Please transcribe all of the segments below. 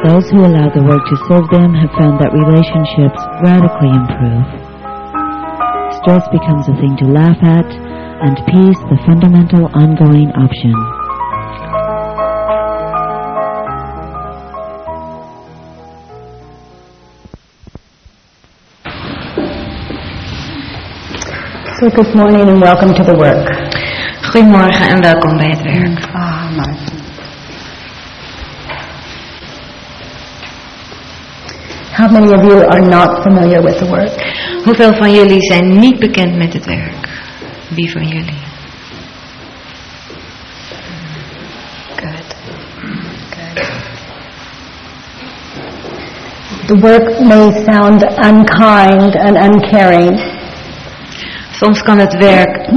Those who allow the work to serve them have found that relationships radically improve. Stress becomes a thing to laugh at, and peace the fundamental ongoing option. So good morning and welcome to the work. Goedemorgen en welkom bij het werk. Mm. How many of you are not familiar with the work? Hoeveel van jullie zijn niet bekend met het werk? Wie van jullie? Good. Good. The work may sound unkind and uncaring, Soms kan het werk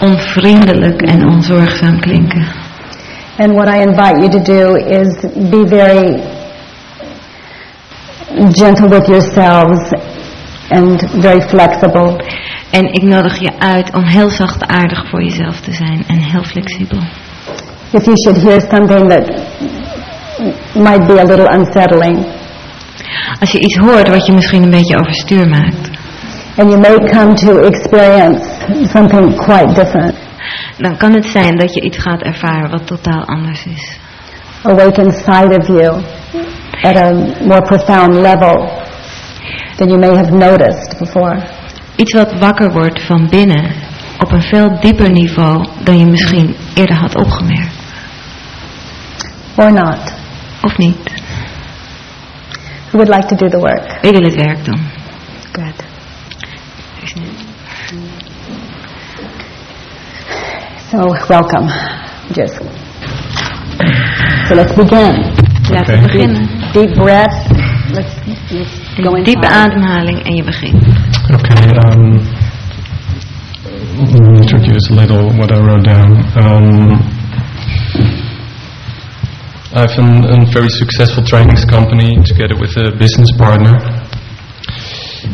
onvriendelijk en onzorgzaam klinken. and what I invite you to do is be very gentle with yourselves and very flexible. En ik nodig je uit om heel zachtaardig voor jezelf te zijn en heel flexibel. If you should hear something that might be a little unsettling, Als je iets hoort wat je misschien een beetje overstuur maakt, and you may come to experience something quite different. dan kan het zijn dat je iets gaat ervaren wat totaal anders is. awake inside of you at a more profound level than you may have noticed before. Iets wat wakker wordt van binnen op een veel dieper niveau dan je misschien eerder had opgemerkt. Or not. Of niet? Who would like to do the work? Wie wil het werk doen? Good. So, welcome. Just. So let's begin. Laten we beginnen. Deep breath. Let's, let's go diepe ademhaling en je begint. Okay, um, let me introduce a little what I wrote down. Um, I have an, a very successful trainings company together with a business partner,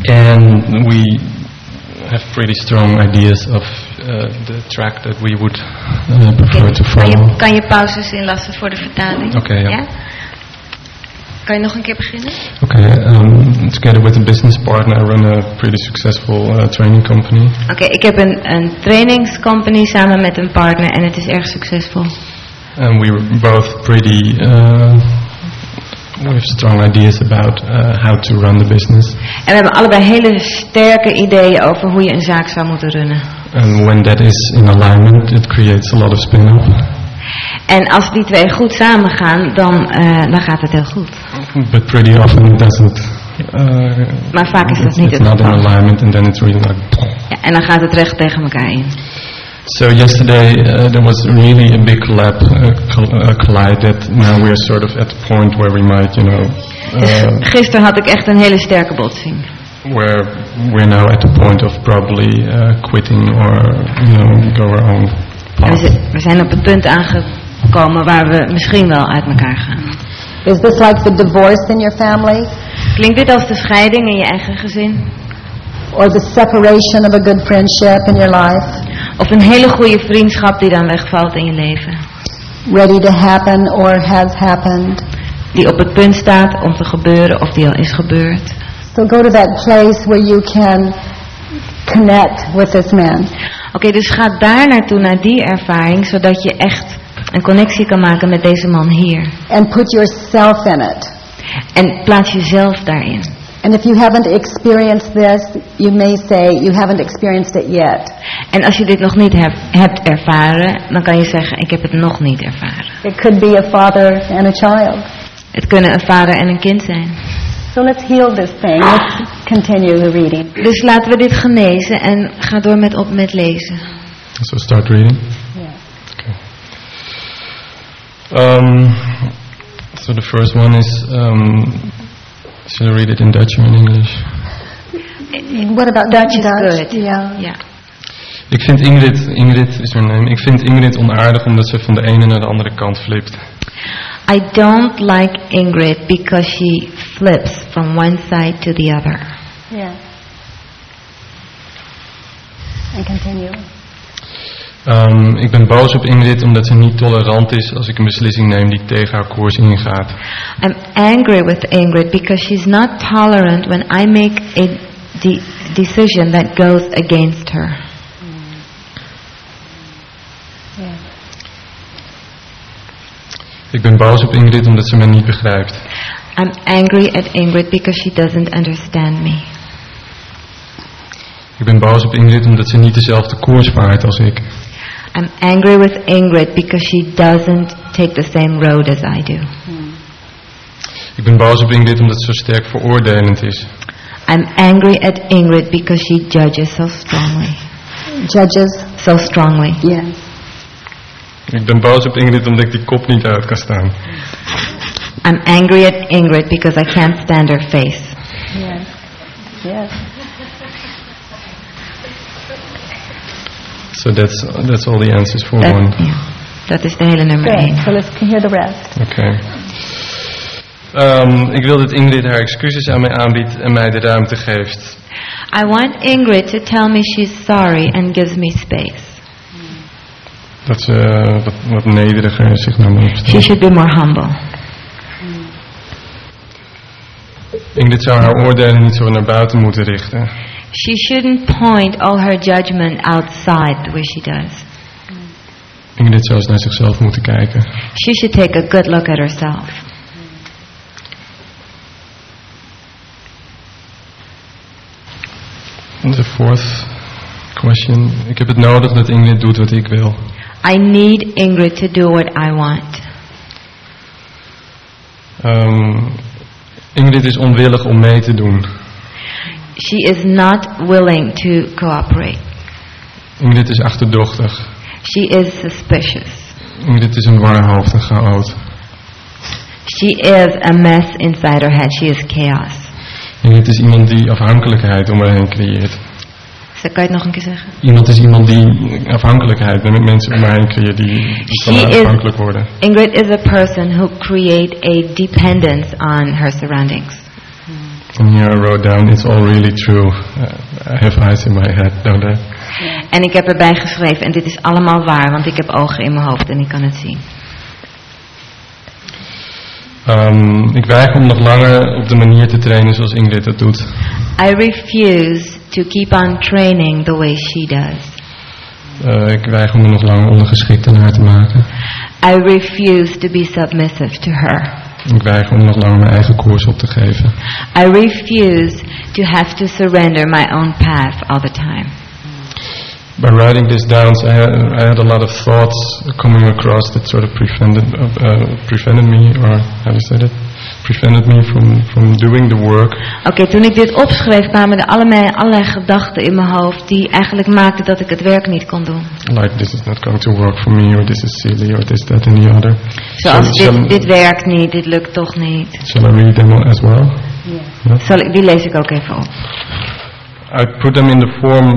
and we have pretty strong ideas of uh, the track that we would uh, prefer to Kan je, follow. kan je pauzes inlassen voor de vertaling? Oké, ja. Kan je nog een keer beginnen? Okay, um, together with a business partner, I run a pretty successful uh, training company. Oké, ik heb een, een trainingscompany samen met een partner en het is erg succesvol. And we were both pretty, uh, we have strong ideas about uh, how to run the business. En we hebben allebei hele sterke ideeën over hoe je een zaak zou moeten runnen. And when that is in alignment, it creates a lot of spin-off. En als die twee goed samengaan, dan, eh, dan gaat het heel goed. But pretty often it doesn't. Uh, Maar vaak is dat niet it's het not in geval. alignment, and then it's really like. Ja, en dan gaat het recht tegen elkaar in. So yesterday uh, there was really a big lab uh, col- uh, collide that now we are sort of at the point where we might, you know, Dus uh, gisteren had ik echt een hele sterke botsing. where we're now at the point of probably uh, quitting or you know go our own path. we zijn op het punt aangekomen waar we misschien wel uit elkaar gaan. Is this like the divorce in your family? Klinkt dit als de scheiding in je eigen gezin? Or the separation of a good friendship in your life? Of een hele goede vriendschap die dan wegvalt in je leven? Ready to happen or has happened? Die op het punt staat om te gebeuren of die al is gebeurd? So go to that place where you can connect with this man. Oké, dus ga daar naartoe, naar die ervaring, zodat je echt een connectie kan maken met deze man hier. and put yourself in it. En plaats jezelf daarin. And if you haven't experienced this, you may say you haven't experienced it yet. En als je dit nog niet heb- hebt ervaren, dan kan je zeggen, ik heb het nog niet ervaren. It could be a father and a child. Het kunnen een vader en een kind zijn. So let's heal this thing. Let's continue the reading. Dus laten we dit genezen en ga door met, op met lezen. So start reading. Yeah. Um, So the first one is, um, shall I read it in Dutch or in English? What about Dutch is Dutch? good. Yeah. Yeah. Ik vind Ingrid, Ingrid is haar name, ik vind Ingrid onaardig omdat ze van de ene naar de andere kant flipt. I don't like Ingrid because she flips from one side to the other. Yeah. And continue. Um, ik ben boos op Ingrid omdat ze niet tolerant is als ik een beslissing neem die tegen haar koers ingaat. I'm angry with Ingrid because she's not tolerant when I make a de- decision that goes against her. Yeah. Ik ben boos op Ingrid omdat ze me niet begrijpt. I'm angry at Ingrid because she doesn't understand me. Ik ben boos op Ingrid omdat ze niet dezelfde koers vaart als ik. I'm angry with Ingrid because she doesn't take the same road as I do. Ik ben boos op Ingrid omdat ze zo sterk veroordelend is. I'm angry at Ingrid because she judges so strongly. Judges. So strongly. Yes. Ik ben boos op Ingrid omdat ik die kop niet uit kan staan. I'm angry at Ingrid because I can't stand her face. Yes. Yes. So that's, that's all the answers for Dat, one. ja, dat is de hele nummer Great. 1. So let's hear the rest. Oké. Ehm, ik wil dat Ingrid haar excuses aan mij aanbiedt en mij de ruimte geeft. I want Ingrid to tell me she's sorry and gives me space. Dat ze eh, wat, wat nederiger zich naar me She opstelt. should be more humble. Ingrid zou haar oordelen niet zo naar buiten moeten richten. She shouldn't point all her judgment outside the way she does. Ingrid zou eens naar zichzelf moeten kijken. She should take a good look at herself. The fourth question. Ik heb het nodig dat Ingrid doet wat ik wil. I need Ingrid to do what I want. Ehm, Ingrid is onwillig om mee te doen. She is not willing to cooperate. Ingrid is achterdochtig. She is suspicious. Ingrid is een en chaot. She is a mess inside her head. She is chaos. Ingrid is iemand die afhankelijkheid om haar heen creëert. Zo, kan je het nog een keer zeggen? Iemand is iemand die afhankelijkheid met mensen om haar heen creëert die, die van haar afhankelijk worden. Ingrid is a person who create a dependence on her surroundings. And here I wrote down, it's all really true. I have eyes in my head, don't I? En ik heb erbij geschreven, en dit is allemaal waar, want ik heb ogen in mijn hoofd en ik kan het zien. Um, ik weiger om nog langer op de manier te trainen zoals Ingrid dat doet. I refuse to keep on training the way she does. Uh, ik weiger om me nog langer ondergeschikt aan haar te maken. I refuse to be submissive to her. Ik weiger om nog langer mijn eigen koers op te geven. I refuse to have to surrender my own path all the time. By writing this down, I had, I had a lot of thoughts coming across that sort of prevented, uh, prevented me, or how do you say that? Prevented me from, from doing the work. Oké, toen ik dit opschreef kwamen er allerlei, allerlei gedachten in mijn hoofd die eigenlijk maakten dat ik het werk niet kon doen. Like, this is not going to work for me, or this is silly, or this, that, and the other. Zoals dit, dit werkt niet, dit lukt toch niet. Shall I read them as well? Zal ik, die lees ik ook even op. I put them in the form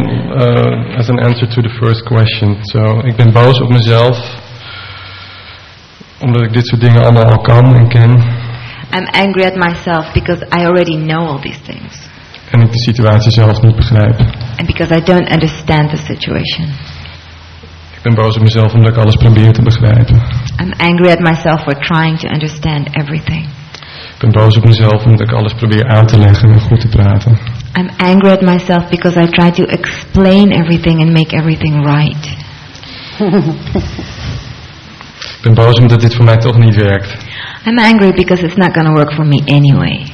uh, as an answer to the first question. So, ik ben boos op mezelf, omdat ik dit soort dingen allemaal al kan en ken. I'm angry at myself because I already know all these things. En ik de situatie zelf niet begrijp. And because I don't understand the situation. Ik ben boos op mezelf omdat ik alles probeer te begrijpen. I'm angry at myself for trying to understand everything. Ik ben boos op mezelf omdat ik alles probeer aan te leggen en goed te praten. I'm angry at myself because I try to explain everything and make everything right. Ik ben boos omdat dit voor mij toch niet werkt. I'm angry because it's not going to work for me anyway.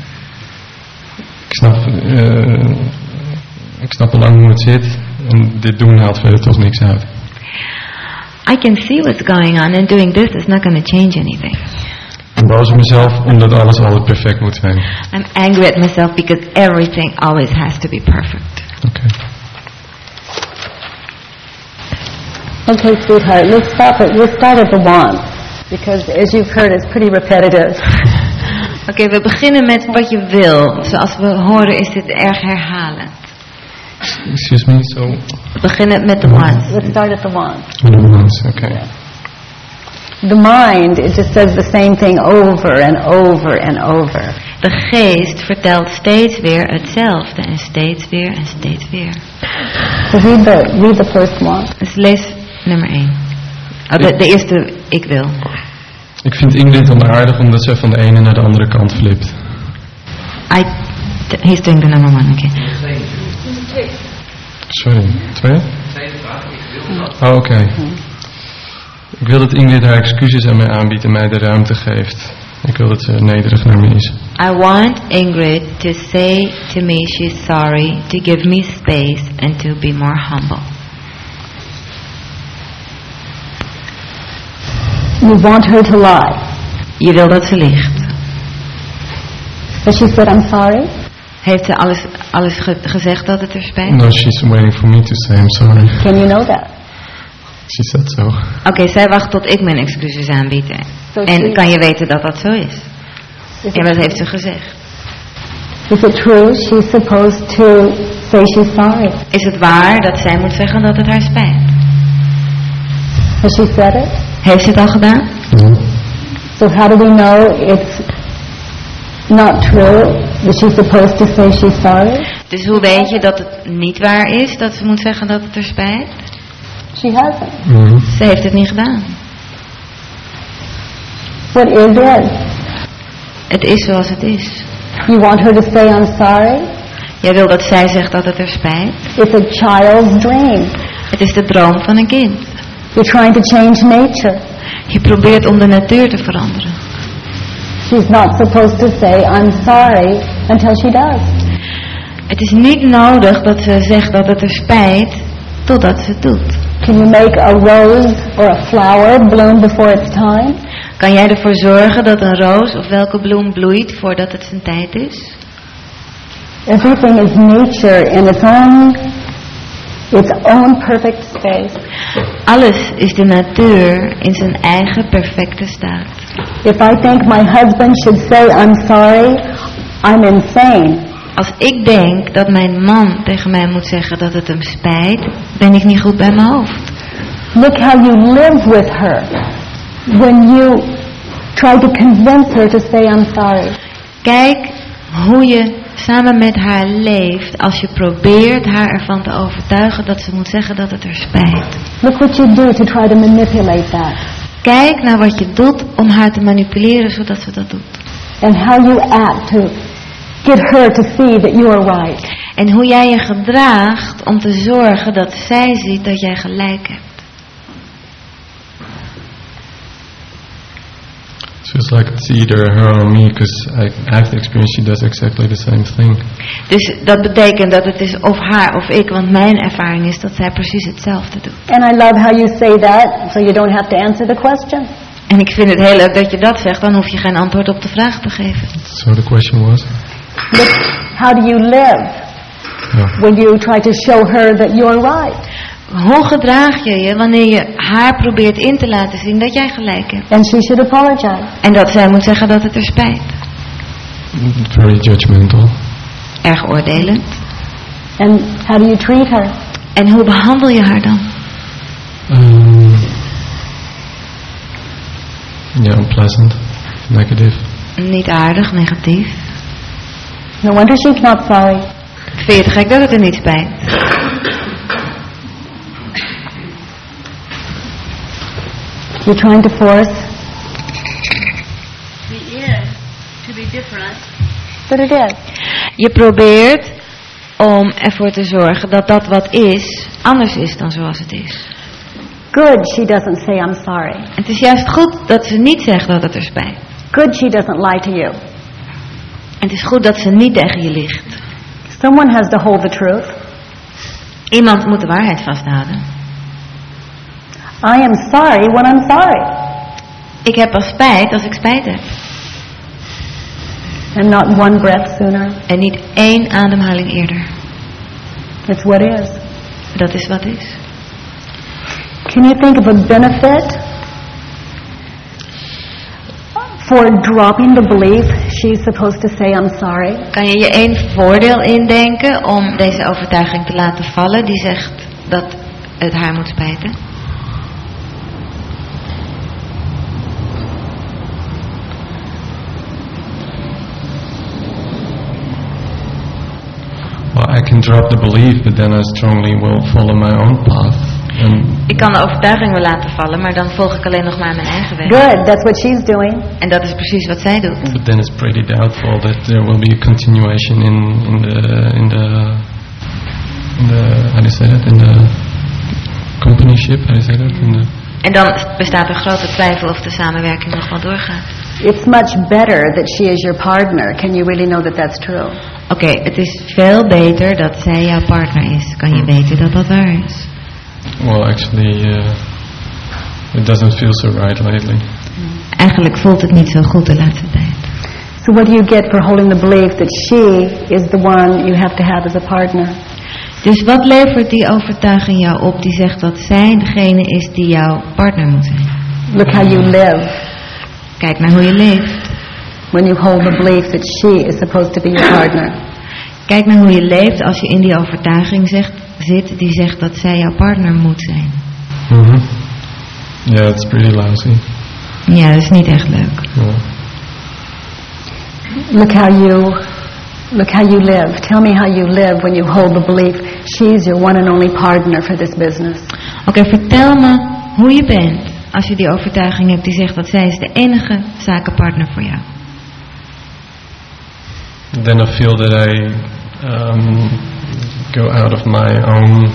Ik snap, eh, ik snap al lang hoe het zit. En dit doen haalt verder toch niks uit. I can see what's going on and doing this is not going to change anything. Ik ben boos op mezelf omdat alles altijd perfect moet zijn. I'm angry at myself because everything always has to be perfect. Okay. Okay, sweetheart, let's stop it. We'll start at the one. Because as you've heard, it's pretty repetitive. Oké, we beginnen met wat je wil. Zoals we horen is dit erg herhalend. Excuse me, so... We beginnen met de wants. Let's start at the one. The ones, okay. The mind, it just says the same thing over and over and over. De geest vertelt steeds weer hetzelfde en steeds weer en steeds weer. So read the, read the first one. Dus lees nummer 1. Oh, de, de eerste ik wil. Ik vind Ingrid onaardig omdat zij van de ene naar de andere kant flipt. I, he's doing the number one, oké. Sorry, twee? Oh, oké. Ik wil dat Ingrid haar excuses aan mij aanbiedt en mij de ruimte geeft. Ik wil dat ze nederig naar me is. I want Ingrid to say to me she's sorry, to give me space and to be more humble. You want her to lie. Je wil dat ze liegt. But she said, I'm sorry. Heeft ze alles, alles ge- gezegd dat het er spijt? No, she's waiting for me to say I'm sorry. Can you know that? She said so. Oké, zij wacht tot ik mijn excuses aanbied. So En she- kan je weten dat dat zo is? Is Ja, it, wat heeft ze gezegd? is it true she's supposed to say she's sorry? Is het waar dat zij moet zeggen dat het haar spijt? Has she said it? Heeft ze het al gedaan? So how do we know it's not true that she's supposed to say she's sorry? Dus hoe weet je dat het niet waar is dat ze moet zeggen dat het er spijt? She hasn't. Mhm. Ze heeft het niet gedaan. What is it? Het is zoals het is. You want her to say I'm sorry? Jij wil dat zij zegt dat het er spijt. It's a child's dream. Het is de droom van een kind. You're trying to change nature. Je probeert om de natuur te veranderen. She's not supposed to say I'm sorry until she does. Het is niet nodig dat ze zegt dat het er spijt totdat ze het doet. Can you make a rose or a flower bloom before its time? Kan jij ervoor zorgen dat een roos of welke bloem bloeit voordat het zijn tijd is? Everything is nature in its own its own perfect space. Alles is de natuur in zijn eigen perfecte staat. If I think my husband should say I'm sorry, I'm insane. Als ik denk dat mijn man tegen mij moet zeggen dat het hem spijt, ben ik niet goed bij mijn hoofd. Look how you live with her when you try to convince her to say I'm sorry. Kijk hoe je samen met haar leeft als je probeert haar ervan te overtuigen dat ze moet zeggen dat het er spijt. Look what you do to try to manipulate that. Kijk naar wat je doet om haar te manipuleren zodat ze dat doet. And how you act to get her to see that you are right. En hoe jij je gedraagt om te zorgen dat zij ziet dat jij gelijk hebt. Feels like it's either her or me because I I have the experience she does exactly the same thing. Dus dat betekent dat het is of haar of ik, want mijn ervaring is dat zij precies hetzelfde doet. And I love how you say that so you don't have to answer the question. En ik vind het heel leuk dat je dat zegt, dan hoef je geen antwoord op de vraag te geven. So the question was? Look, how do you live Yeah. when you try to show her that you're right? Hoe gedraag je je wanneer je haar probeert in te laten zien dat jij gelijk hebt? And she should apologize. En dat zij moet zeggen dat het er spijt. Very judgmental. Erg oordelend. And how do you treat her? En hoe behandel je haar dan? Um, yeah, unpleasant, negative. Niet aardig, negatief. No wonder she's not sorry. Vind je het gek dat het er niet spijt? You're trying to force, He is to be different. but it is. Je probeert om ervoor te zorgen dat dat wat is, anders is dan zoals het is. Good she doesn't say I'm sorry. Het is juist goed dat ze niet zegt dat het er spijt. Good she doesn't lie to you. En het is goed dat ze niet tegen je ligt. Someone has to hold the truth. Iemand moet de waarheid vasthouden. I am sorry when I'm sorry. Ik heb pas spijt als ik spijt heb. And not one breath sooner. En niet één ademhaling eerder. It's what is. Dat is wat is. Can you think of a benefit for dropping the belief she's supposed to say, I'm sorry? Kan je je één voordeel indenken om deze overtuiging te laten vallen die zegt dat het haar moet spijten? I can drop the belief, but then I strongly will follow my own path. And Ik kan de overtuiging wel laten vallen, maar dan volg ik alleen nog maar mijn eigen weg. Good, that's what she's doing. En dat is precies wat zij doet. but then it's pretty doubtful that there will be a continuation in in the in the in the how do you say that in the companyship how do you say that in the En dan bestaat er grote twijfel of de samenwerking nog wel doorgaat. It's much better that she is your partner. Can you really know that that's true? Oké, het is veel beter dat zij jouw partner is. Kan je weten dat dat waar is? well actually uh, it doesn't feel so right lately. Eigenlijk voelt het niet zo goed de laatste tijd. So what do you get for holding the belief that she is the one you have to have as a partner? Dus wat levert die overtuiging jou op die zegt dat zij degene is die jouw partner moet zijn? Look how you live Kijk naar hoe je leeft. when you hold the belief that she is supposed to be your partner. Kijk naar hoe je leeft als je in die overtuiging zegt, zit die zegt dat zij jouw partner moet zijn. hmm Yeah, it's pretty lousy. Ja, dat is niet echt leuk. Yeah. Look how you look how you live. Tell me how you live when you hold the belief she's your one and only partner for this business. Oké, vertel me hoe je bent als je die overtuiging hebt die zegt dat zij is de enige zakenpartner voor jou. Then I feel that I um, go out of my own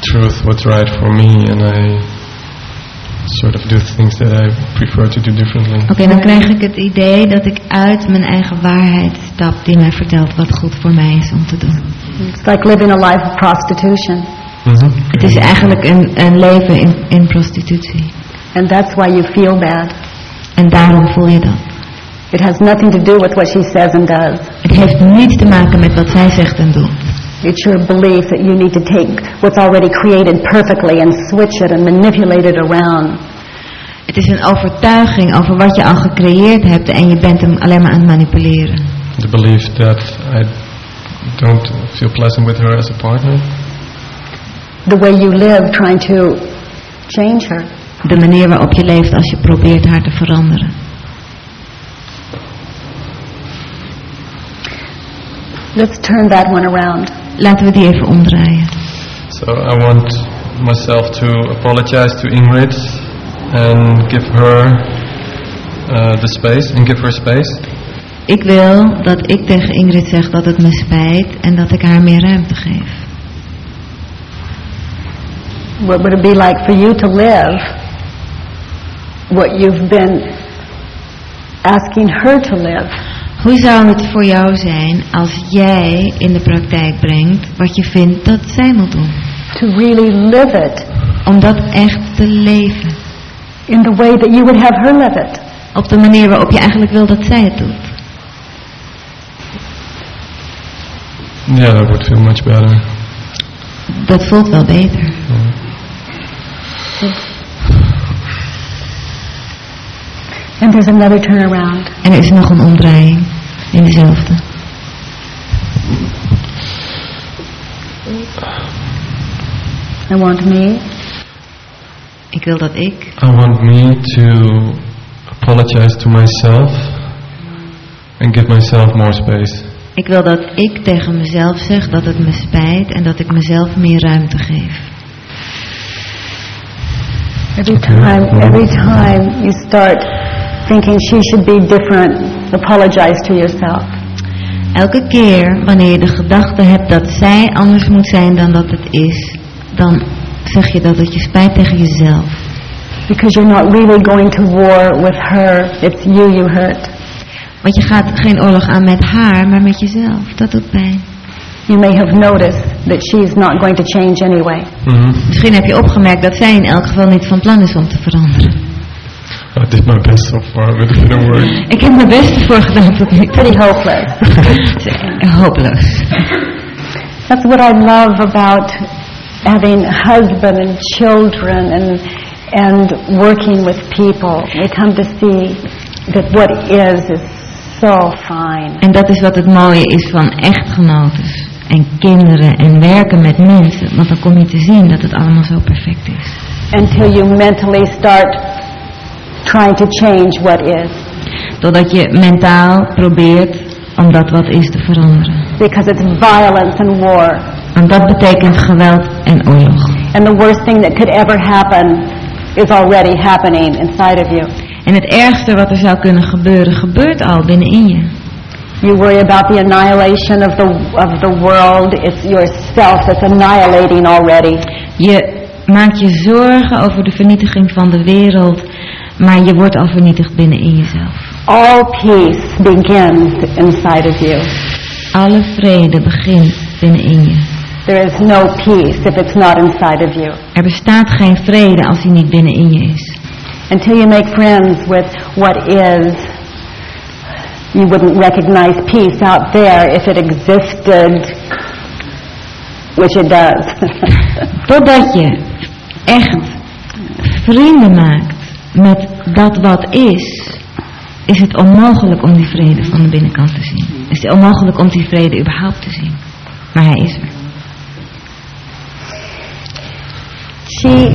truth, what's right for me, and I sort of do things that I prefer to do differently. Oké, dan krijg ik het idee dat ik uit mijn eigen waarheid stap die mij vertelt wat goed voor mij is om te doen. It's like living a life of prostitution. Het is eigenlijk een, een leven in, in prostitutie. And that's why you feel bad. En daarom voel je dat. It has nothing to do with what she says and does. Het heeft niets te maken met wat zij zegt en doet. It's your belief that you need to take what's already created perfectly and switch it and manipulate it around. Het is een overtuiging over wat je al gecreëerd hebt en je bent hem alleen maar aan het manipuleren. The belief that I don't feel pleasant with her as a partner. The way you live trying to change her. De manier waarop je leeft als je probeert haar te veranderen. Let's turn that one around. Laten we die even omdraaien. So I want myself to apologize to Ingrid and give her uh, the space and give her space. Ik wil dat ik tegen Ingrid zeg dat het me spijt en dat ik haar meer ruimte geef. What would it be like for you to live what you've been asking her to live? Hoe zou het voor jou zijn als jij in de praktijk brengt wat je vindt dat zij moet doen? To really live it Om dat echt te leven. in the way that you would have her live it. Op de manier waarop je eigenlijk wil dat zij het doet. Yeah, that would feel much better. Dat voelt wel beter. And there's another turnaround. En er is nog een omdraaiing in dezelfde. I want me Ik wil dat ik, I want me to apologize to myself and give myself more space. ik wil dat ik tegen mezelf zeg dat het me spijt en dat ik mezelf meer ruimte geef. Every time every time you start thinking she should be different, apologize to yourself. Elke keer wanneer je de gedachte hebt dat zij anders moet zijn dan dat het is, dan zeg je dat het je spijt tegen jezelf. Because you're not really going to war with her, it's you you hurt. Want je gaat geen oorlog aan met haar, maar met jezelf. Dat doet pijn. You may have noticed that she's not going to change anyway. Misschien heb je opgemerkt dat zij in elk geval niet van plan is om te veranderen. I did my best so far, but it didn't work. Ik heb mijn best voor gedaan tot nu. Pretty hopeless. Hopeloos. That's what I love about having a husband and children and and working with people. They come to see that what is is so fine. En dat is wat het mooie is van echtgenoten en kinderen en werken met mensen. Want dan kom je te zien dat het allemaal zo perfect is. Until you mentally start trying to change what is. Totdat je mentaal probeert om dat wat is te veranderen. Because it's violence and war. Want dat betekent geweld en oorlog. And the worst thing that could ever happen is already happening inside of you. En het ergste wat er zou kunnen gebeuren, gebeurt al binnenin je. You worry about the annihilation of the of the world. It's yourself that's annihilating already. Je maakt je zorgen over de vernietiging van de wereld, maar je wordt al vernietigd binnenin jezelf. All peace begins inside of you. Alle vrede begint binnenin je. There is no peace if it's not inside of you. Er bestaat geen vrede als die niet binnenin je is. Until you make friends with what is, you wouldn't recognize peace out there if it existed, which it does. Totdat je echt vrienden maakt met dat wat is, is het onmogelijk om die vrede van de binnenkant te zien. Is het onmogelijk om die vrede überhaupt te zien. Maar hij is er. she,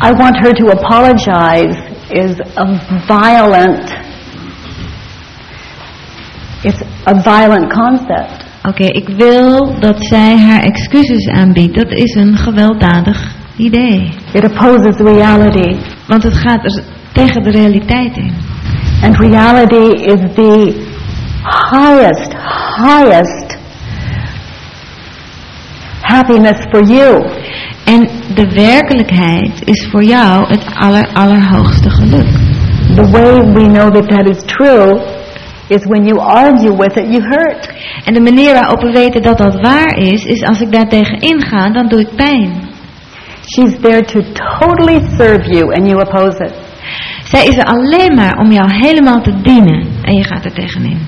I want her to apologize is a violent, a violent concept. Oké, ik wil dat zij haar excuses aanbiedt. Dat is een gewelddadig idee. It opposes reality. Want het gaat er tegen de realiteit in. And reality is the highest, highest happiness for you. En de werkelijkheid is voor jou het aller, allerhoogste geluk. The way we know that that is true is when you argue with it, you hurt. En de manier waarop we weten dat dat waar is, is als ik daar tegen inga, dan doe ik pijn. She's there to totally serve you and you oppose it. Zij is er alleen maar om jou helemaal te dienen en je gaat er tegenin.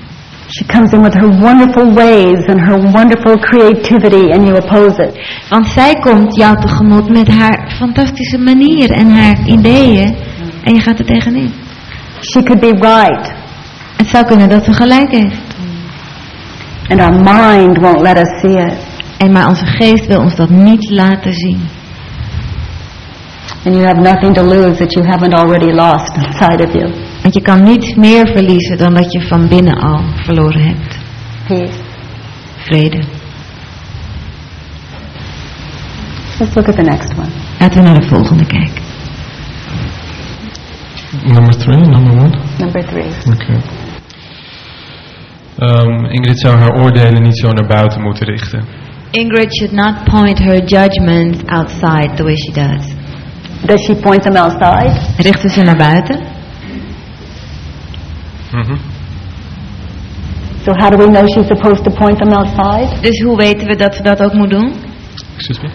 She comes in with her wonderful ways and her wonderful creativity and you oppose it. Want zij komt jou tegemoet met haar fantastische manier en haar ideeën en je gaat er tegenin. She could be right Het zou kunnen dat ze gelijk heeft. and our mind won't let us see it. En maar onze geest wil ons dat niet laten zien. And you have nothing to lose that you haven't already lost inside of you. Want je kan niets meer verliezen dan dat je van binnen al verloren hebt. Peace. Vrede. Let's look at the next one. Laten we naar de volgende kijken. Number three, number one? Number three. Okay. Um, Ingrid zou haar oordelen niet zo naar buiten moeten richten. Ingrid should not point her judgment outside the way she does. Does she point them outside? Richten ze naar buiten? Mhm. So how do we know she's supposed to point them outside? Dus hoe weten we dat ze dat ook moet doen? Excuse me?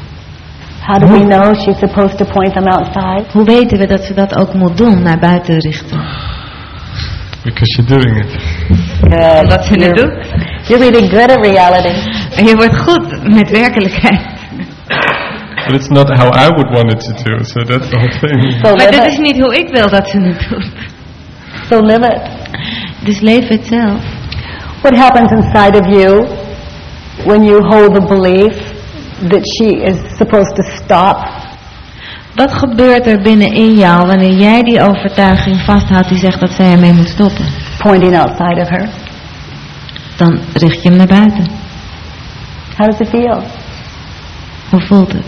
How do we know she's supposed to point them outside? Hoe weten we dat ze dat ook moet doen, naar buiten richten? Because you're doing it. Good. Wat ze het You're, doen? you're really good at reality. En je wordt goed met werkelijkheid. But it's not how I would want it to do, so that's the whole thing. So Maar live dat is it. niet hoe ik wil dat ze het doet. So live it. Dus leef het zelf. What happens inside of you when you hold the belief that she is supposed to stop? Wat gebeurt er binnenin jou wanneer jij die overtuiging vasthoudt die zegt dat zij ermee moet stoppen? Pointing outside of her. Dan richt je hem naar buiten. How does it feel? Hoe voelt het?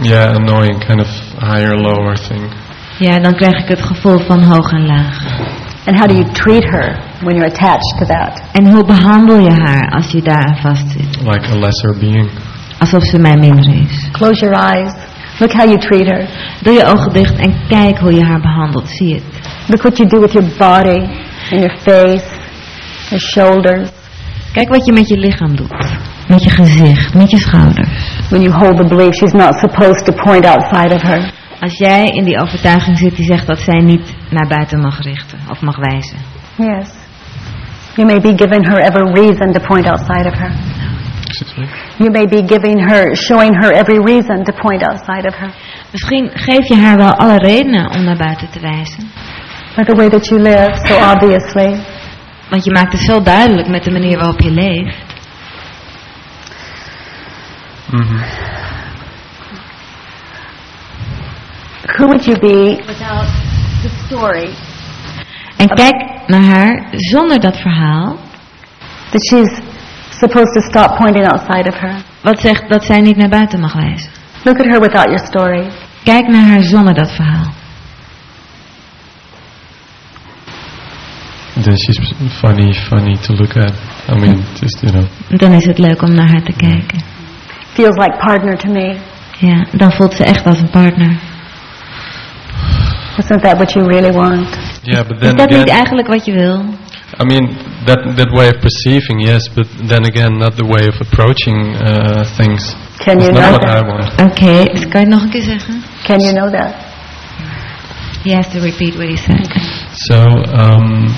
Yeah, annoying, kind of higher, lower thing. Ja, dan krijg ik het gevoel van hoog en laag. And how do you treat her when you're attached to that? En hoe behandel je haar als je daaraan vastzit? Like a lesser being. Alsof ze mij minder is. Close your eyes. Look how you treat her. Doe je ogen dicht en kijk hoe je haar behandelt. Zie het. Look what you do with your body and your face, your shoulders. Kijk wat je met je lichaam doet. Met je gezicht, met je schouders. When you hold the belief she's not supposed to point outside of her. Als jij in die overtuiging zit die zegt dat zij niet naar buiten mag richten of mag wijzen. Yes. You may be giving her every reason to point outside of her. You may be giving her, showing her every reason to point outside of her. Misschien geef je haar wel alle redenen om naar buiten te wijzen. By the way that you live, so obviously. Want je maakt het zo duidelijk met de manier waarop je leeft. hmm Who would you be without the story En kijk naar haar zonder dat verhaal. that she's supposed to stop pointing outside of her? Wat zegt dat zij niet naar buiten mag wijzen. Look at her without your story. Kijk naar haar zonder dat verhaal. Then she's funny, funny to look at. I mean, just you know. Dan is het leuk om naar haar te kijken. Feels like partner to me. Ja, dan voelt ze echt als een partner. Isn't that what you really want? Yeah, but Is then dat niet eigenlijk wat je wil? I mean, that that way of perceiving, yes, but then again, not the way of approaching uh, things. Can It's you not know what I that? want. Oké, dus kan je het nog een keer zeggen? Can you know that? He has to repeat what he said. So um,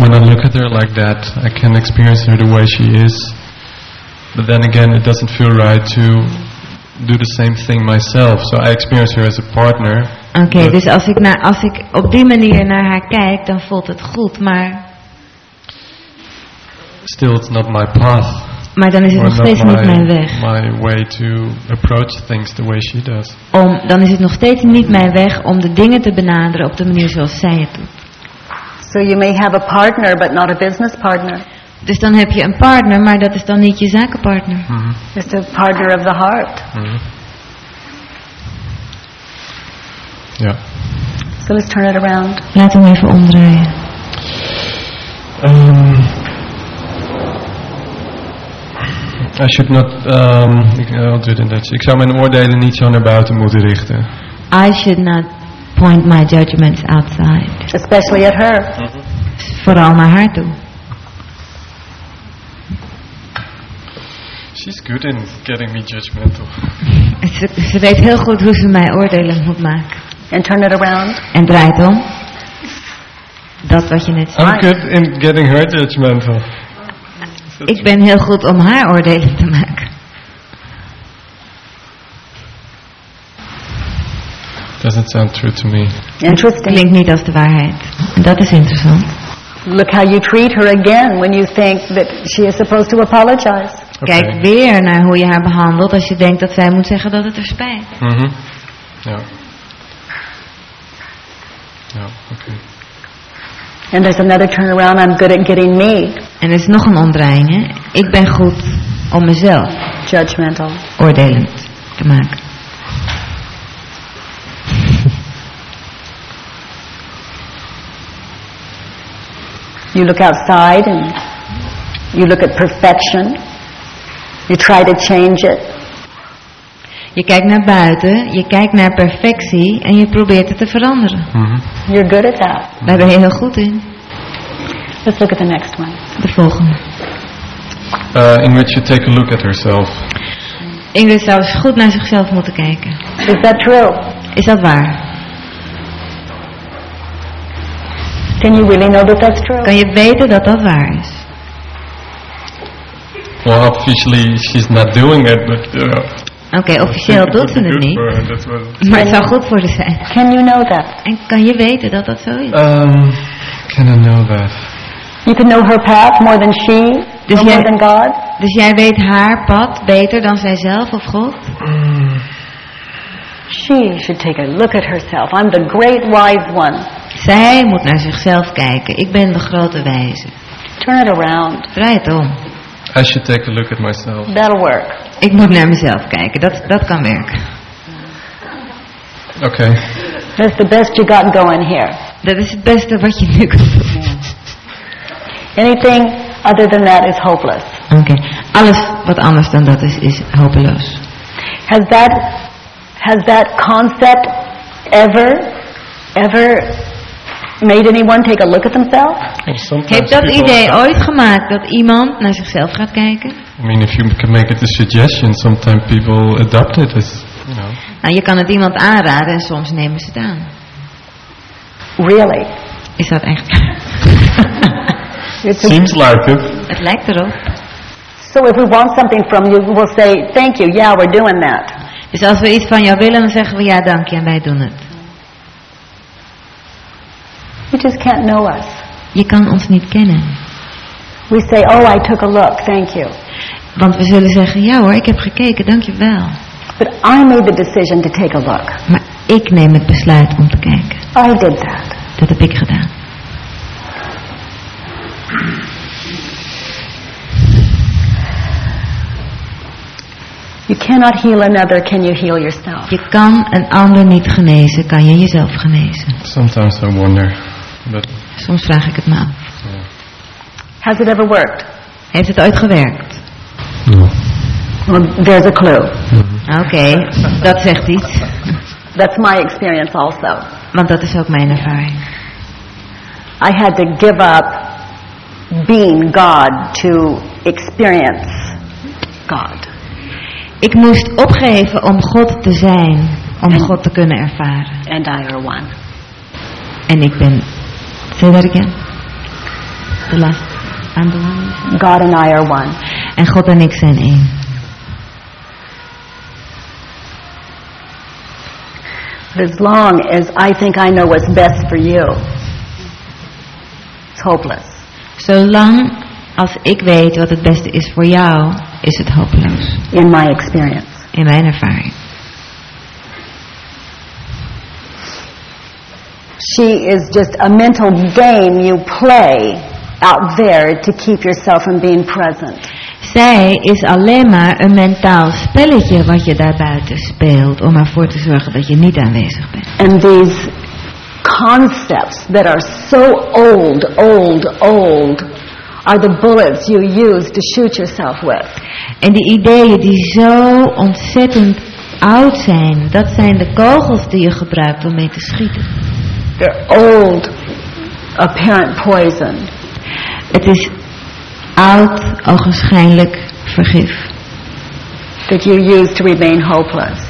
when I look at her like that, I can experience her the way she is. But then again, it doesn't feel right to do the same thing myself. So I experience her as a partner. Oké, dus als ik, naar, als ik op die manier naar haar kijk, dan voelt het goed. Maar, still, it's not my path. maar dan is het or nog steeds niet mijn weg. my way to approach things the way she does. Om, dan is het nog steeds niet mijn weg om de dingen te benaderen op de manier zoals zij het doet. So you may have a partner, but not a business partner. Dus dan heb je een partner, maar dat is dan niet je zakenpartner. Mhm. Just a partner of the heart. Mhm. Yeah. So let's turn it around. Laat hem even omdraaien. Um, I should not. Um, ik, I'll do it in Dutch. Ik zou mijn oordelen niet zo naar buiten moeten richten. I should not point my judgments outside. Especially at her. Vooral naar haar toe. She's good in getting me judgmental. Ze, ze weet heel goed hoe ze mij oordelen moet maken. And turn it around. En draait om. Dat wat je net zei. I'm good in getting her judgmental. Ik ben heel goed om haar oordelen te maken. Doesn't sound true to me. Interesting. Klinkt niet als de waarheid. En dat is interessant. Look how you treat her again when you think that she is supposed to apologize. Kijk Okay. weer naar hoe je haar behandelt als je denkt dat zij moet zeggen dat het er spijt. Mhm. Ja. Ja, oké. And there's another turnaround. I'm good at getting me. En er is nog een omdraaiing. Hè? Ik ben goed om mezelf Judgmental. oordelend te maken. You look outside and you look at perfection. You try to change it. Je kijkt naar buiten, je kijkt naar perfectie en je probeert het te veranderen. Mhm. You're good at that. Daar ben je heel goed in. Let's look at the next one. De volgende. Uh, in which you take a look at herself. Ingrid zou eens goed naar zichzelf moeten kijken. Is that true? Is dat waar? Can you really know that that's true? Kan je weten dat dat waar is? Well, obviously she's not doing it, but you know. Oké, officieel it doet ze het niet. Maar het zou goed voor haar zijn. Can you know that? En kan je weten dat dat zo is? Um, can I know that? You can know her path more than she, Dus or more jij- than God. Dus jij weet haar pad beter dan zijzelf of God? She should take a look at herself. I'm the great wise one. Zij moet naar zichzelf kijken. Ik ben de grote wijze. Turn it around. Draai het om. I should take a look at myself. That'll work. Ik moet naar mezelf kijken. Dat, dat kan werken. Okay. That's the best you got going here. Dat is het beste wat je nu kan doen. Anything other than that is hopeless. Oké. Alles wat anders dan dat is, is hopeloos. Has that has that concept ever ever made anyone take a look at themselves? Heeft dat idee ooit gemaakt dat iemand naar zichzelf gaat kijken? I mean, if you can make it a suggestion, sometimes people adopt it as, you know. Nou, je kan het iemand aanraden en soms nemen ze het aan. Really? Is dat echt? It's a- Seems like it. het lijkt erop. So if we want something from you, we'll say, thank you, yeah, we're doing that. Dus als we iets van jou willen, dan zeggen we ja dank je en wij doen het. You just can't know us. Je kan ons niet kennen. We say, oh, I took a look, thank you. Want we zullen zeggen, ja hoor, ik heb gekeken, dank je wel. But I made the decision to take a look. Maar ik neem het besluit om te kijken. I did that. Dat heb ik gedaan. You cannot heal another, can you heal yourself? Je kan een ander niet genezen, kan je jezelf genezen. Sometimes I wonder, but Soms vraag ik het me af. Has it ever worked? Heeft het ooit gewerkt? no. Well, there's a clue. Oké, dat zegt iets. That's my experience also. Want dat is ook mijn ervaring. I had to give up being God to experience God. Ik moest opgeven om God te zijn, om God te kunnen ervaren. And I are one. En ik ben... Say that again. The last... I'm the one. God and I are one. En God en ik zijn één. But as long as I think I know what's best for you, it's hopeless. Zolang als ik weet wat het beste is voor jou, is het hopeloos. in my experience. In mijn ervaring. She is just a mental game you play out there to keep yourself from being present. Zij is alleen maar een mentaal spelletje wat je daarbuiten speelt om ervoor te zorgen dat je niet aanwezig bent. And these concepts that are so old, old, old are the bullets you use to shoot yourself with. En die ideeën die zo ontzettend oud zijn, dat zijn de kogels die je gebruikt om mee te schieten. They're old, apparent poison. Het is oud, ogenschijnlijk vergif. that you use to remain hopeless.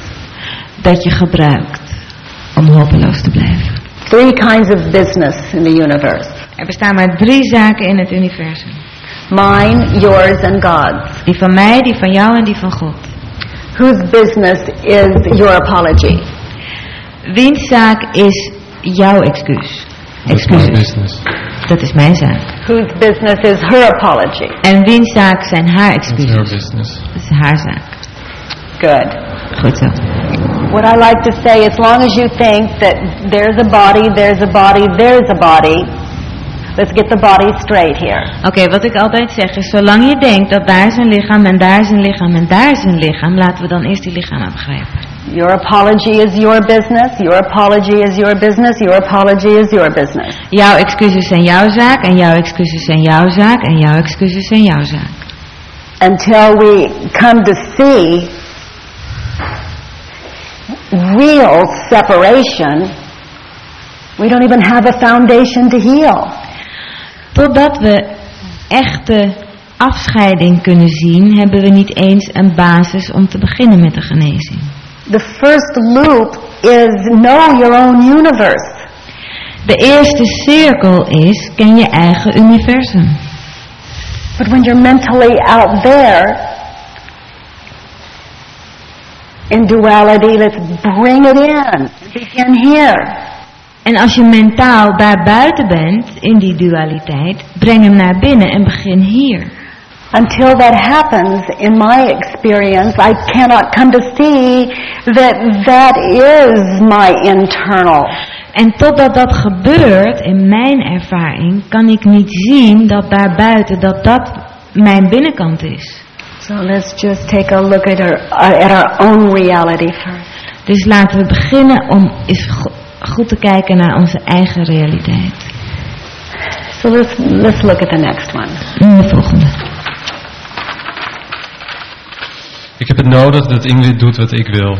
Dat je gebruikt om hopeloos te blijven. Three kinds of business in the universe. Er bestaan maar drie zaken in het universum. Mine, yours, and God's. Die van mij, die van jou en die van God. Whose business is your apology? Wiens zaak is jouw excuus? That's my Excuses. business. Dat is mijn zaak. Whose business is her apology? En wiens zaak zijn haar excuses? business. Dat is haar zaak. Good. Goed zo. What I like to say, as long as you think that there's a body, there's a body, there's a body, let's get the body straight here. Oké, wat ik altijd zeg is, zolang je denkt dat daar is een lichaam en daar is een lichaam en daar is een lichaam, laten we dan eerst die lichamen begrijpen. Your apology is your business, your apology is your business, your apology is your business. Jouw excuses zijn jouw zaak en jouw excuses zijn jouw zaak en jouw excuses zijn jouw zaak. Until we come to see real separation, we don't even have a foundation to heal. Totdat we echte afscheiding kunnen zien, hebben we niet eens een basis om te beginnen met de genezing. The first loop is know your own universe. De eerste cirkel is, ken je eigen universum. But when you're mentally out there in duality, let's bring it in. Begin here. En als je mentaal daar buiten bent, in die dualiteit, breng hem naar binnen en begin hier. Until that happens, in my experience, I cannot come to see that that is my internal. En totdat dat gebeurt, in mijn ervaring, kan ik niet zien dat daar buiten, dat dat mijn binnenkant is. So let's just take a look at our, uh, at our own reality first. Dus laten we beginnen om eens go- goed te kijken naar onze eigen realiteit. So let's, let's look at the next one. En De volgende. Ik heb het nodig dat Ingrid doet wat ik wil.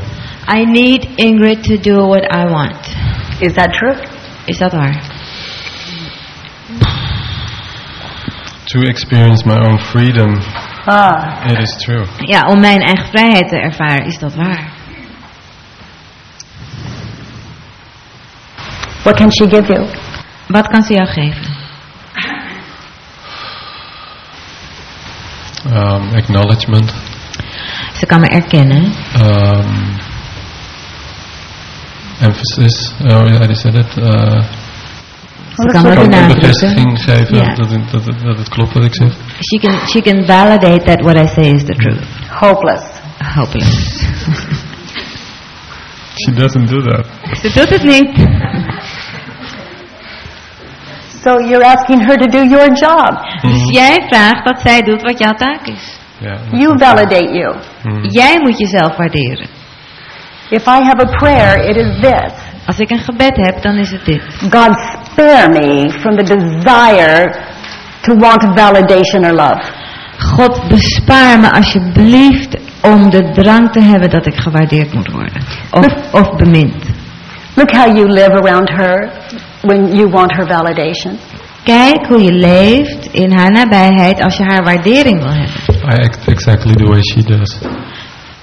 I need Ingrid to do what I want. Is that true? Is dat waar? To experience my own freedom, Ah, it is true. Ja, om mijn eigen vrijheid te ervaren, is dat waar. what can she give you? Wat kan ze jou geven? Um, um, acknowledgement. Ze kan me erkennen. Um, emphasis. Oh, do you say that? Uh, Ze kan me een benadrukken. bevestiging geven Ja. dat, het, dat, het, dat het klopt wat ik zeg. She can, she can validate that what I say is the truth. Hopeless. Hopeless. She doesn't do that. Ze doet het niet. So you're asking her to do your job. Dus jij vraagt dat zij doet wat jouw taak is. You validate you. Jij moet jezelf waarderen. If I have a prayer, it is this. Als ik een gebed heb, dan is het dit. God spare me from the desire to want validation or love. God, bespaar me alsjeblieft om de drang te hebben dat ik gewaardeerd moet worden. Of, of bemind. Look how you live around her when you want her validation. Kijk hoe je leeft in haar nabijheid als je haar waardering wil hebben. I act exactly the way she does.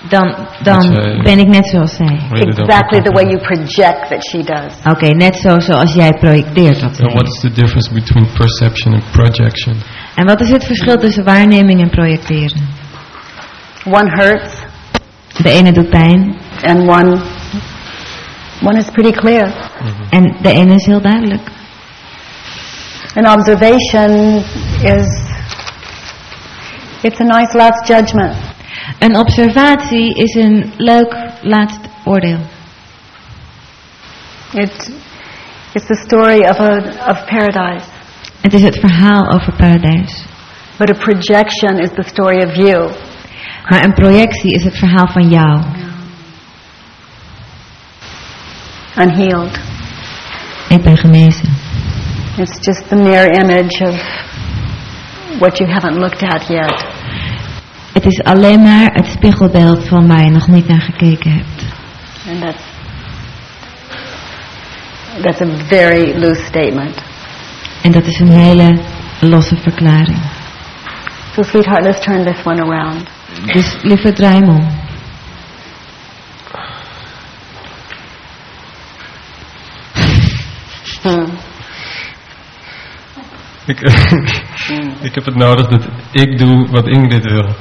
Dan, dan zij- ben ik net zoals zij. Exactly the way you project that she does. Oké, net zo zoals jij projecteert wat ze And what is. the difference between perception and projection? En wat is het verschil tussen waarneming en projecteren? One hurts De ene doet pijn and one one is pretty clear. en de ene is heel duidelijk. An observation is it's a nice last judgment. Een observatie is een leuk laatst oordeel. It it's the story of a of paradise. Het is het verhaal over paradijs. But a projection is the story of you. Maar een projectie is het verhaal van jou. unhealed. Ik ben genezen. It's just the mirror image of what you haven't looked at yet. Het is alleen maar het spiegelbeeld van waar je nog niet naar gekeken hebt. And that's that's a very loose statement. En dat is een hele losse verklaring. So sweetheart, let's turn this one around. Dus lieve om. Hmm. Ik, ik heb het nodig dat ik doe wat Ingrid wil.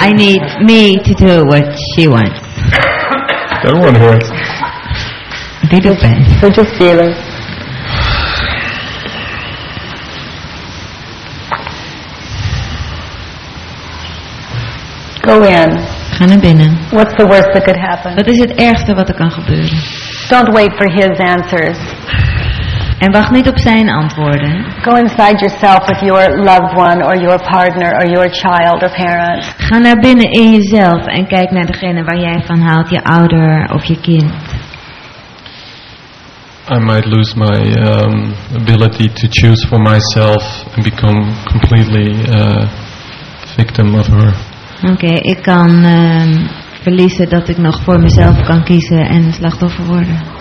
I need me to do what she wants. That one hurts. Die doet pijn. So just feel it. Go in. Ga naar binnen. What's the worst that could happen? Wat is het ergste wat er kan gebeuren? Don't wait for his answers. En wacht niet op zijn antwoorden. Go inside yourself with your loved one or your partner or your child or parent. Ga naar binnen in jezelf en kijk naar degene waar jij van houdt, je ouder of je kind. I might lose my um, ability to choose for myself and become completely uh, victim of her. Oké, ik kan ehm, verliezen dat ik nog voor mezelf kan kiezen en slachtoffer worden.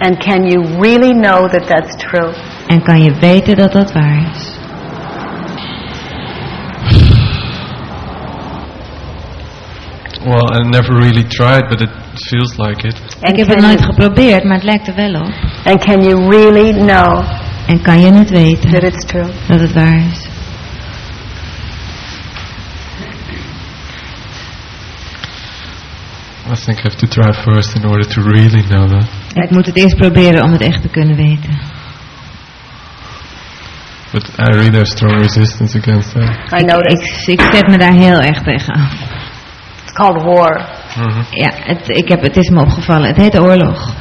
And can you really know that that's true? En kan je weten dat dat waar is? Well, I never really tried, but it feels like it. And ik heb het can nooit you- geprobeerd, maar het lijkt er wel op. And can you really know En kan je het weten that it's true? dat het waar is? I think I have to try first in order to really know that. Ik moet het eerst proberen om het echt te kunnen weten. But I really have strong resistance against that. I noticed. Ik, ik zet me daar heel erg tegen af. It's called war. Mhm. Ja, het, ik heb, het is me opgevallen. Het heet oorlog.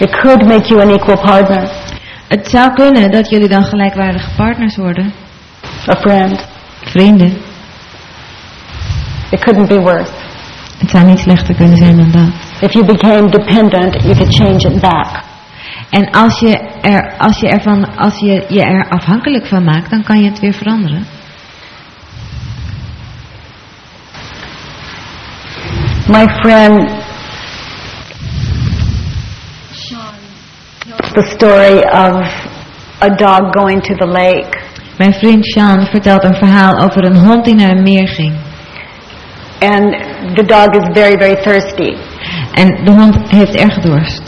It could make you an equal partner, Het zou kunnen dat jullie dan gelijkwaardige partners worden. a friend. Vrienden. It couldn't be worse. Het zou niet slechter kunnen zijn dan dat. If you became dependent, you could change it back. En als je, er, als, je ervan, als je je er afhankelijk van maakt, dan kan je het weer veranderen. My friend the story of a dog going to the lake Mijn vriend Sean vertelt een verhaal over een hond die naar een meer ging. and the dog is very very thirsty En de hond heeft erg dorst.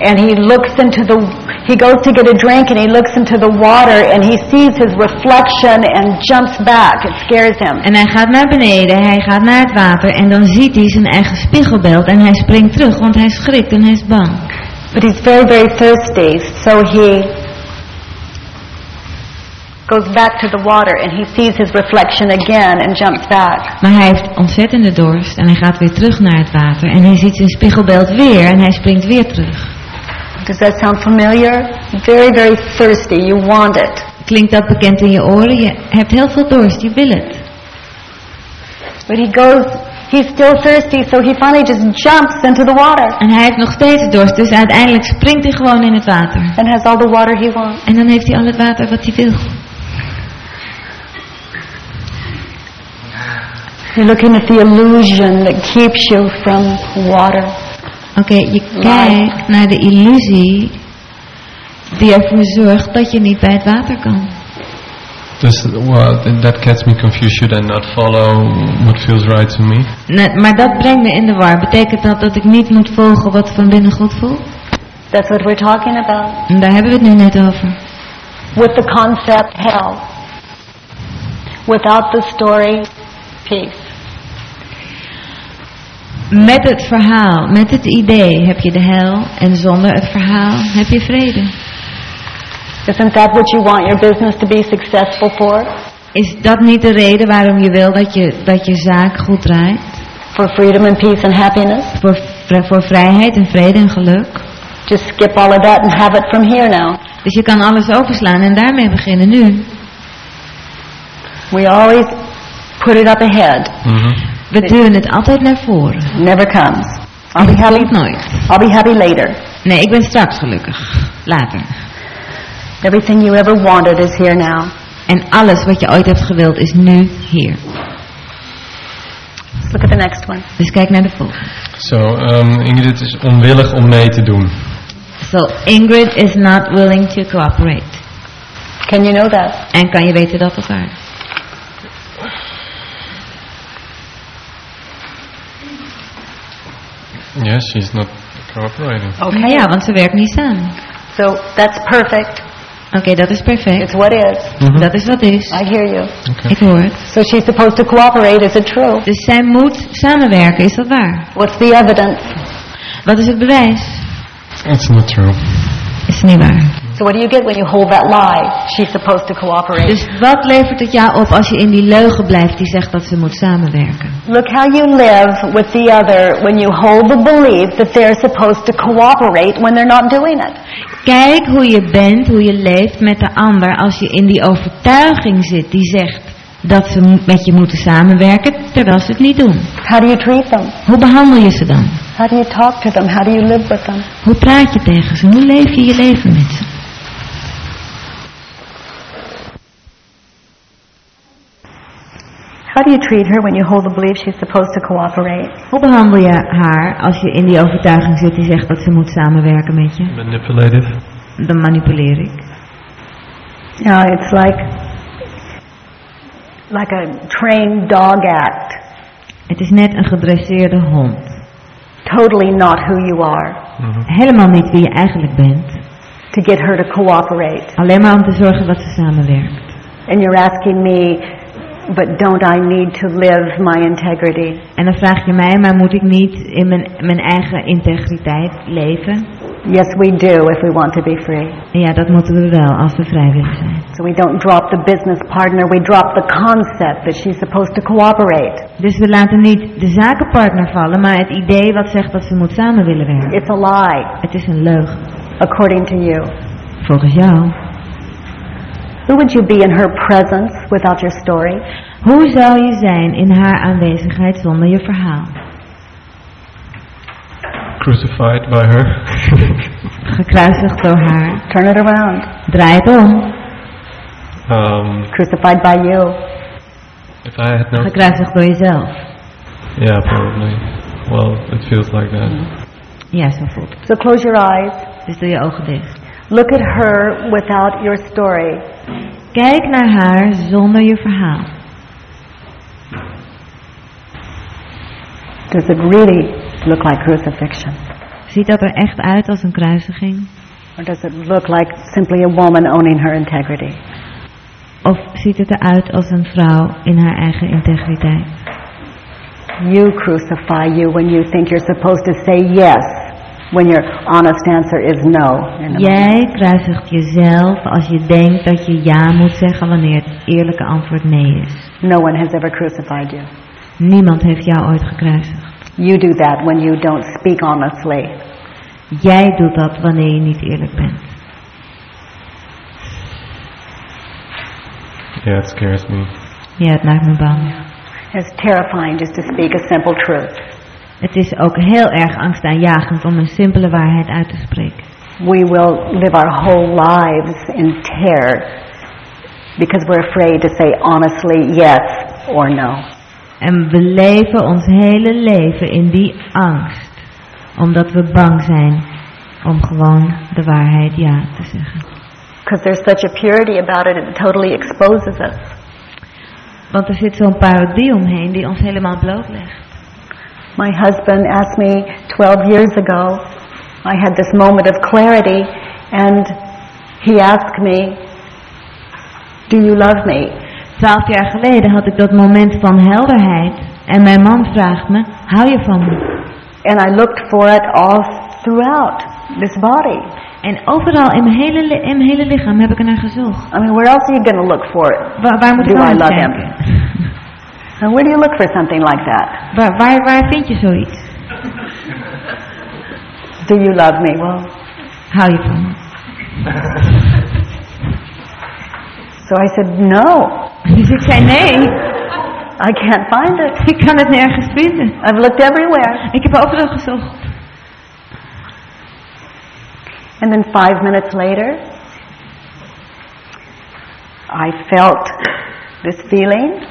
and he looks into the, he goes to get a drink and he looks into the water and he sees his reflection and jumps back. It scares him. En hij gaat naar beneden, hij gaat naar het water en dan ziet hij zijn eigen spiegelbeeld en hij springt terug, want hij schrikt en hij is bang. But he's very, very thirsty, so he goes back to the water and he sees his reflection again and jumps back. Maar hij heeft ontzettende dorst en hij gaat weer terug naar het water en hij ziet zijn spiegelbeeld weer en hij springt weer terug. Does that sound familiar? Very, very thirsty. You want it. Klinkt dat bekend in je oren? Je hebt heel veel dorst, je wil het. But he goes, he's still thirsty, so he finally just jumps into the water En hij heeft nog steeds dorst, dus uiteindelijk springt hij gewoon in het water. and has all the water he wants. En dan heeft hij al het water wat hij wil. You're looking at the illusion that keeps you from water. Oké, je kijkt naar de illusie die ervoor zorgt dat je niet bij het water kan. Does, well, th- that gets me confused. Should I not follow what feels right to me? Nee, maar dat brengt me in de war. Betekent dat dat ik niet moet volgen wat van binnen God voelt? That's what we're talking about. En daar hebben we het nu net over. With the concept hell. Without the story, peace. Met het verhaal, met het idee heb je de hel en zonder het verhaal heb je vrede. Isn't that what you want your business to be successful for? Is dat niet de reden waarom je wil dat je, dat je zaak goed draait? For freedom and peace and happiness? Voor, voor vrijheid en vrede en geluk? Just skip all of that and have it from here now. Dus je kan alles overslaan en daarmee beginnen nu. We always put it up ahead. We duwen het altijd naar voren. Never comes. I'll be happy. nooit. I'll be happy later. Nee, ik ben straks gelukkig. Later. Everything you ever wanted is here now. En alles wat je ooit hebt gewild is nu hier. Let's look at the next one. Dus kijk naar de volgende. So, um, Ingrid is onwillig om mee te doen. So Ingrid is not willing to cooperate. Can you know that? En kan je weten dat elkaar? Yes, she's not cooperating. Okay. Ja, want ze werkt niet samen. So that's perfect. Oké, dat is perfect. It's what is. Dat is wat is. I hear you. Okay. Ik hoor het. So she's supposed to cooperate. Is it true? Dus zij moet samenwerken, is dat waar? What's the evidence? Wat is het bewijs? It's not true. Is niet waar. So what do you get when you hold that lie? She's supposed to cooperate. Dus wat levert het jou op als je in die leugen blijft die zegt dat ze moet samenwerken? Look how you live with the other when you hold the belief that they're supposed to cooperate when they're not doing it. Kijk hoe je bent, hoe je leeft met de ander als je in die overtuiging zit die zegt dat ze met je moeten samenwerken terwijl ze het niet doen. How do you treat them? Hoe behandel je ze dan? How do you talk to them? How do you live with them? Hoe praat je tegen ze? Hoe leef je je leven met ze? How do you treat her when you hold the belief she's supposed to cooperate? Hoe behandel je haar als je in die overtuiging zit die zegt dat ze moet samenwerken met je? Manipulated. Dan manipuleer ik. Yeah, it's like like a trained dog act. Het is net een gedresseerde hond. Totally not who you are. Helemaal niet wie je eigenlijk bent. To get her to cooperate. Alleen maar om te zorgen dat ze samenwerkt. And you're asking me, but don't I need to live my integrity? En dan vraag je mij, maar moet ik niet in mijn, mijn eigen integriteit leven? Yes, we do if we want to be free. Ja, dat moeten we wel als we vrij willen zijn. So we don't drop the business partner, we drop the concept that she's supposed to cooperate. Dus we laten niet de zakenpartner vallen, maar het idee wat zegt dat ze moet samen willen werken. It's a lie, Het is een leugen. according to you. Volgens jou. Who would you be in her presence without your story? Hoe zou je zijn in haar aanwezigheid zonder je verhaal? Crucified by her. Gekruisigd door haar. Turn it around. Draai het om. um, Crucified by you. if I had no... Gekruisigd door jezelf. Yeah, probably. Well, it feels like that. Ja, zo voelt het. So close your eyes. Dus doe je ogen dicht. Look at her without your story. Kijk naar haar zonder je verhaal. Does it really look like crucifixion? Ziet dat er echt uit als een kruisiging? Or does it look like simply a woman owning her integrity? Of ziet het eruit als een vrouw in haar eigen integriteit? You crucify you when you think you're supposed to say yes when your honest answer is no. Jij kruisigt jezelf als je denkt dat je ja moet zeggen wanneer het eerlijke antwoord nee is. No one has ever crucified you. Niemand heeft jou ooit gekruisigd. You do that when you don't speak honestly. Jij doet dat wanneer je niet eerlijk bent. Yeah, it scares me. Ja, het maakt me bang. It's terrifying just to speak a simple truth. Het is ook heel erg angstaanjagend om een simpele waarheid uit te spreken. We will live our whole lives in terror because we're afraid to say honestly yes or no. En we leven ons hele leven in die angst. Omdat we bang zijn om gewoon de waarheid ja te zeggen. Because there's such a purity about it, it totally exposes us. Want er zit zo'n parodie omheen die ons helemaal blootlegt. My husband asked me 12 years ago, I had this moment of clarity, and he asked me, Do you love me? Twaalf jaar geleden had ik dat moment van helderheid. En mijn man vraagt me, hou je van me? And I looked for it all throughout this body. En overal in mijn hele, in mijn hele lichaam heb ik er naar gezocht. I mean, where else are you going to look for it? Waar, waar moet Do I anders love him? kijken? And where do you look for something like that? Waar, waar, waar vind je zoiets? Do you love me? Well, Hou je van me? so I said, No, Dus ik zei nee, I can't find it. ik kan het nergens vinden. I've looked everywhere. Ik heb overal gezocht. And then five minutes later, I felt this feeling.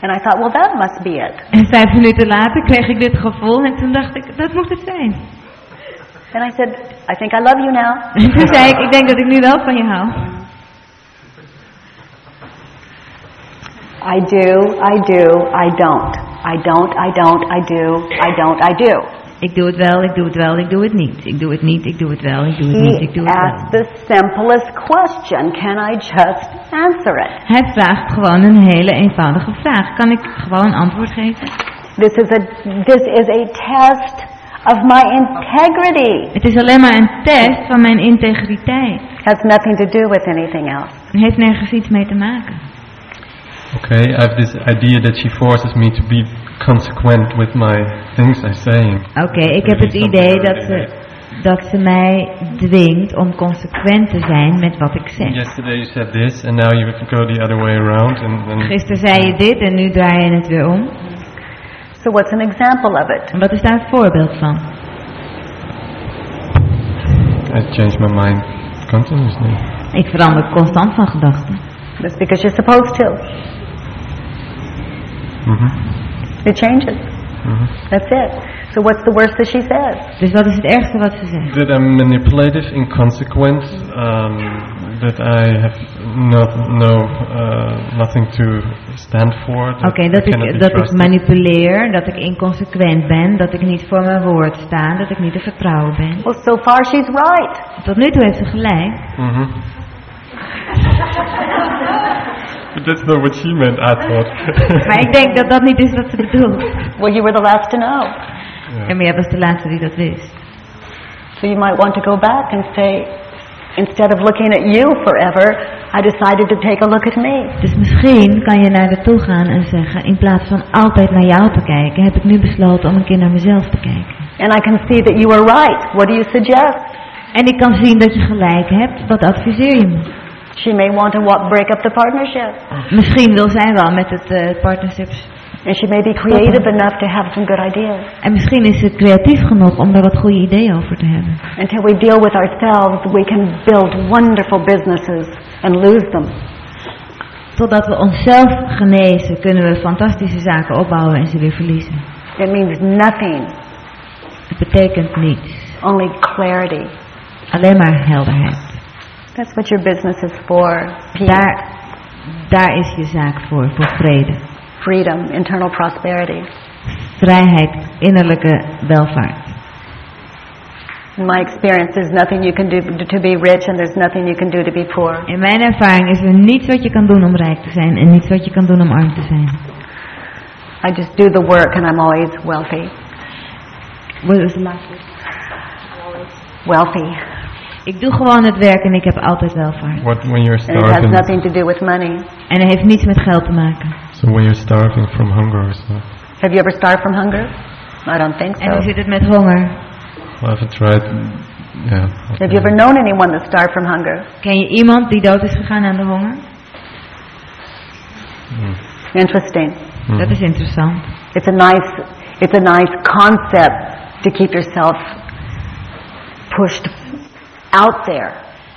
And I thought, well, that must be it. En vijf minuten later kreeg ik dit gevoel en toen dacht ik, dat moet het zijn. And I said, I think I love you now. En toen zei ik, ik denk dat ik nu wel van je hou. I do, I do, I don't. I don't, I don't, I do, I don't, I do. Ik doe het wel, ik doe het wel, ik doe het niet. Ik doe het niet, ik doe het wel, ik doe het niet, ik doe het asked wel. the simplest question. Can I just answer it? Hij vraagt gewoon een hele eenvoudige vraag. Kan ik gewoon antwoord geven? This is a, this is a test of my integrity. Het is alleen maar een test van mijn integriteit. Has nothing to do with anything else. Het heeft nergens iets mee te maken. Okay, I have this idea that she forces me to be consequent with my things I'm saying. Oké, ik heb het idee dat ze, dat ze mij dwingt om consequent te zijn met wat ik zeg. Yesterday you said this, and now you go the other way around, and, and Gisteren zei je dit en nu draai je het weer om. So what's an example of it? En wat is daar een voorbeeld van? I change my mind continuously. Ik verander constant van gedachten. That's because you're supposed to. hmm It. hmm That's it. So what's the worst that she says? Dus wat is het ergste wat ze zegt? That I'm manipulative, inconsequent, um, that I have no, no, uh, nothing to stand for. that Oké, I dat, ik, dat ik manipuleer, dat ik inconsequent ben, dat ik niet voor mijn woord sta, dat ik niet te vertrouwen ben. Well, so far she's right. Tot nu toe heeft ze gelijk. Mhm. but that's not what she meant, I thought. Maar ik denk dat dat niet is wat ze bedoelt. Well, you were the last to know. En jij was de laatste die dat wist. So you might want to go back and say, instead of looking at you forever, I decided to take a look at me. Dus misschien kan je naar toe gaan en zeggen, in plaats van altijd naar jou te kijken, heb ik nu besloten om een keer naar mezelf te kijken. And I can see that you were right. What do you suggest? En ik kan zien dat je gelijk hebt, wat adviseer je me? She may want to wa- break up the partnership. Misschien wil zij wel met het eh, partnerships. And she may be creative enough to have some good ideas. En misschien is ze creatief genoeg om daar wat goede ideeën over te hebben. Until we deal with ourselves, we can build wonderful businesses and lose them. Totdat we onszelf genezen, kunnen we fantastische zaken opbouwen en ze weer verliezen. It means nothing, Het betekent niets. only clarity. Alleen maar helderheid. That's what your business is for. Peace, Daar, daar is je zaak voor, voor vrede. freedom, internal prosperity. Vrijheid, innerlijke welvaart. In my experience, there's nothing you can do to be rich and there's nothing you can do to be poor. In mijn ervaring is er niets wat je kan doen om rijk te zijn en niets wat je kan doen om arm te zijn. I just do the work and I'm always wealthy. Wat is de laatste? Wealthy. Ik doe gewoon het werk en ik heb altijd welvaart. What when you're And it has starving? nothing to do with money. En het heeft niets met geld te maken. So when you're starving from hunger or so, Have you ever starved from hunger? I don't think En hoe so. zit het met honger? I haven't tried. Yeah. Have you ever known anyone that starved from hunger? Ken je iemand die dood is gegaan aan de honger? Interesting. Mhm. Dat is interessant. It's a nice, it's a nice concept to keep yourself pushed out there.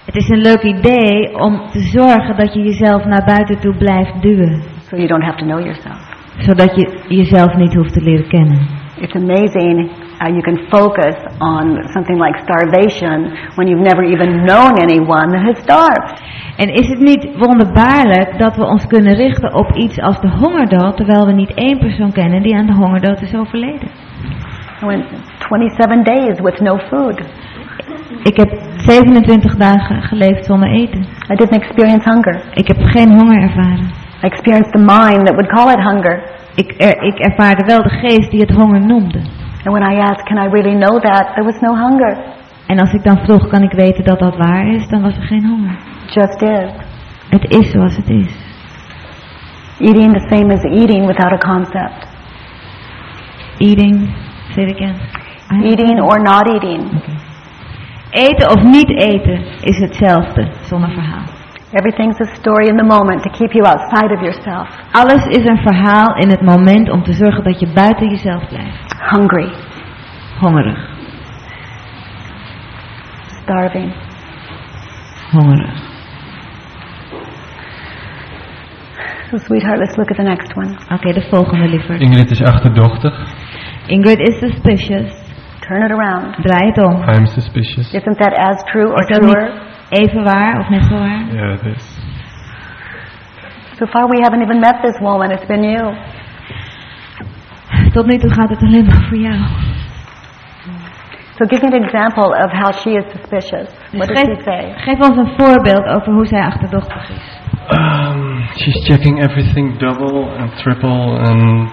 Het is een leuk idee om te zorgen dat je jezelf naar buiten toe blijft duwen. So you don't have to know yourself. Zodat je jezelf niet hoeft te leren kennen. It's amazing how you can focus on something like starvation when you've never even known anyone that has starved. En is het niet wonderbaarlijk dat we ons kunnen richten op iets als de hongerdood, terwijl we niet één persoon kennen die aan de hongerdood is overleden? I went 27 days with no food. Ik heb 27 dagen geleefd zonder eten. I didn't experience hunger. Ik heb geen honger ervaren. I experienced the mind that would call it hunger. Ik, er, ik ervaarde wel de geest die het honger noemde. And when I asked, can I really know that? There was no hunger. En als ik dan vroeg, kan ik weten dat dat waar is, dan was er geen honger. Just is. Het is zoals het is. Eating the same as eating without a concept. Eating, say it again. Eating or not eating. Eten of niet eten is hetzelfde, zonder verhaal. Everything's a story in the moment to keep you outside of yourself. Alles is een verhaal in het moment om te zorgen dat je buiten jezelf blijft. Hungry. Hongerig, Starving. hongerig. So sweetheart, let's look at the next one. Oké, de volgende liever. Ingrid is achterdochtig. Ingrid is suspicious. Turn it around. Draai het om. I'm suspicious. Isn't that as true or truer? niet even waar of net zo waar? Yeah, it is. So far we haven't even met this woman. It's been you. Tot nu toe gaat het alleen maar voor jou. So give me an example of how she is suspicious. What Dus does she say? geef ons een voorbeeld over hoe zij achterdochtig is. Um, she's checking everything double and triple and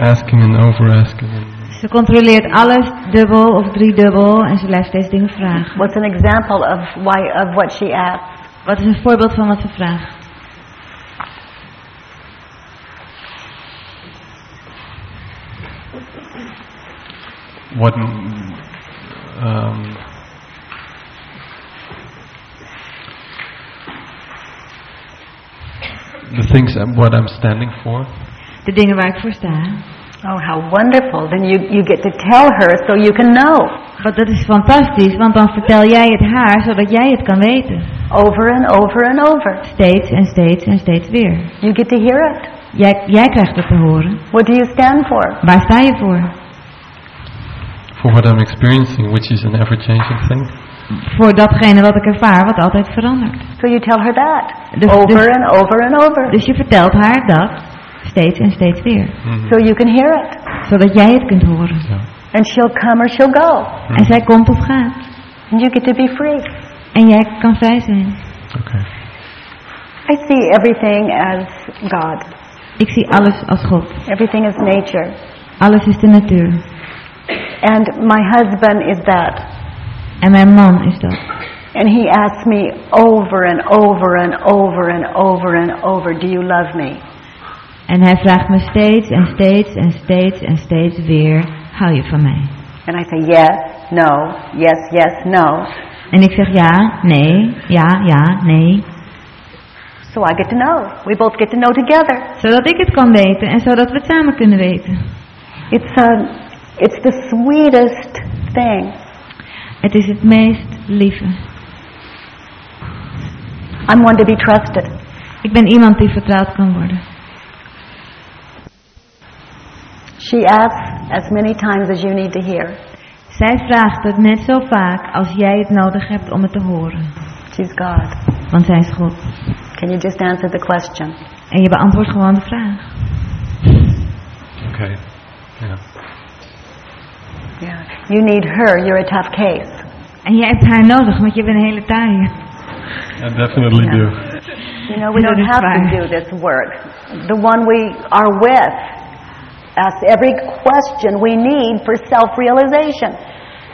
asking and over asking. Ze controleert alles dubbel of driedubbel en ze blijft steeds dingen vragen. What's an example of why of what she asks? Wat is een voorbeeld van wat ze vraagt? What? Um, the things I'm, what I'm standing for. De dingen waar ik voor sta. Oh, how wonderful. Then you, you get to tell her so you can know. Want dat is fantastisch, want dan vertel jij het haar zodat jij het kan weten. Over and over and over. Steeds en steeds en steeds weer. You get to hear it. Jij, jij krijgt het te horen. What do you stand for? Waar sta je voor? For what I'm experiencing, which is an ever-changing thing. Voor datgene wat ik ervaar, wat altijd verandert. So you tell her that. Dus- over dus- and over and over. Dus je vertelt haar dat steeds en steeds weer. Mhm. So you can hear it. Zodat jij het kunt horen. And she'll come or she'll go. Mhm. En zij komt of gaat. And you get to be free. En jij kan vrij zijn. Okay. I see everything as God. Ik zie alles als God. Everything is nature. Alles is de natuur. And my husband is that. En mijn man is dat. And he asks me over and over and over and over and over, do you love me? En hij vraagt me steeds en steeds en steeds en steeds weer, hou je van mij? And I say, yes, no, yes, yes, no. En ik zeg ja, nee, ja, ja, nee. So I get to know. We both get to know together. Zodat ik het kan weten en zodat we het samen kunnen weten. It's, a, it's the sweetest thing. Het is het meest lieve. I'm one to be trusted. Ik ben iemand die vertrouwd kan worden. She asks as many times as you need to hear. Zij vraagt het net zo vaak als jij het nodig hebt om het te horen. She's God. Want zij is God. Can you just answer the question? En je beantwoordt gewoon de vraag. Okay. Yeah. Yeah. You need her. You're a tough case. En jij hebt haar nodig, want je bent een hele taaie. I definitely do. You know, we don't have to do this work. The one we are with asks every question we need for self-realization.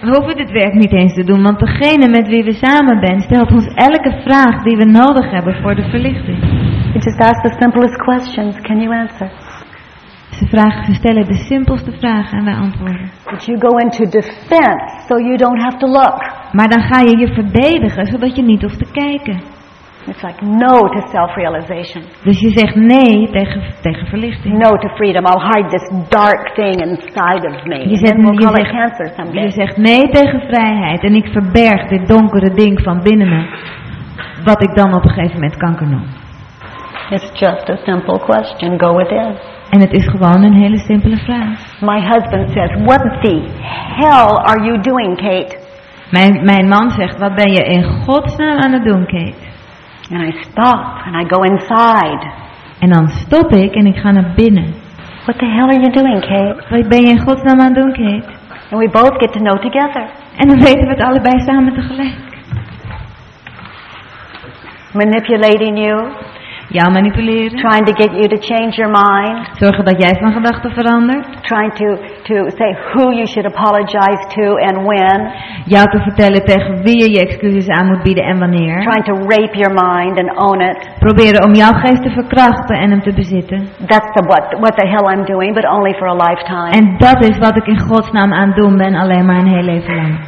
We hoeven dit werk niet eens te doen, want degene met wie we samen zijn stelt ons elke vraag die we nodig hebben voor de verlichting. You just ask the simplest questions. Can you answer? Ze, vragen, ze stellen de simpelste vragen en wij antwoorden. But you go into defense so you don't have to look. Maar dan ga je je verdedigen, zodat je niet hoeft te kijken. It's like no to self-realization. Dus je zegt nee tegen, tegen verlichting. No to freedom. I'll hide this dark thing inside of me. Je zegt, we'll je, call it zegt, cancer someday. je zegt nee tegen vrijheid en ik verberg dit donkere ding van binnen me. Wat ik dan op een gegeven moment kanker noem. It's just a simple question. Go within. En het is gewoon een hele simpele vraag. My husband says, What the hell are you doing, Kate? Mijn, mijn man zegt, wat ben je in godsnaam aan het doen, Kate? And I stop and I go inside. En dan stop ik en ik ga naar binnen. What the hell are you doing, Kate? Wat ben je in godsnaam aan het doen, Kate? And we both get to know together. En dan weten we het allebei samen tegelijk. Manipulating you, Jou manipuleren. trying to get you to change your mind, Zorgen dat jij van gedachten verandert. trying to, to say who you should apologize to and when, Jou te vertellen tegen wie je je excuses aan moet bieden en wanneer. trying to rape your mind and own it. Proberen om jouw geest te verkrachten en hem te bezitten. That's the what, what the hell I'm doing, but only for a lifetime. En dat is wat ik in godsnaam aan het doen ben, alleen maar een heel leven lang.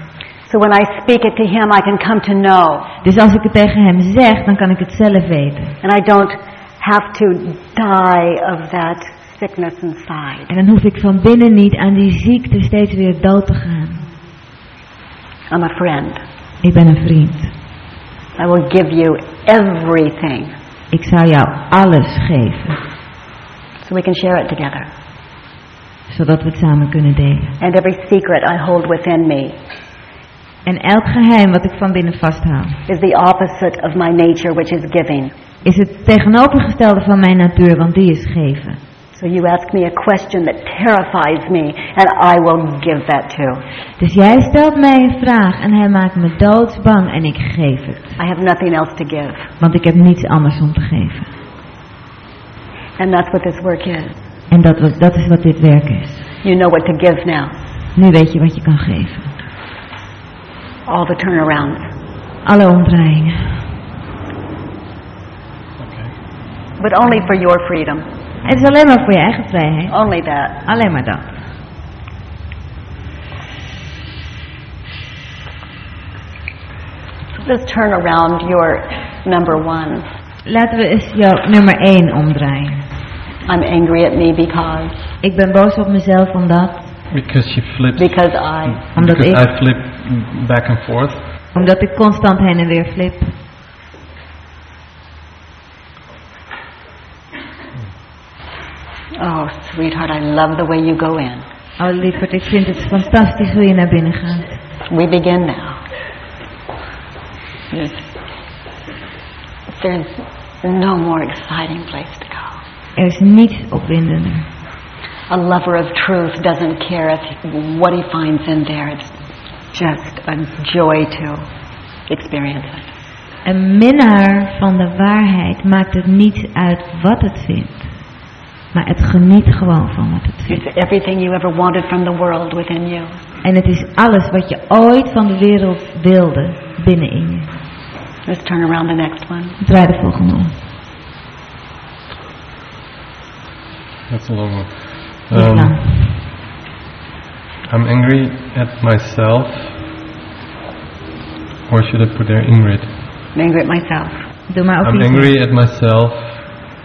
So when I speak it to him, I can come to know. Dus als ik het tegen hem zeg, dan kan ik het zelf weten. And I don't have to die of that sickness inside. En dan hoef ik van binnen niet aan die ziekte steeds weer dood te gaan. I'm a friend. Ik ben een vriend. I will give you everything Ik zou jou alles geven, so we can share it together. zodat we het samen kunnen delen. And every secret I hold within me En elk geheim wat ik van binnen vasthoud, is the opposite of my nature, which is giving. is het tegenovergestelde van mijn natuur, want die is geven. So you ask me a question that terrifies me, and I will give that too. Dus jij stelt mij een vraag en hij maakt me doodsbang en ik geef het. I have nothing else to give. Want ik heb niets anders om te geven. And that's what this work is. En dat, was- dat is wat dit werk is. You know what to give now. Nu weet je wat je kan geven. All the turnarounds. Alle omdraaiingen. But only for your freedom. Het is alleen maar voor je eigen eh, vrijheid. Only that. Alleen maar dat. Let's turn around your number one. Laten we eens jouw nummer 1 omdraaien. I'm angry at me because, Ik ben boos op mezelf omdat, Because she flips. because I. omdat because ik, I flip back and forth. omdat ik constant heen en weer flip. Oh, sweetheart, I love the way you go in. Oh lieverd, ik vind het fantastisch hoe je naar binnen gaat. We begin now. There's, there's no more exciting place to go. Er is niets opwindender. A lover of truth doesn't care if what he finds in there. It's just a joy to experience it. Een minnaar van de waarheid maakt het niet uit wat het vindt. Maar het geniet gewoon van wat het vindt. It's everything you ever wanted from the world within you. En het is alles wat je ooit van de wereld wilde binnenin je. Let's turn around the next one. Draai de volgende om. That's a long one. Um. I'm angry at myself. Or should I put there Ingrid? I'm angry at myself. Ook I'm angry at myself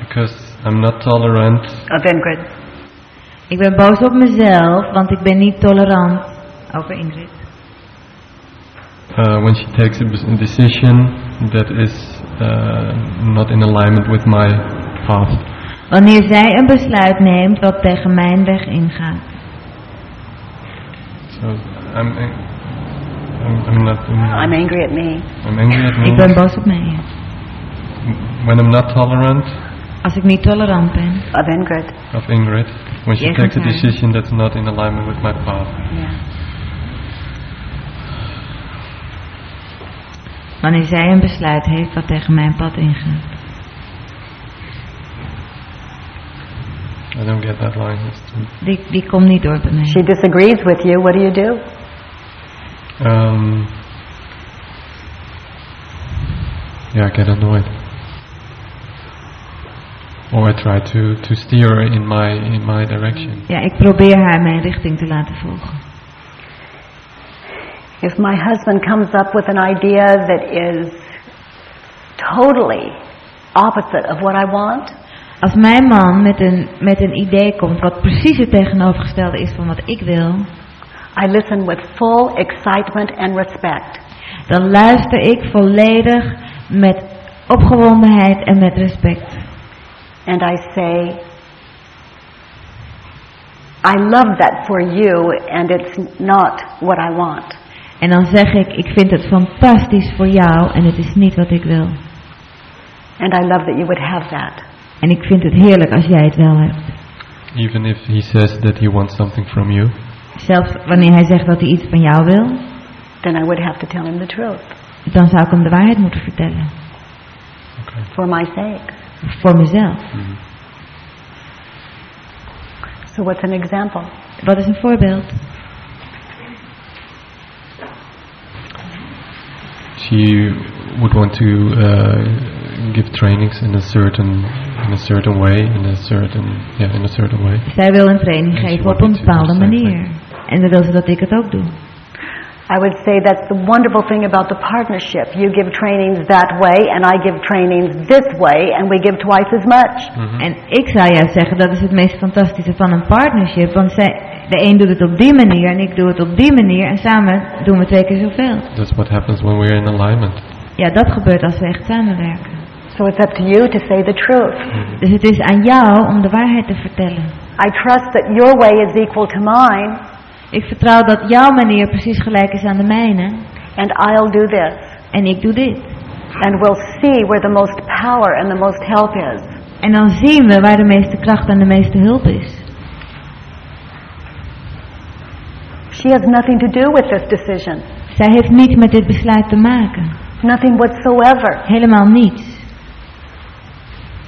because I'm not tolerant Of Ingrid. Ik ben boos op mezelf, want ik ben niet tolerant. Over Ingrid. uh, when she takes a decision that is uh, not in alignment with my path. Wanneer zij een besluit neemt wat tegen mijn weg ingaat. So I'm, I'm, I'm not. I'm angry at me. I'm angry at Ik ben boos op mij. when I'm not tolerant Als ik niet tolerant ben. Of Ingrid. of Ingrid. When she Yes, takes a decision that's not in alignment with my path. Yeah. Wanneer zij een besluit heeft wat tegen mijn pad ingaat. I don't get that line. Die, die komt niet door bij mij. She disagrees with you. What do you do? um, yeah, I get annoyed. Or I try to, to steer in my in my direction. Ja, ik probeer haar mijn richting te laten volgen. If my husband comes up with an idea that is totally opposite of what I want, Als mijn man met een, met een idee komt wat precies het tegenovergestelde is van wat ik wil, I listen with full excitement and respect. dan luister ik volledig met opgewondenheid en met respect. And I say, I love that for you, and it's not what I want. En dan zeg ik, ik vind het fantastisch voor jou en het is niet wat ik wil. And I love that you would have that. En ik vind het heerlijk als jij het wel hebt. Even if he says that he wants something from you, Zelfs wanneer hij zegt dat hij iets van jou wil, Then I would have to tell him the truth dan zou ik hem de waarheid moeten vertellen. for my sake. Voor mezelf. So, what's an example? Wat is een voorbeeld? she would want to uh, give trainings in a certain in a certain way, in a certain yeah, in a certain way. Zij wil een training geven op een bepaalde manier. En dan wil ze dat ik het ook doe. I would say that's the wonderful thing about the partnership. You give trainings that way, and I give trainings this way, and we give twice as much. En ik zou juist zeggen, dat is het meest fantastische van een partnership. Want zij, de een doet het op die manier en ik doe het op die manier. En samen doen we twee keer zoveel. That's what happens when we're in alignment. Ja, dat gebeurt als we echt samenwerken. So it's up to you to say the truth. Dus het is aan jou om de waarheid te vertellen. I trust that your way is equal to mine, Ik vertrouw dat jouw manier precies gelijk is aan de mijne. and I'll do this. En ik doe dit. And we'll see where the most power and the most help is. En dan zien we waar de meeste kracht en de meeste hulp is. She has nothing to do with this decision. Zij heeft niets met dit besluit te maken. Nothing whatsoever. Helemaal niets.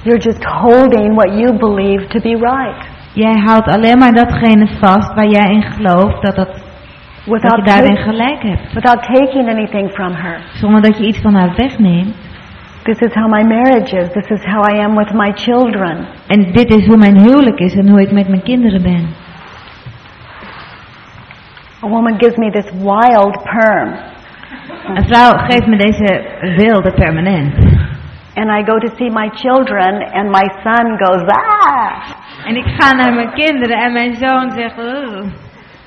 You're just holding what you believe to be right. Jij houdt alleen maar datgene vast waar jij in gelooft dat, dat, dat je daarin gelijk hebt. without taking anything from her. Zonder dat je iets van haar wegneemt. This is how my marriage is. This is how I am with my children. En dit is hoe mijn huwelijk is en hoe ik met mijn kinderen ben. A woman gives me this wild perm, Een vrouw geeft me deze wilde permanent. And I go to see my children, and my son goes, ah! En ik ga naar mijn kinderen en mijn zoon zegt... "Oeh."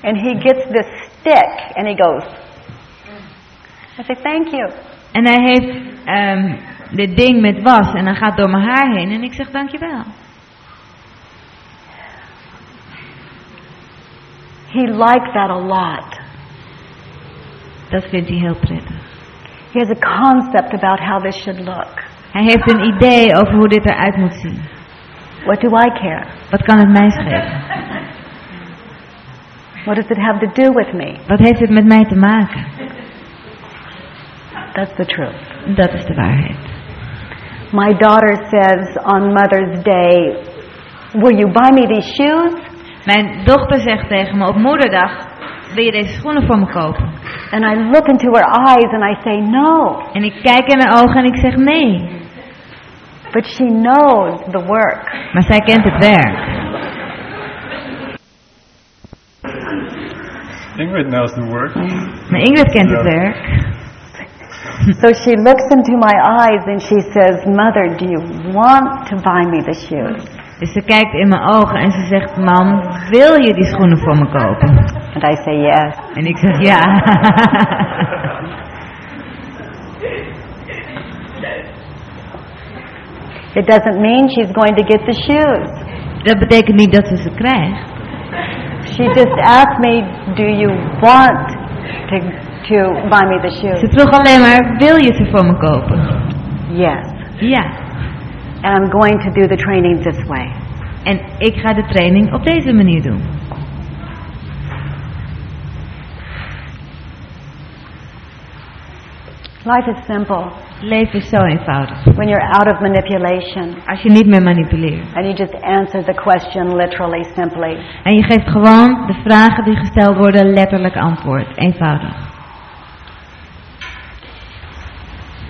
And he gets this stick, and he goes, I say, thank you. En hij heeft ehm, dit ding met was en dan gaat door mijn haar heen en ik zeg dankjewel. He likes that a lot. Dat vindt hij heel prettig. He has a concept about how this should look. Hij heeft een idee over hoe dit eruit moet zien. What do I care? Wat kan het mij schelen? What does it have to do with me? Wat heeft het met mij te maken? That's the truth. Dat is de waarheid. My daughter says on Mother's Day, Will you buy me these shoes? Mijn dochter zegt tegen me op moederdag, wil je deze schoenen voor me kopen? And I look into her eyes and I say, No. En ik kijk in haar ogen en ik zeg nee. But she knows the work. Maar zij kent het werk. Ingrid knows the work. Maar Ingrid kent het werk. So she looks into my eyes and she says, Mother, do you want to buy me the shoes? Dus ze kijkt in mijn ogen en ze zegt, mam, wil je die schoenen voor me kopen? And I say, Yes. En ik zeg ja. It doesn't mean she's going to get the shoes. Dat betekent niet dat ze ze krijgt. She just asked me, Do you want to, to buy me the shoes? Ze vroeg alleen maar, wil je ze voor me kopen? Yes. Ja. And I'm going to do the training this way. En ik ga de training op deze manier doen. Life is simple Leven is zo eenvoudig. when you're out of manipulation Als je niet meer manipuleert. and you just answer the question literally, simply. En je geeft gewoon de vragen die gesteld worden letterlijk antwoord. Eenvoudig.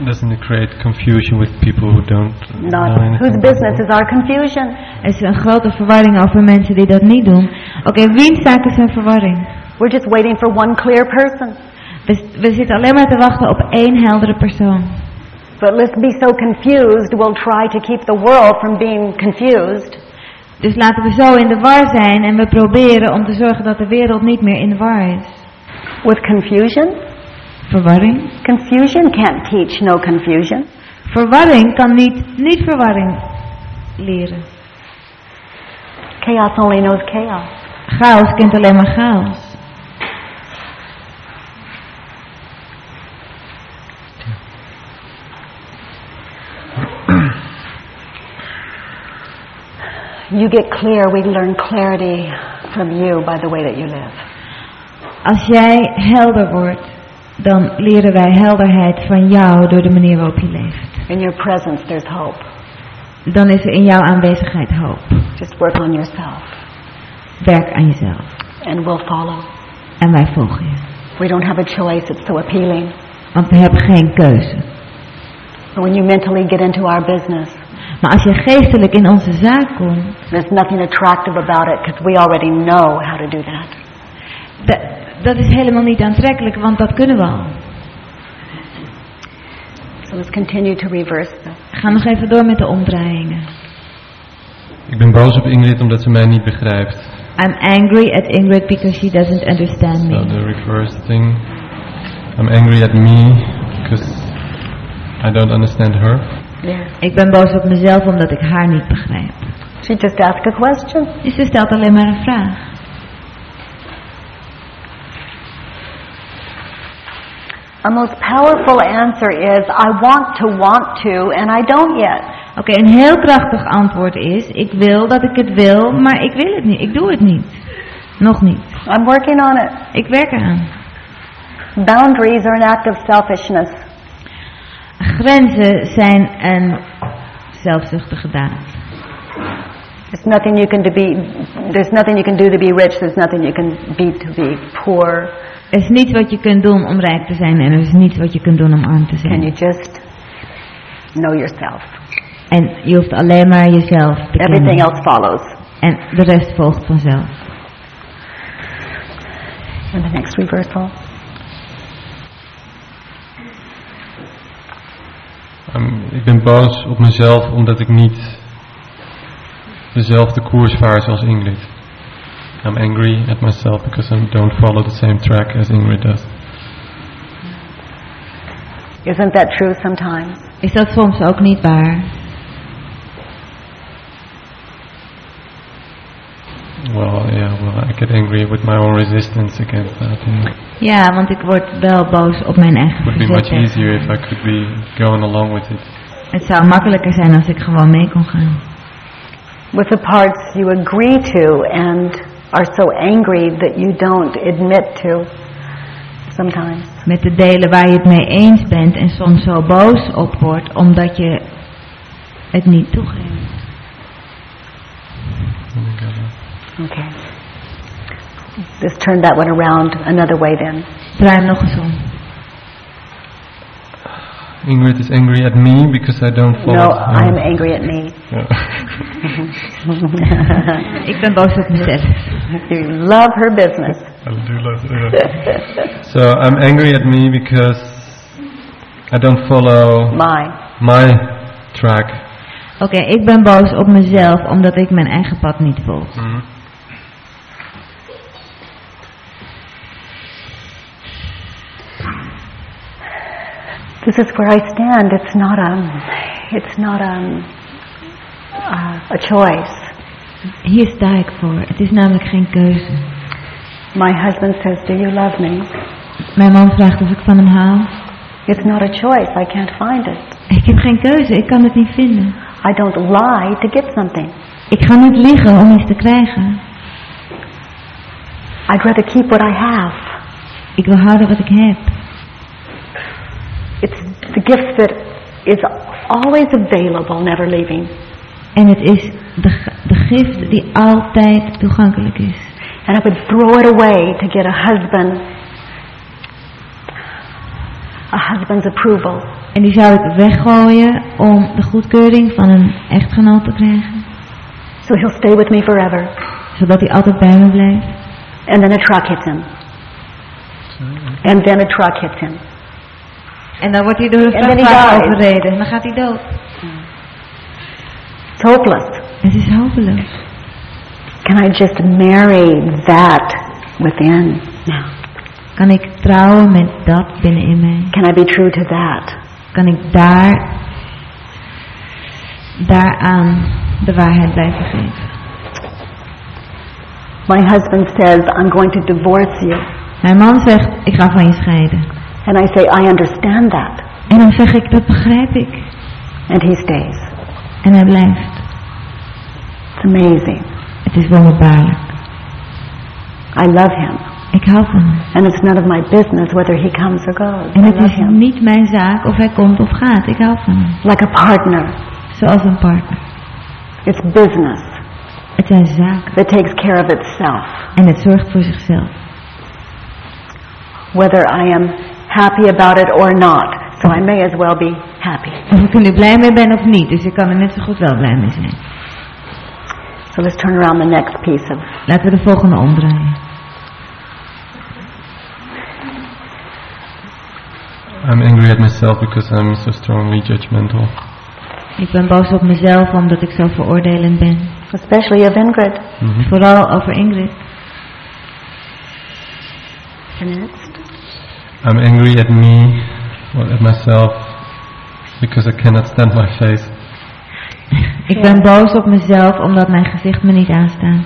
Doesn't it create confusion with people who don't know Not anything? whose business is our confusion. Er is een grote verwarring over mensen die dat niet doen. Oké, wiens zaak is er verwarring? We're just waiting for one clear person. We, we zitten alleen maar te wachten op één heldere persoon. But let's be so confused, we'll try to keep the world from being confused. Dus laten we zo in de war zijn en we proberen om te zorgen dat de wereld niet meer in de war is. With confusion? Verwarring? Confusion can't teach no confusion. Verwarring kan niet, niet verwarring leren. Chaos only knows chaos. Chaos kent alleen maar chaos. You get clear, we learn clarity from you by the way that you live. Als jij helder wordt, dan leren wij helderheid van jou door de manier waarop je leeft. In your presence, there's hope. Dan is er in jouw aanwezigheid hoop. Just work on yourself, Werk aan jezelf. and we'll follow. En wij volgen je. We don't have a choice, it's so appealing. Want we hebben geen keuze. When you mentally get into our business, Maar als je geestelijk in onze zaak komt, there's nothing attractive about it because we already know how to do that. da- dat is helemaal niet aantrekkelijk, want dat kunnen we al. So let's continue to reverse this. Ga nog even door met de omdraaiingen. Ik ben boos op Ingrid omdat ze mij niet begrijpt. I'm angry at Ingrid because she doesn't understand So me. the reverse thing. I'm angry at me because I don't understand her. Yes. Ik ben boos op mezelf omdat ik haar niet begrijp. She just asked a question. Ze stelt alleen maar een vraag. A most powerful answer is, I want to want to, and I don't yet. Oké, een heel krachtig antwoord is, ik wil dat ik het wil, maar ik wil het niet. Ik doe het niet. Nog niet. I'm working on it. Ik werk eraan. Boundaries are an act of selfishness. Grenzen zijn een zelfzuchtige daad. There's nothing you can to be. There's nothing you can do to be rich. There's nothing you can be to be poor. Er is niets wat je kunt doen om rijk te zijn en er is niets wat je kunt doen om arm te Can you zijn. just know yourself? En je hoeft alleen maar jezelf te Everything kennen. else follows. En de rest volgt vanzelf. And the next reversal. Um, ik ben boos op mezelf omdat ik niet dezelfde koers vaar zoals Ingrid. I'm angry at myself because I don't follow the same track as Ingrid does. Isn't that true sometimes? Is dat soms ook niet waar? Well, yeah, well, I get angry with my own resistance against that. Yeah. Ja, want ik word wel boos op mijn eigen It would be much verzet. easier if I could be going along with it. Het zou makkelijker zijn als ik gewoon mee kon gaan. With the parts you agree to and are so angry that you don't admit to sometimes. Met de delen waar je het mee eens bent en soms zo boos op wordt omdat je het niet toegeeft. Okay. Let's turn that one around another way then. Draai hem nog eens om. Ingrid is angry at me because I don't follow. No, Yeah. I'm angry at me. Yeah. Ik ben boos op mezelf. you love her business. I do love yeah. So I'm angry at me because I don't follow My. my track. Oké, ik ben boos op mezelf omdat ik mijn eigen pad niet volg. Mhm. This is where I stand. It's not a, it's not a, uh, a choice. Hier sta ik voor. Het is namelijk geen keuze. My husband says, "Do you love me?" Mijn man vraagt of ik van hem hou. It's not a choice. I can't find it. Ik heb geen keuze, ik kan het niet vinden. I don't lie to get something. Ik ga niet liegen om iets te krijgen. I'd rather keep what I have. Ik wil houden wat ik heb. It's the gift that is always available, never leaving. En het is de, g- de gift die altijd toegankelijk is. And I would throw it away to get a husband, a husband's approval. En die zou ik weggooien om de goedkeuring van een echtgenoot te krijgen. So he'll stay with me forever. Zodat hij altijd bij me blijft. And then a truck hits him. And then a truck hits him. En dan wordt hij door een vrachtwagen overreden. En dan gaat hij dood. It's hopeless. Het is hopeloos. Can I just marry that within now? Kan ik trouwen met dat binnenin mij? Can I be true to that? Kan ik daar, daaraan de waarheid blijven geven? My husband says, I'm going to divorce you. Mijn man zegt, ik ga van je scheiden. And I say, I understand that. En dan zeg ik, dat begrijp ik. And he stays. En hij blijft. It's amazing. Het is wonderbaarlijk. I love him. Ik hou van hem. And it's none of my business whether he comes or goes. En het is him. niet mijn zaak of hij komt of gaat. Ik hou van hem. Like a partner. Zoals een partner. It's business Het zijn zaken. that takes care of itself. En het zorgt voor zichzelf. Whether I am happy about it or not. So I may as well be happy. Of ik er nu blij mee ben of niet. Dus ik kan er net zo goed wel blij mee zijn. So let's turn around the next piece of Laten we de volgende omdraaien. I'm angry at myself because I'm so strongly judgmental. Ik ben boos op mezelf omdat ik zo veroordelend ben. especially of Ingrid. Mhm. Vooral over Ingrid. Next. I'm angry at me, or at myself, because I cannot stand my face. Ik ben boos op mezelf omdat mijn gezicht me niet aanstaat.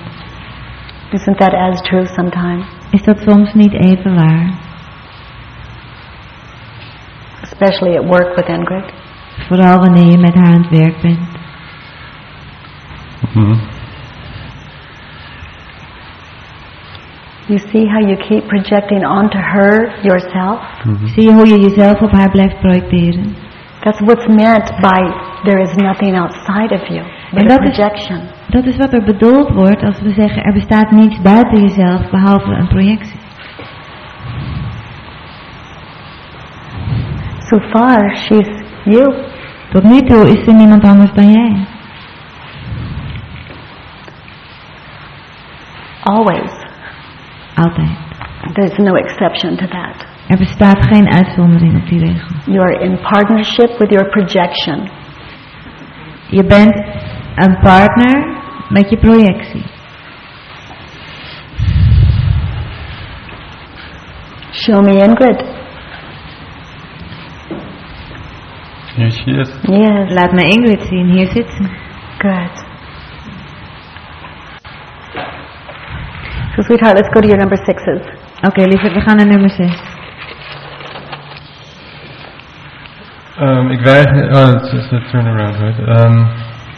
Isn't that as true sometimes? Is dat soms niet even waar? Especially at work with Ingrid. Vooral wanneer je met haar aan het werk bent. Mhm. You see how you keep projecting onto her yourself? Mhm. Zie je hoe je jezelf op haar blijft projecteren? That's what's meant by there is nothing outside of you but And a that is- projection. Dat is wat er bedoeld wordt als we zeggen er bestaat niets buiten jezelf behalve een projectie. So far, she's you. Tot nu toe is er niemand anders dan jij. Always. Altijd. There's no exception to that. Er bestaat geen uitzondering op die regel. You are in partnership with your projection. Je bent een partner met je projectie. Show me Ingrid. She is. Yes. Laat me Ingrid zien, hier zit ze. Good. So, sweetheart, let's go to your number sixes. Oké, lieverd, we gaan naar nummer 6. Um, ik weiger. Oh, it's just a turnaround, right? Um,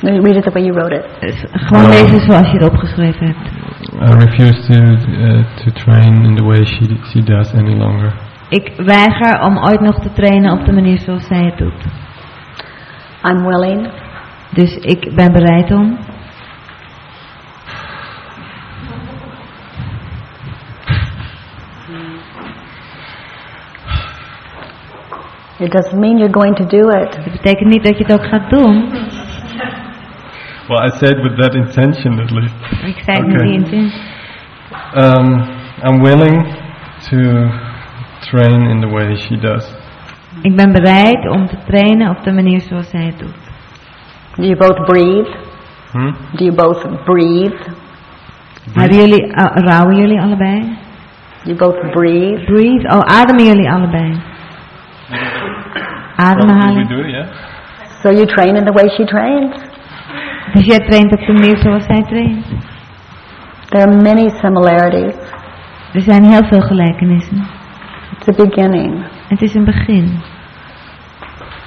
Maybe read it the way you wrote it. Gewoon Oh. lezen zoals je het opgeschreven hebt. I refuse to uh, to train in the way she she does any longer. Ik weiger om ooit nog te trainen op de manier zoals zij het doet. I'm willing Dus ik ben bereid om. It doesn't mean you're going to do it. Dat betekent niet dat je het ook gaat doen. Well, I said with that intention at least. Ik zei het met die intentie. Um, I'm willing to train in the way she does. Ik ben bereid om te trainen op de manier zoals zij het doet. Do you both breathe? Hmm? Do you both breathe? Hebben jullie, uh, rouwen jullie allebei? You both breathe? Breathe. Oh, ademen jullie allebei? Yeah. So you train in the way she trains? Dus jij traint op de manier zoals zij traint. There are many similarities. Er zijn heel veel gelijkenissen. It's a beginning. Het is een begin.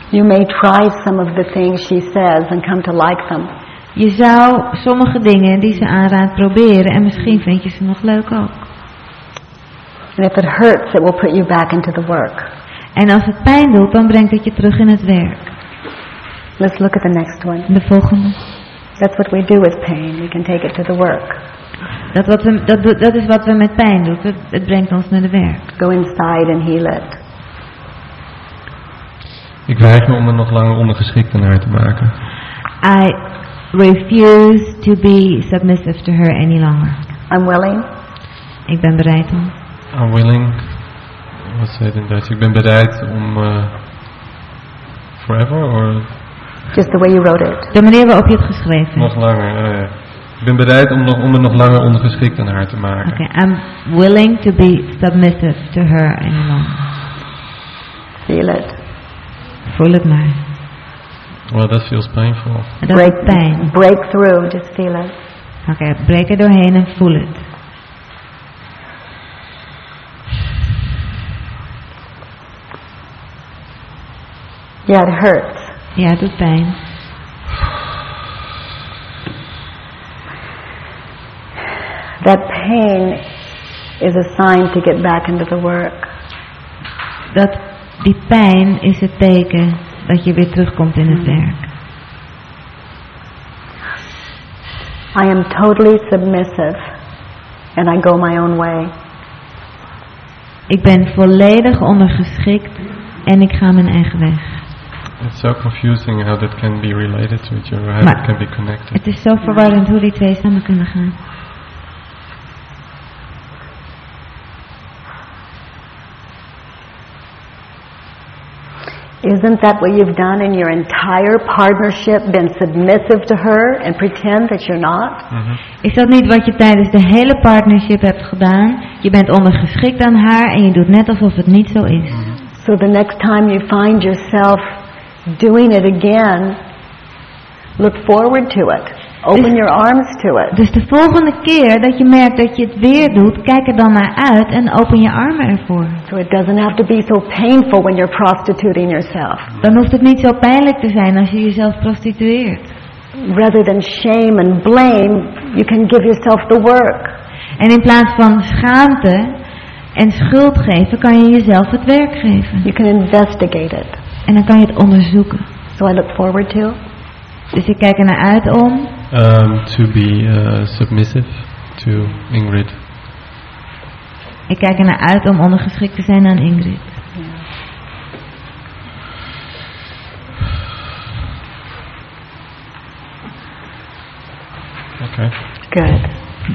You may try some of the things she says and come to like them. Je zou sommige dingen die ze aanraadt proberen en misschien vind je ze nog leuk ook. And if it hurts, it will put you back into the work. En als het pijn doet, dan brengt het je terug in het werk. Let's look at the next one. De volgende. That's what we do with pain. We can take it to the work. Dat, wat we, dat, dat is wat we met pijn doen. Het, het brengt ons naar de werk. Go inside and heal it. Ik weiger om me nog langer ondergeschikt aan haar te maken. I refuse to be submissive to her any longer. I'm willing. Ik ben bereid om. I'm willing. Wat zei het in Duits? Ik ben bereid om... eh, forever? Or Just the way you wrote it. De manier waarop je het geschreven nog hebt. langer? oh ja. Ik ben bereid om, nog, om me nog langer ondergeschikt aan haar te maken. Oké, I'm willing to be submissive to her any longer. Feel it. Voel het maar. Well, that feels painful. Dat is pijn. break through. Just feel it. Oké, breek er doorheen en voel het. Yeah, it hurts. Ja, het doet pijn. That pain is a sign to get back into the work. Dat, die pijn is het teken dat je weer terugkomt in het werk. I am totally submissive and I go my own way. Ik ben volledig ondergeschikt en ik ga mijn eigen weg. It's so confusing how that can be related to each other, how Maar- it can be connected. Het is zo verwarrend hoe die twee samen kunnen gaan. Isn't that what you've done in your entire partnership? Been submissive to her and pretend that you're not? Is dat niet wat je tijdens de hele partnership hebt gedaan? Je bent ondergeschikt aan haar en je doet net alsof het niet zo is. So the next time you find yourself doing it again, look forward to it. Open Dus- your arms to it. Dus de volgende keer dat je merkt dat je het weer doet, kijk er dan naar uit en open je armen ervoor. So it doesn't have to be so painful when you're prostituting yourself. Dan hoeft het niet zo pijnlijk te zijn als je jezelf prostitueert. Rather than shame and blame, you can give yourself the work. En in plaats van schaamte en schuld geven, kan je jezelf het werk geven. You can investigate it. En dan kan je het onderzoeken. So I look forward to. Dus ik kijk er naar uit om Um, to be uh, submissive to Ingrid. Ik kijk er naar uit om ondergeschikt te zijn aan Ingrid. Okay. Good.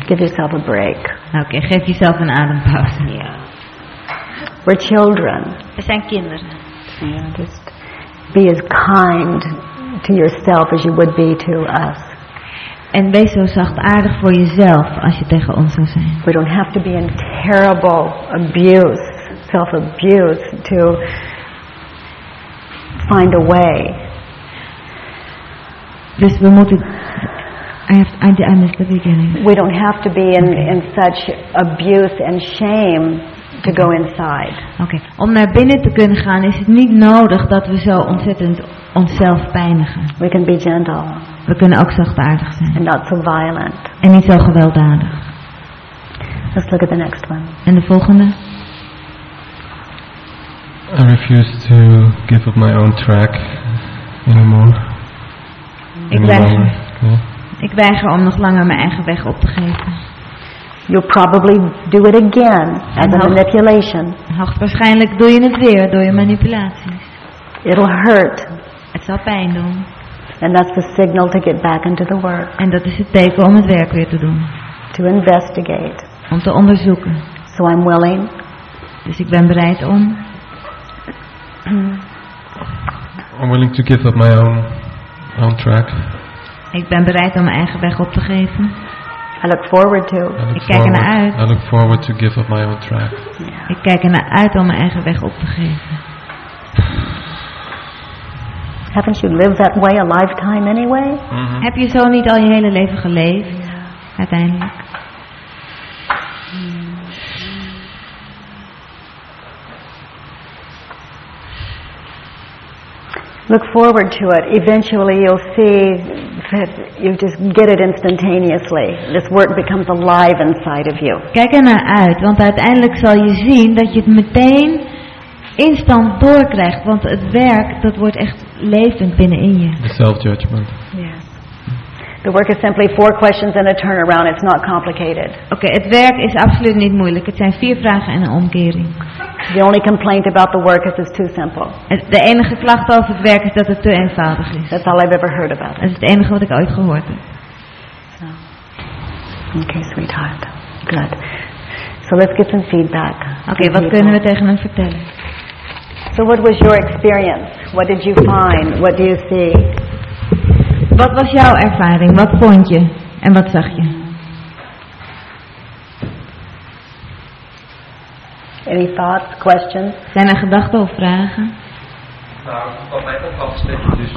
Give yourself a break. Oké, geef jezelf een adempauze. We're children. We zijn kinderen. Yeah, just be as kind to yourself as you would be to us. En wees zo zachtaardig voor jezelf als je tegen ons zou zijn. We don't have to be in terrible abuse, self-abuse to find a way. Dus we moeten... I, have, I, I missed the beginning. We don't have to be in, in such abuse and shame to go inside. Oké, om naar binnen te kunnen gaan is het niet nodig dat we zo ontzettend onszelf pijnigen. We can be gentle We kunnen ook zachtaardig zijn. and not so violent. En niet zo gewelddadig. Let's look at the next one. En de volgende? I refuse to give up my own track anymore. Ik weiger. Yeah. ik weiger om nog langer mijn eigen weg op te geven. You'll probably do it again as a manipulation. Hoogstwaarschijnlijk doe je het weer door je manipulaties. It'll hurt, Het zal pijn doen. and that's the signal to get back into the work, En dat is het teken om het werk weer te doen. to investigate. Om te onderzoeken. So I'm willing. Dus ik ben bereid om. I'm willing to give up my own own track. Ik ben bereid om mijn eigen weg op te geven. I look forward to. I look Ik kijk er naar forward- uit. I look forward to give up my own track. Ik kijk er naar uit om mijn eigen weg op te geven. Haven't you lived that way a lifetime anyway? Heb je zo niet al je hele leven geleefd? Uiteindelijk. Look forward to it. Eventually you'll see you just get it instantaneously. This work becomes alive inside of you. Kijk er naar uit, want uiteindelijk zal je zien dat je het meteen instant doorkrijgt. Want het werk, dat wordt echt levend binnenin je. The self-judgment. Yes. The work is simply four questions and a turnaround. It's not complicated. Oké, het werk is absoluut niet moeilijk. Het zijn vier vragen en een omkering. The only complaint about the work is it's too simple. De enige klacht over het werk is dat het te eenvoudig is. That's all I've ever heard about Dat it. is het enige wat ik ooit gehoord heb. Okay, sweetheart. Good. So let's get some feedback. Oké, wat kunnen we tegen hem vertellen? So what was your experience? What did you find? What do you see? Wat was jouw ervaring? Wat vond je? En wat zag je? Any thoughts, questions? Zijn er gedachten of vragen? Nou, wat mij opvalt is dat je dus,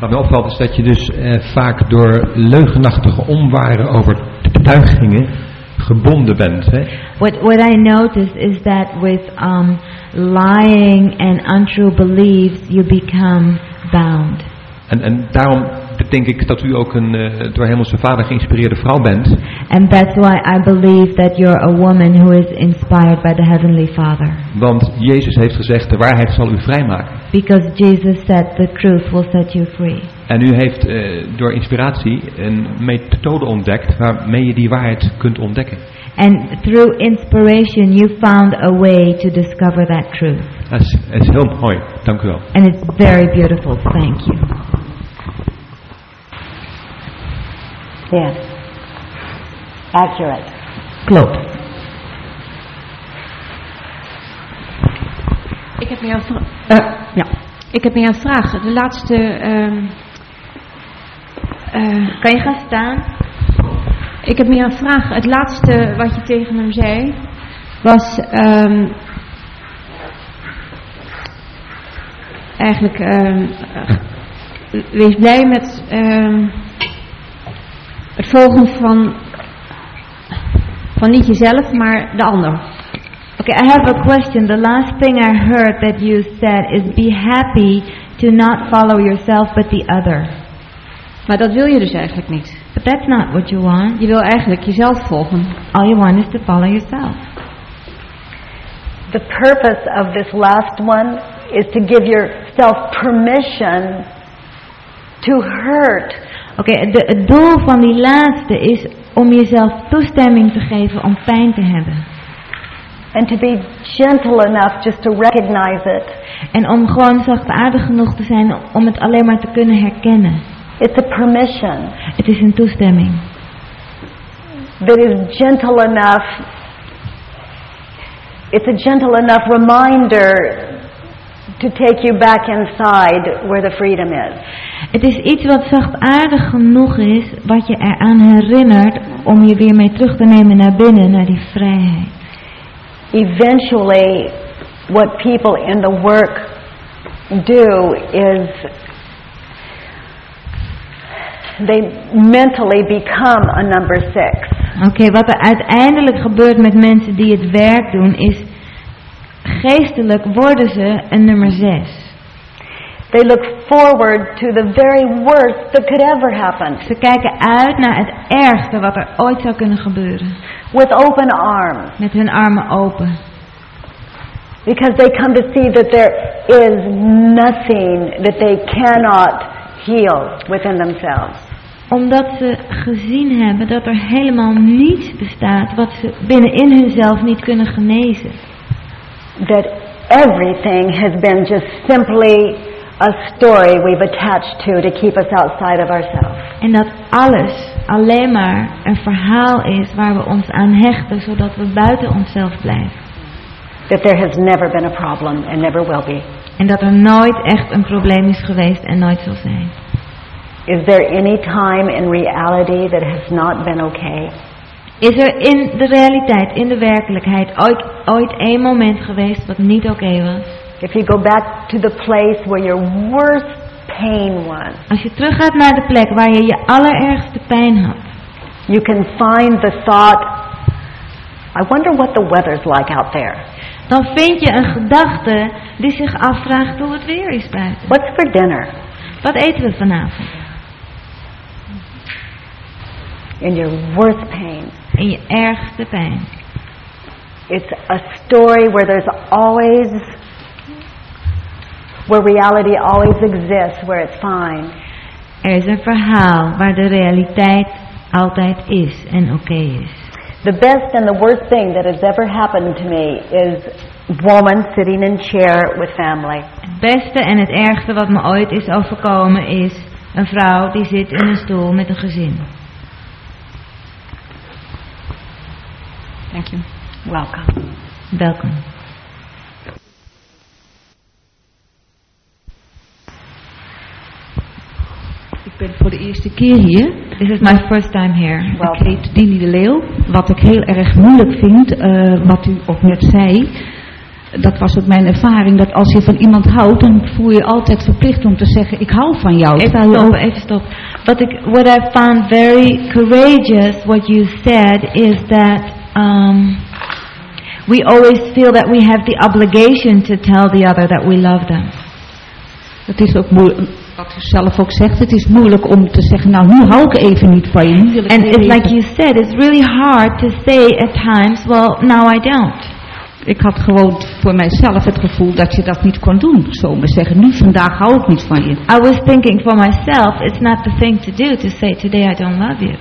wat mij opvalt is dat je dus eh, vaak door leugenachtige omwaren overtuigingen gebonden bent. Hè? What what I noticed is that with um, lying and untrue beliefs, you become bound. En, en daarom denk ik dat u ook een eh, door Hemelse Vader geïnspireerde vrouw bent. And that's why I believe that you're a woman who is inspired by the Heavenly Father. Want Jezus heeft gezegd, de waarheid zal u vrijmaken. Because Jesus said the truth will set you free. En u heeft eh, door inspiratie een methode ontdekt waarmee je die waarheid kunt ontdekken. And through inspiration, you found a way to discover that truth. Dat is, dat is heel mooi, dank u wel. And it's very beautiful. Thank you. Yes. Accurate. Klopt. Ik heb meer een eh, ja. Ik heb meer een vraag. De laatste. ehm, eh, Kan je gaan staan? ik heb meer een vraag. Het laatste wat je tegen hem zei was. ehm, eigenlijk. ehm, eh, wees blij met. ehm, het volgen van. van niet jezelf, maar de ander. Okay, I have a question. The last thing I heard that you said is be happy to not follow yourself but the other. Maar dat wil je dus eigenlijk niet. But that's not what you want. Je wil eigenlijk jezelf volgen. All you want is to follow yourself. The purpose of this last one is to give yourself permission to hurt. Oké, de- het doel van die laatste is om jezelf toestemming te geven om pijn te hebben. And to be gentle enough just to recognize it. En om gewoon zachtaardig genoeg te zijn om het alleen maar te kunnen herkennen. It's a permission Het is een toestemming. that is gentle enough. It's a gentle enough reminder to take you back inside where the freedom is. Het is iets wat zachtaardig genoeg is, wat je eraan herinnert om je weer mee terug te nemen naar binnen, naar die vrijheid. Eventually, what people in the work do is they mentally become a number six. Oké, wat er uiteindelijk gebeurt met mensen die het werk doen, is geestelijk worden ze een nummer 6. They look forward to the very worst that could ever happen Ze kijken uit naar het ergste wat er ooit zou kunnen gebeuren. with open arms Met hun armen open. because they come to see that there is nothing that they cannot heal within themselves. Omdat ze gezien hebben dat er helemaal niets bestaat wat ze binnenin hunzelf niet kunnen genezen. That everything has been just simply a story we've attached to to keep us outside of ourselves. En dat alles alleen maar een verhaal is waar we ons aan hechten, zodat we buiten onszelf blijven. That there has never been a problem and never will be. En dat er nooit echt een probleem is geweest en nooit zal zijn. Is there any time in reality that has not been okay? Is er in de realiteit, in de werkelijkheid, ooit, ooit één moment geweest wat niet oké was? If you go back to the place where your worst pain was, Als je teruggaat naar de plek waar je je allerergste pijn had, you can find the thought, I wonder what the weather's like out there. dan vind je een gedachte die zich afvraagt hoe het weer is buiten. What's for dinner? Wat eten we vanavond? In your worst pain. In je ergste pijn. It's a story where there's always, where reality always exists, where it's fine. Er is een verhaal waar de realiteit altijd is en oké is. The best and the worst thing that has ever happened to me is woman sitting in chair with family. Het beste en het ergste wat me ooit is overkomen is een vrouw die zit in een stoel met een gezin. Thank you. Welcome. Welkom. Ik ben voor de eerste keer hier. This is my first time here. Ik heet Dini de Leeuw. Wat ik heel erg moeilijk vind, eh, wat u ook net zei, dat was ook mijn ervaring, dat als je van iemand houdt, dan voel je altijd verplicht om te zeggen, ik hou van jou. Even stop, even stop. Ik, what I found very courageous, what you said, is that um, we always feel that we have the obligation to tell the other that we love them. Het is ook moeilijk, wat u zelf ook zegt, het is moeilijk om te zeggen, nou nu hou ik even niet van je. And it's like you said, it's really hard to say at times, well, now I don't. Ik had gewoon voor mijzelf het gevoel dat je dat niet kon doen. Zomaar zeggen, nu vandaag hou ik niet van je. I was thinking for myself, it's not the thing to do to say today I don't love you.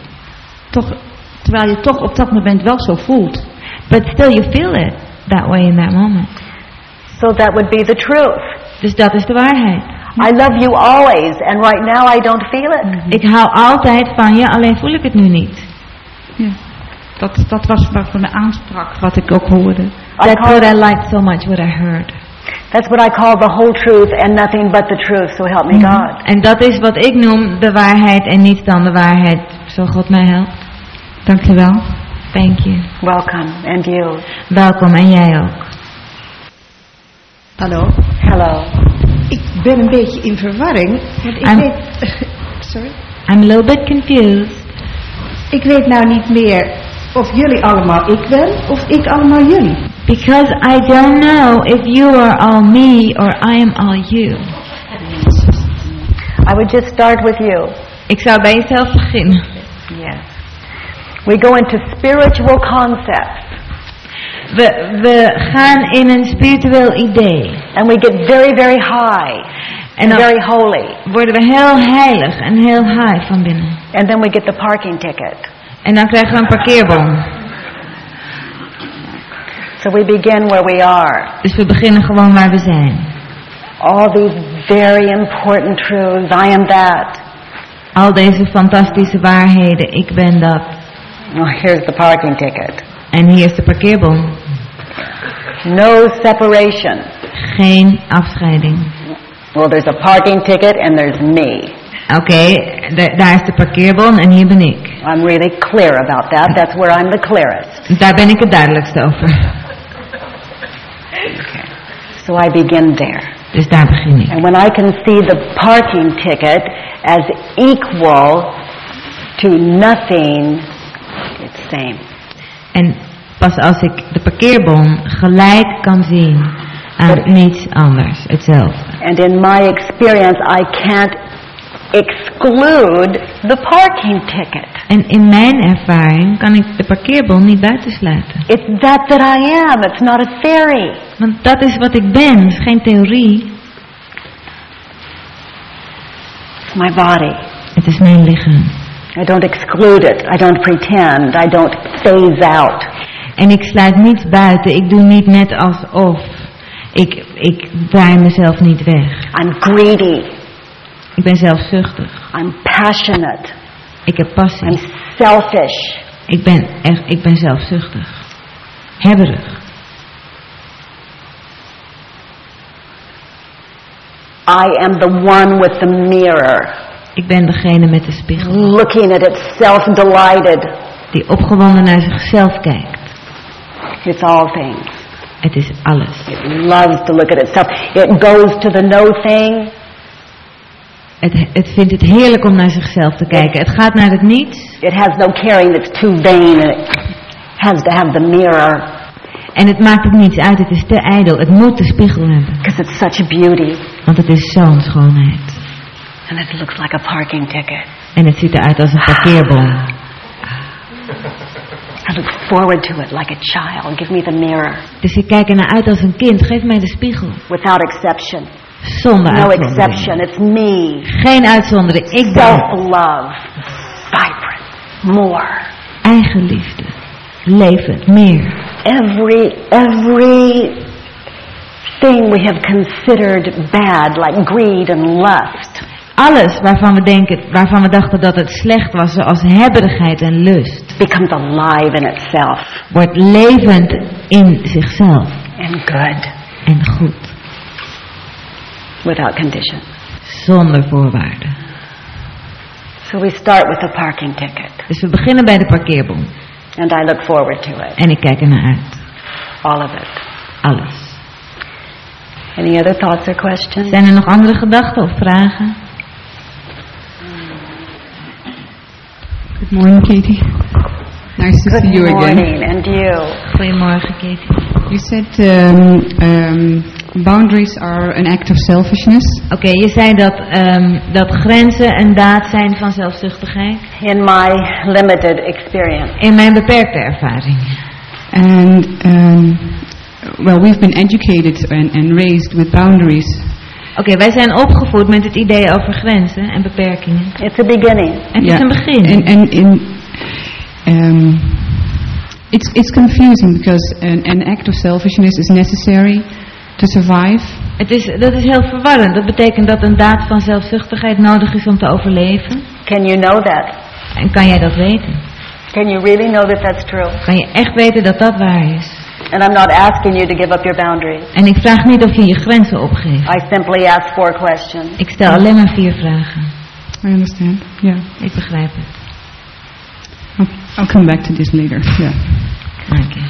Toch, terwijl je toch op dat moment wel zo voelt. But still you feel it that way in that moment. So that would be the truth. Dus dat is de waarheid. I love you always, and right now I don't feel it. Ik hou altijd van je, alleen voel ik het nu niet. Ja. Dat, dat was wat me aansprak, wat ik ook hoorde. I That's what I liked so much, what I heard. that's what I call the whole truth and nothing but the truth, so help me God. En dat is wat ik noem de waarheid en niets dan de waarheid, zo God mij helpt. Dankjewel. Thank you. Welcome, and you. Welkom en jij ook. Hallo. Hello. Ik ben een beetje in verwarring. Want ik I'm- weet... Sorry. I'm a little bit confused. Ik weet nou niet meer of jullie allemaal ik ben of ik allemaal jullie. Because I don't know if you are all me or I am all you. I would just start with you. Ik zou bij jezelf beginnen. Yes. We go into spiritual concepts, We, we gaan in een spiritueel idee. and we get very, very high En and dan very holy. worden we heel heilig en heel high van binnen. And then we get the parking ticket. En dan krijgen we een parkeerbon. So we begin where we are. Dus we beginnen gewoon waar we zijn. All these very important truths. I am that. Al deze fantastische waarheden, ik ben dat. Oh, here's the parking ticket. En hier is de parkeerbon. No separation. Geen afscheiding. Well, there's a parking ticket and there's me. Oké, da- daar is de parkeerbon en hier ben ik. I'm really clear about that. That's where I'm the clearest. Daar ben ik het duidelijkst over. So I begin there. Dus daar begin ik. And when I can see the parking ticket as equal to nothing, same. En pas als ik de parkeerbon gelijk kan zien aan niets anders, hetzelfde. And in my experience, I can't exclude the parking ticket. En in mijn ervaring kan ik de parkeerbon niet buitensluiten. It's that that I am. It's not a theory. Want dat is wat ik ben, het is geen theorie. It's my body. Het is mijn lichaam. I don't exclude it. I don't pretend. I don't phase out. En ik sluit niets buiten, ik doe niet net alsof. Ik, ik draai mezelf niet weg. I'm greedy. Ik ben zelfzuchtig. I'm passionate. Ik heb I'm selfish. Ik ben, echt, ik ben zelfzuchtig. Hebberig. I am the one with the mirror, Ik ben degene met de spiegel. looking at itself delighted. Die opgewonden naar zichzelf kijkt. It's all things. Het is alles. It loves to look at itself. It goes to the no thing. Het, het vindt het heerlijk om naar zichzelf te kijken. Het gaat naar het niets. It has no caring. It's too vain. And it has to have the mirror En het maakt het niets uit. Het is te ijdel. Het moet de spiegel hebben. because it's such a beauty. Want het is zo'n schoonheid. And it looks like a parking ticket. En het ziet eruit als een parkeerbon. I look forward to it like a child. Give me the mirror. Dus ik kijk er naar uit als een kind. Geef mij de spiegel. Without exception. Zonder No uitzondering. exception. It's me. Geen uitzondering. Ik ben Self-love. Vibrant. More. eigenliefde. Leven. Meer. Every, every thing we have considered bad, like greed and lust, Alles waarvan we, denken, waarvan we dachten dat het slecht was, zoals hebberigheid en lust, becomes alive in itself wordt levend in zichzelf and good en goed, without condition. zonder voorwaarden. So we start with the parking ticket, Dus we beginnen bij de parkeerbon and I look forward to it, en ik kijk er naar uit. all of it. Alles. Any other thoughts or questions? Zijn er nog andere gedachten of vragen? Good morning, Katie. Nice to Good see you again. morning, and you. Goedemorgen, Katie. You said um, um, boundaries are an act of selfishness. Oké, je zei dat, ehm, dat grenzen een daad zijn van zelfzuchtigheid. In my limited experience, In mijn beperkte ervaring. And, um, well, we've been educated and, and raised with boundaries. Oké, wij zijn opgevoed met het idee over grenzen en beperkingen. it's a beginning. En het is een begin. And, and in, um, it's, it's confusing because an, an act of selfishness is necessary to survive. Het is, dat is heel verwarrend. Dat betekent dat een daad van zelfzuchtigheid nodig is om te overleven. Can you know that? En kan jij dat weten? Can you really know that that's true? Kan je echt weten dat dat waar is? And I'm not asking you to give up your boundaries. En ik vraag niet of je je grenzen opgeeft. I simply ask four questions. Ik stel alleen maar vier vragen. I understand. Yeah. Ik begrijp het. I'll, come back to this later. Yeah. Dank je.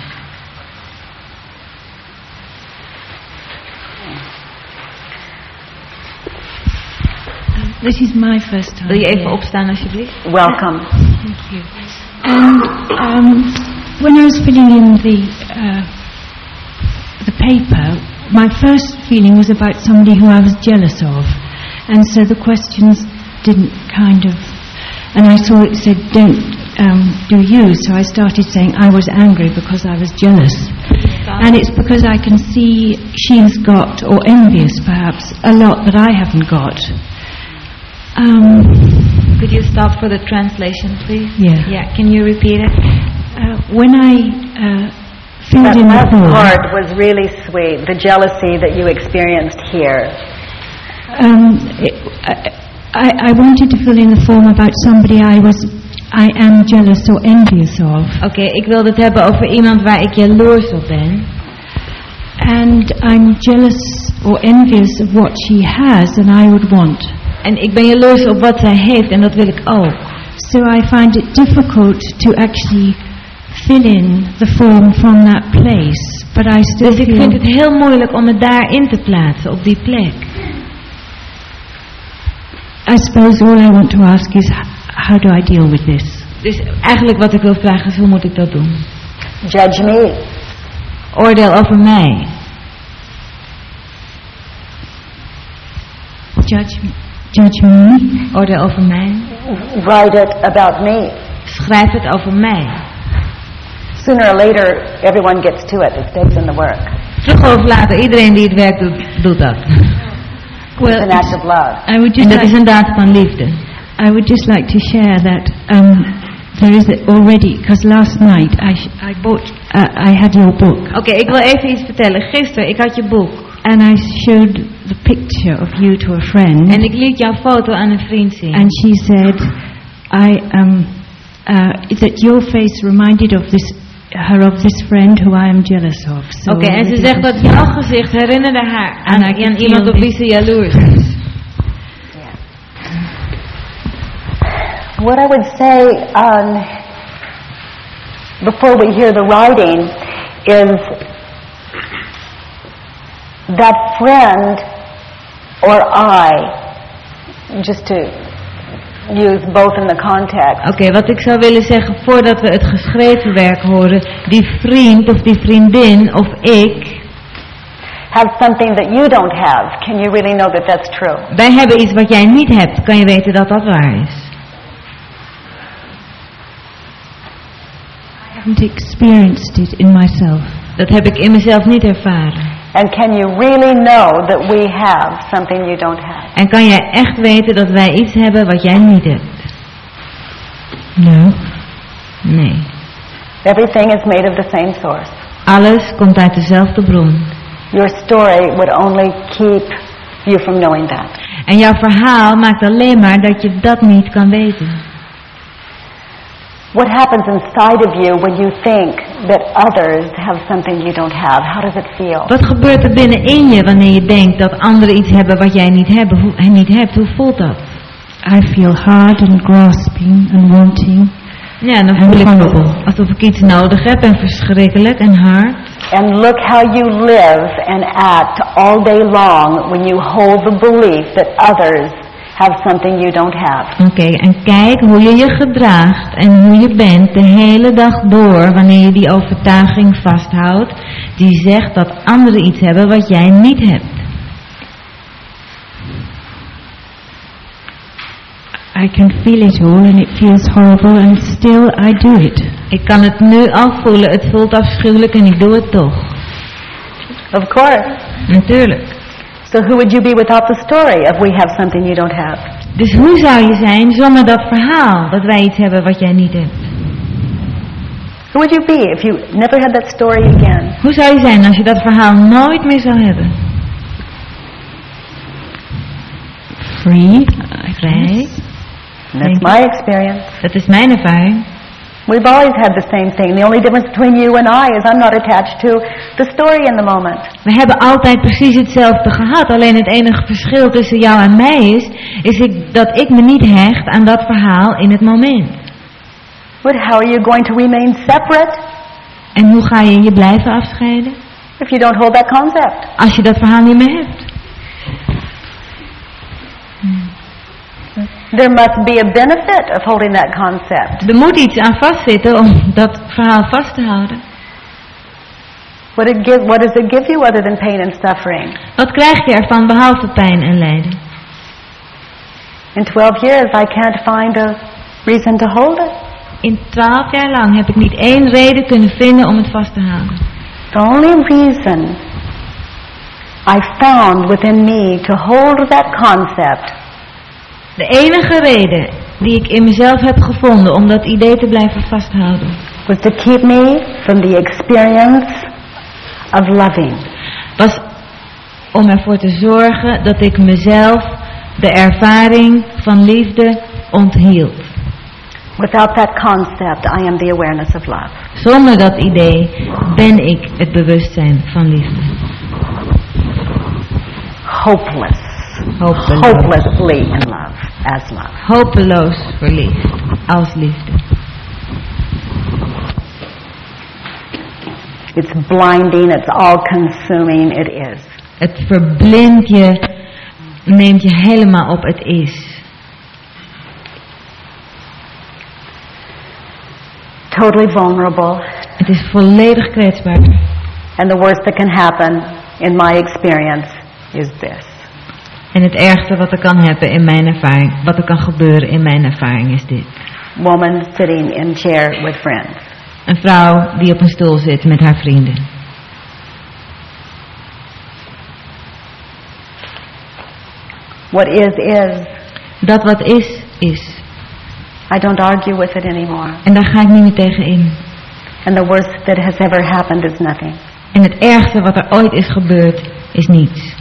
This is my first time. Wil je even opstaan alsjeblieft? Welcome. Thank you. And um, when I was filling in the uh, the paper, my first feeling was about somebody who I was jealous of, and so the questions didn't kind of. And I saw it said, "Don't um, do you." So I started saying I was angry because I was jealous, and it's because I can see she has got, or envious perhaps, a lot that I haven't got. Um, Could you stop for the translation, please? Yeah. Yeah. Can you repeat it? Uh, when I uh, filled That in the last form, part was really sweet. The jealousy that you experienced here. um, it, I, I wanted to fill in the form about somebody I was, I am jealous or envious of, Oké, ik wilde het hebben over iemand waar ik jaloers op ben. and I'm jealous or envious of what she has, and I would want. En ik ben jaloers op wat zij heeft en dat wil ik ook. So I find it difficult to actually fill in the form from that place, but I still Dus ik vind het heel moeilijk om het daarin te plaatsen, op die plek. I suppose all I want to ask is how do I deal with this? Dus eigenlijk wat ik wil vragen is, hoe moet ik dat doen? Judge me. Oordeel over mij. Judge, judge me? Oordeel over mij. Write it about me. Schrijf het over mij. Sooner or later, everyone gets to it. It stays in the work. Vroeger of later, iedereen die het werk doet, doet dat. It's an act of love. I would En just dat is like, een daad van liefde. I would just like to share that um, there is a, already because last night I I bought uh, I had your book Oké, ik wil even iets vertellen. Gisteren, ik had je boek. and I showed the picture of you to a friend En ik liet jouw foto aan een vriend zien. and she said I um uh, that your face reminded of this her of this friend who I am jealous of. So Oké, en ze that zegt is- dat jouw gezicht herinnerde haar aan, And I aan can iemand feel op wie ze jaloers is. What I would say um, before we hear the writing is that friend or I, just to use both in the context, Oké, wat ik zou willen zeggen voordat we het geschreven werk horen, die vriend of die vriendin of ik, have something that you don't have. Can you really know that that's true? wij hebben iets wat jij niet hebt, kan je weten dat dat waar is. haven't experienced it in myself. Dat heb ik in mezelf niet ervaren. And can you really know that we have something you don't have? En kan jij echt weten dat wij iets hebben wat jij niet hebt? No. Nee. Everything is made of the same source. Alles komt uit dezelfde bron. Your story would only keep you from knowing that. En jouw verhaal maakt alleen maar dat je dat niet kan weten. What happens inside of you when you think that others have something you don't have? How does it feel? Wat gebeurt er binnenin je wanneer je denkt dat anderen iets hebben wat jij niet, hebben, hoe, en niet hebt? Hoe voelt dat? I feel hard and grasping and wanting. Ja, dan And voel ik alsof ik iets nodig heb en verschrikkelijk en hard. And look how you live and act all day long when you hold the belief that others have something you don't have. Oké, en kijk hoe je je gedraagt en hoe je bent de hele dag door wanneer je die overtuiging vasthoudt die zegt dat anderen iets hebben wat jij niet hebt. I can feel it all and it feels horrible and still I do it. Ik kan het nu al voelen, het voelt afschuwelijk en ik doe het toch. Of course. Natuurlijk. So who would you be without the story of we have something you don't have? Dus hoe zou je zijn zonder dat verhaal dat wij iets hebben wat jij niet hebt? Who would you be if you never had that story again? Hoe zou je zijn als je dat verhaal nooit meer zou hebben? Free. Vrij. That's my experience. Dat is mijn ervaring. We've always had the same thing. The only difference between you and I is I'm not attached to the story in the moment. We hebben altijd precies hetzelfde gehad. Alleen het enige verschil tussen jou en mij is, is ik, dat ik me niet hecht aan dat verhaal in het moment. But how are you going to remain separate En hoe ga je je blijven afscheiden? if you don't hold that concept? Als je dat verhaal niet meer hebt. There must be a benefit of holding that concept. Er moet iets aan vastzitten om dat verhaal vast te houden. What, it give, what does it give you other than pain and suffering? Wat krijg je ervan behalve pijn en lijden? In 12 years, I can't find a reason to hold it. In twaalf jaar lang heb ik niet één reden kunnen vinden om het vast te houden. The only reason I found within me to hold that concept De enige reden die ik in mezelf heb gevonden om dat idee te blijven vasthouden, was to keep me from the experience of loving. was om ervoor te zorgen dat ik mezelf de ervaring van liefde onthield. Without that concept, I am the awareness of love. Zonder dat idee ben ik het bewustzijn van liefde. Hopeless. Hopelessly in love as love. Hopeloos verliefd als liefde. It's blinding, it's all consuming, it is. Het verblindt je, neemt je helemaal op het is. Totally vulnerable. Het is volledig kwetsbaar. And the worst that can happen, in my experience, is this. En het ergste wat er kan hebben in mijn ervaring, wat er kan gebeuren in mijn ervaring is dit. Woman sitting in chair with friends. Een vrouw die op een stoel zit met haar vrienden. What is, is. Dat wat is, is. I don't argue with it anymore. En daar ga ik niet meer tegen in. And the worst that has ever happened is nothing. En het ergste wat er ooit is gebeurd, is niets.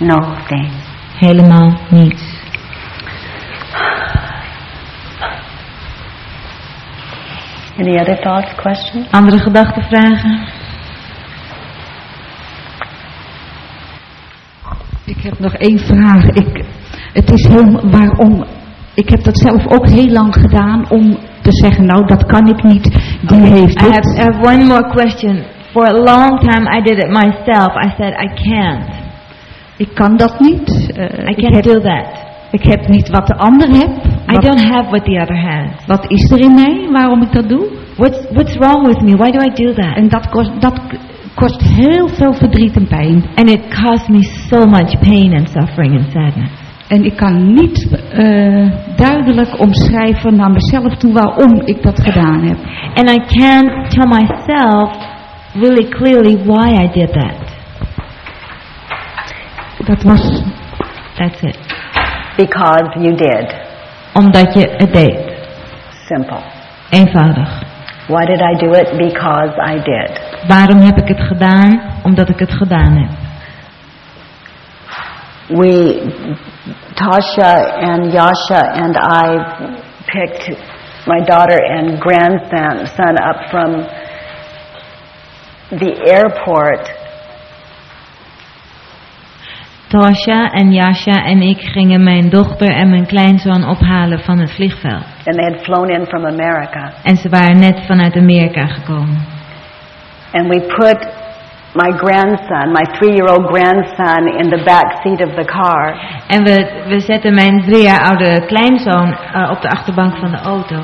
Nothing. Helemaal niets. Any other thoughts, questions? Andere gedachten, vragen? Ik heb nog één vraag. Ik, het is heel, waarom, ik heb dat zelf ook heel lang gedaan om te zeggen, nou dat kan ik niet, die heeft I het. have, I have one more question. For a long time I did it myself. I said I can't. Ik kan dat niet. Eh, I can't heb, do that. Ik heb niet wat de ander heeft. I don't have what the other has. wat is er in mij waarom ik dat doe? What's what's wrong with me? Why do I do that? En dat kost, dat kost heel veel verdriet en pijn. And it caused me so much pain and suffering and sadness. En ik kan niet eh, duidelijk omschrijven naar mezelf toe waarom ik dat gedaan heb. And I can't tell myself really clearly why I did that. Dat was That's it. Because you did. Omdat je het deed. Simple. Eenvoudig. Why did I do it? Because I did. Waarom heb ik het gedaan? Omdat ik het gedaan heb. We, Tasha and Yasha and I picked my daughter and grandson son up from the airport Tasha en Jasha en ik gingen mijn dochter en mijn kleinzoon ophalen van het vliegveld. and they had flown in from America. En ze waren net vanuit Amerika gekomen. And we put my grandson, my three-year-old grandson, in the back seat of the car. En we, we zetten mijn drie jaar oude kleinzoon eh, op de achterbank van de auto.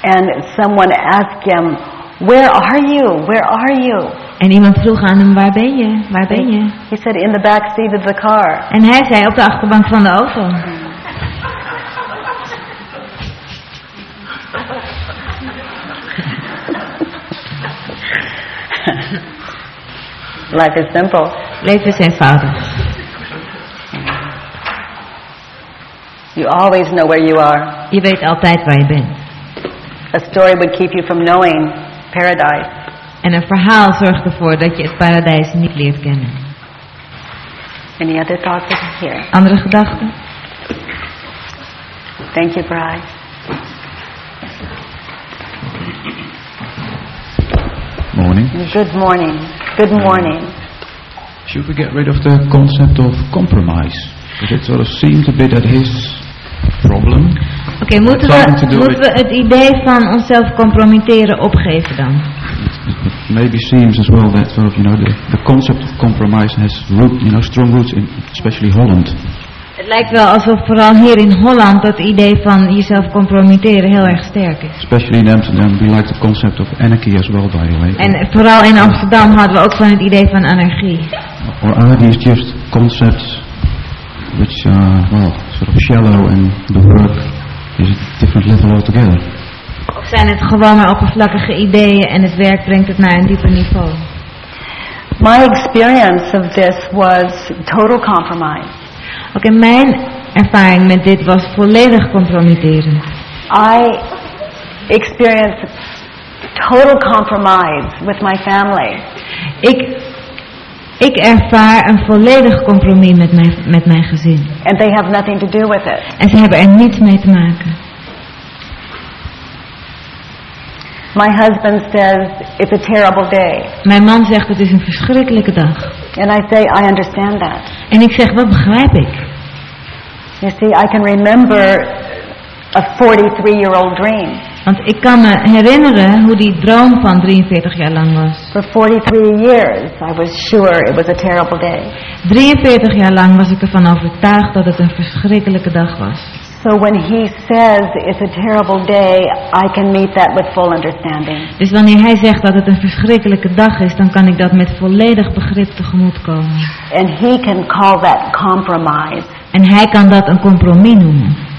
And someone asked him, Where are you? Where are you? En iemand vroeg aan hem, waar ben je? Waar ben je? He said, In the back seat of the car. En hij zei, op de achterbank van de auto. Life is simple. Leven is eenvoudig. You always know where you are. Je weet altijd waar je bent. A story would keep you from knowing paradise. En een verhaal zorgt ervoor dat je het paradijs niet leert kennen. Any other thoughts here? Andere gedachten? Thank you, Bride. Morning. Good morning. Good morning. Should we get rid of the concept of compromise? Because it sort of seems a bit that his problem. Oké, moeten, we, moeten we het idee van onszelf compromitteren opgeven dan? Maybe seems as well that sort of you know the, the concept of compromise has root, you know strong roots in especially Holland. Het lijkt wel alsof vooral hier in Holland dat idee van jezelf compromitteren heel erg sterk is. Especially in Amsterdam, we like the concept of anarchy as well, by the way. En vooral in Amsterdam hadden we ook van het idee van anarchie. Or anarchy is just concepts which are well sort of shallow, and the work is a different level altogether. Zijn het gewoon maar oppervlakkige ideeën en het werk brengt het naar een dieper niveau? My experience of this was total compromise. Oké, mijn ervaring met dit was volledig compromitterend. I experienced total compromise with my family. Ik, ik ervaar een volledig compromis met mijn, met mijn gezin. And they have nothing to do with it. En ze hebben er niets mee te maken. My husband says it's a terrible day. Mijn man zegt het is een verschrikkelijke dag. And I say, I understand that. En ik zeg, wat begrijp ik? You see, I can remember a 43-year-old dream. Want ik kan me herinneren hoe die droom van 43 jaar lang was. For 43 years, I was sure it was a terrible day. 43 jaar lang was ik ervan overtuigd dat het een verschrikkelijke dag was. So when he says it's a terrible day, I can meet that with full understanding. Dus wanneer hij zegt dat het een verschrikkelijke dag is, dan kan ik dat met volledig begrip tegemoetkomen. And he can call that compromise. En hij kan dat een compromis noemen.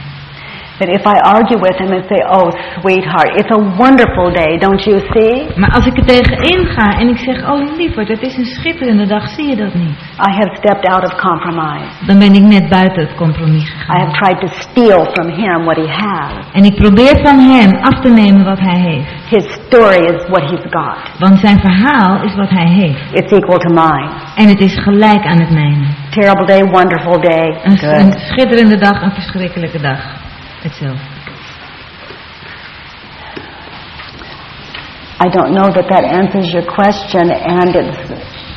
That if I argue with him and say, oh sweetheart, it's a wonderful day, don't you see? Maar als ik er tegenin ga en ik zeg, oh lieverd, het is een schitterende dag, zie je dat niet? I have stepped out of compromise. Dan ben ik net buiten het compromis gegaan. I have tried to steal from him what he has. En ik probeer van hem af te nemen wat hij heeft. His story is what he's got. Want zijn verhaal is wat hij heeft. It's equal to mine. En het is gelijk aan het mijne. Terrible day, wonderful day, Een, een schitterende dag, een verschrikkelijke dag. Hetzelfde. I don't know that that answers your question and it's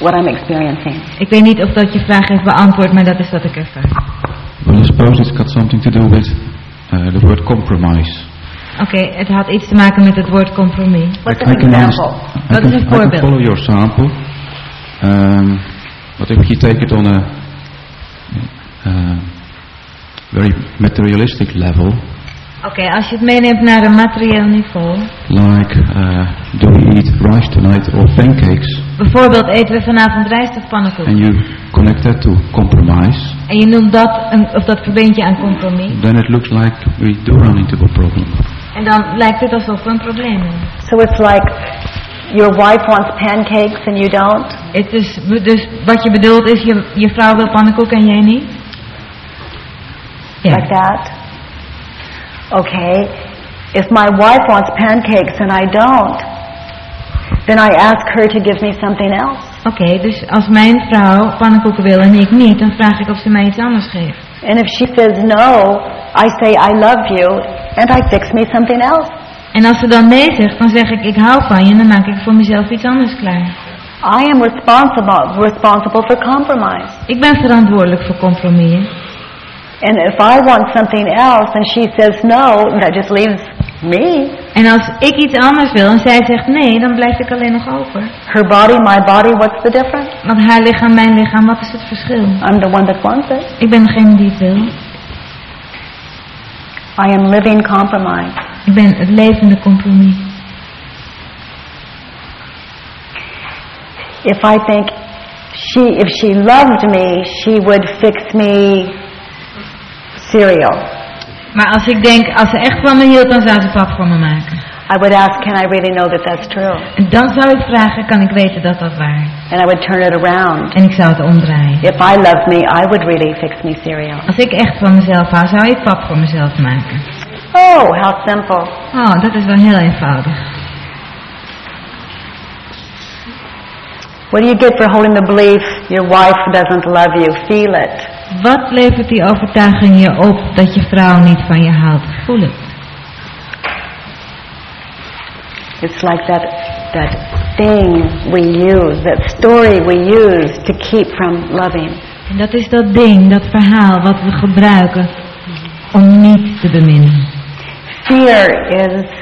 what I'm experiencing. Ik weet niet of dat je vraag heeft beantwoord, maar dat is wat ik ervaar. Well, I suppose it's got something to do with uh, the word compromise. Oké, het had iets te maken met het woord compromis. What's I an example? I Wat is een I can voorbeeld? follow your sample. Um, but if you take it on a uh, very materialistic level, Oké, als je het meeneemt naar een materieel niveau. like uh, do we eat rice tonight or pancakes, Bijvoorbeeld eten we vanavond rijst of pannenkoek. and you connect that to compromise, En je noemt dat, een, of dat verbeentje aan compromis. then it looks like we do run into a problem. En dan lijkt het alsof we een probleem hebben. So it's like your wife wants pancakes and you don't. Het is, dus wat je bedoelt is, je, je vrouw wil pannenkoek en jij niet? Ja. Like that. Okay. If my wife wants pancakes and I don't, then I ask her to give me something else. Oké, dus als mijn vrouw pannenkoeken wil en ik niet, dan vraag ik of ze mij iets anders geeft. And if she says no, I say I love you and I fix me something else. En als ze dan nee zegt, dan zeg ik ik hou van je en dan maak ik voor mezelf iets anders klaar. I am responsible responsible for compromise. Ik ben verantwoordelijk voor compromis. And if I want something else and she says no, that just leaves me. En als ik iets anders wil en zij zegt nee, dan blijf ik alleen nog over. Her body, my body, what's the difference? Want haar lichaam, mijn lichaam, wat is het verschil? I'm the one that wants it. Ik ben degene die het wil. I am living compromise. Ik ben het levende compromis. If I think she, if she loved me, she would fix me cereal. Maar als ik denk, als ze echt van me hield, dan zou ze pap voor me maken. I would ask, can I really know that that's true? En dan zou ik vragen, kan ik weten dat dat waar is? And I would turn it around. En ik zou het omdraaien. If I loved me, I would really fix me cereal. Als ik echt van mezelf hou, zou ik pap voor mezelf maken. Oh, how simple. Oh, dat is wel heel eenvoudig. What do you get for holding the belief your wife doesn't love you? Feel it. Wat levert die overtuiging je op dat je vrouw niet van je houdt? Voel het. It's like that that thing we use, that story we use to keep from loving. En dat is dat ding, dat verhaal wat we gebruiken om niet te beminnen. Fear is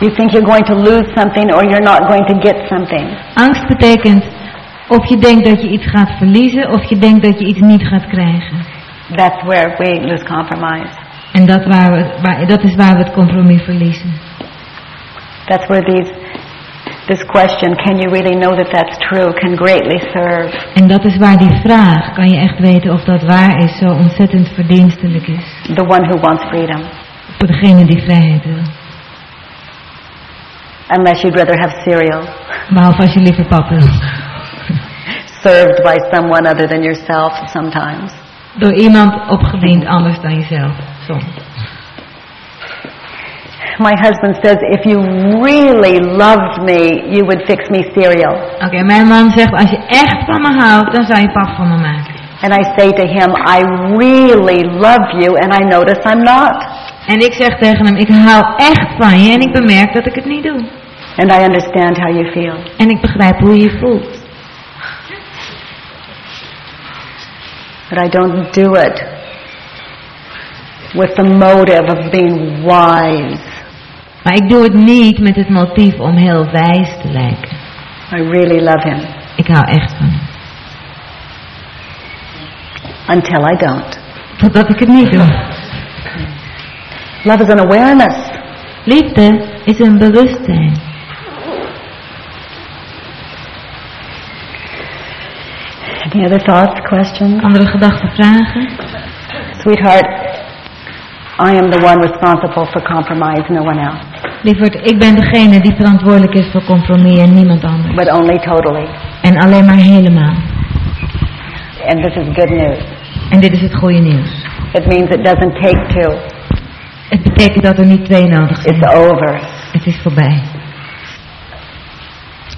you think you're going to lose something or you're not going to get something. Angst betekent of je denkt dat je iets gaat verliezen of je denkt dat je iets niet gaat krijgen. That's where we lose compromise. En dat, waar we, waar, dat is waar we het compromis verliezen. That's where these this question, can you really know that that's true, can greatly serve. En dat is waar die vraag, kan je echt weten of dat waar is, zo ontzettend verdienstelijk is. The one who wants freedom. Voor degene die vrijheid wil. Unless you'd rather have cereal Behalve als je liever pap wil. Served by someone other than yourself sometimes. Door iemand opgediend anders dan jezelf. Soms. My husband says, if you really loved me, you would fix me cereal. Oké, mijn man zegt, als je echt van me houdt, dan zou je pap voor me maken. And I say to him, I really love you, and I notice I'm not. En ik zeg tegen hem, ik hou echt van je en ik bemerk dat ik het niet doe. And I understand how you feel. En ik begrijp hoe je je voelt. But I don't do it with the motive of being wise. Maar ik doe het niet met het motief om heel wijs te lijken. I really love him Ik hou echt van hem. until I don't. Totdat ik het niet doe. Love is an awareness. Liefde is een bewustzijn. Any other thoughts, questions? Andere gedachten, vragen? Sweetheart, I am the one responsible for compromise, no one else. Lieverd, ik ben degene die verantwoordelijk is voor compromis en niemand anders. But only totally. En alleen maar helemaal. And this is good news. En dit is het goede nieuws. It means it doesn't take two. Het betekent dat er niet twee nodig zijn. It's over. Het is voorbij.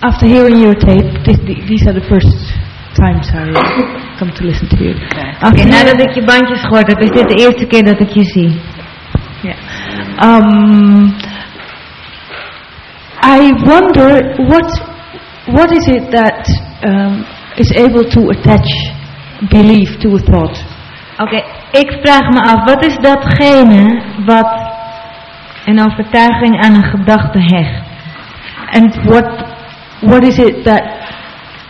After hearing your tape, this, these are the first times I come to listen to you. Oké, nadat ik je bandjes gehoord heb, is dit de eerste keer dat ik je zie. Yeah. Um, I wonder what what is it that um, is able to attach belief to a thought? Oké, ik vraag me af, wat is datgene wat een overtuiging aan een gedachte hecht? And what what is it that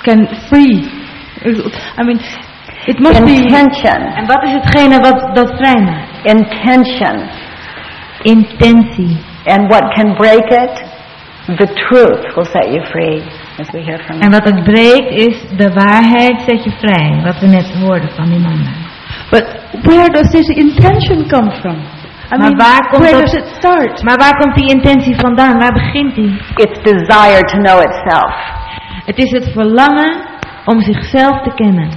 can free? I mean, it must be Intention. En wat is hetgene wat dat vrijmaakt? Intention. Intentie. And what can break it? The truth will set you free. as we hear from En wat het breekt is de waarheid zet je vrij. Wat we net hoorden van die mannen. But where does this intention come from? I maar mean, waar komt where does it start? Maar waar komt die intentie vandaan? Waar begint die? It's desire to know itself. Het is het verlangen om zichzelf te kennen.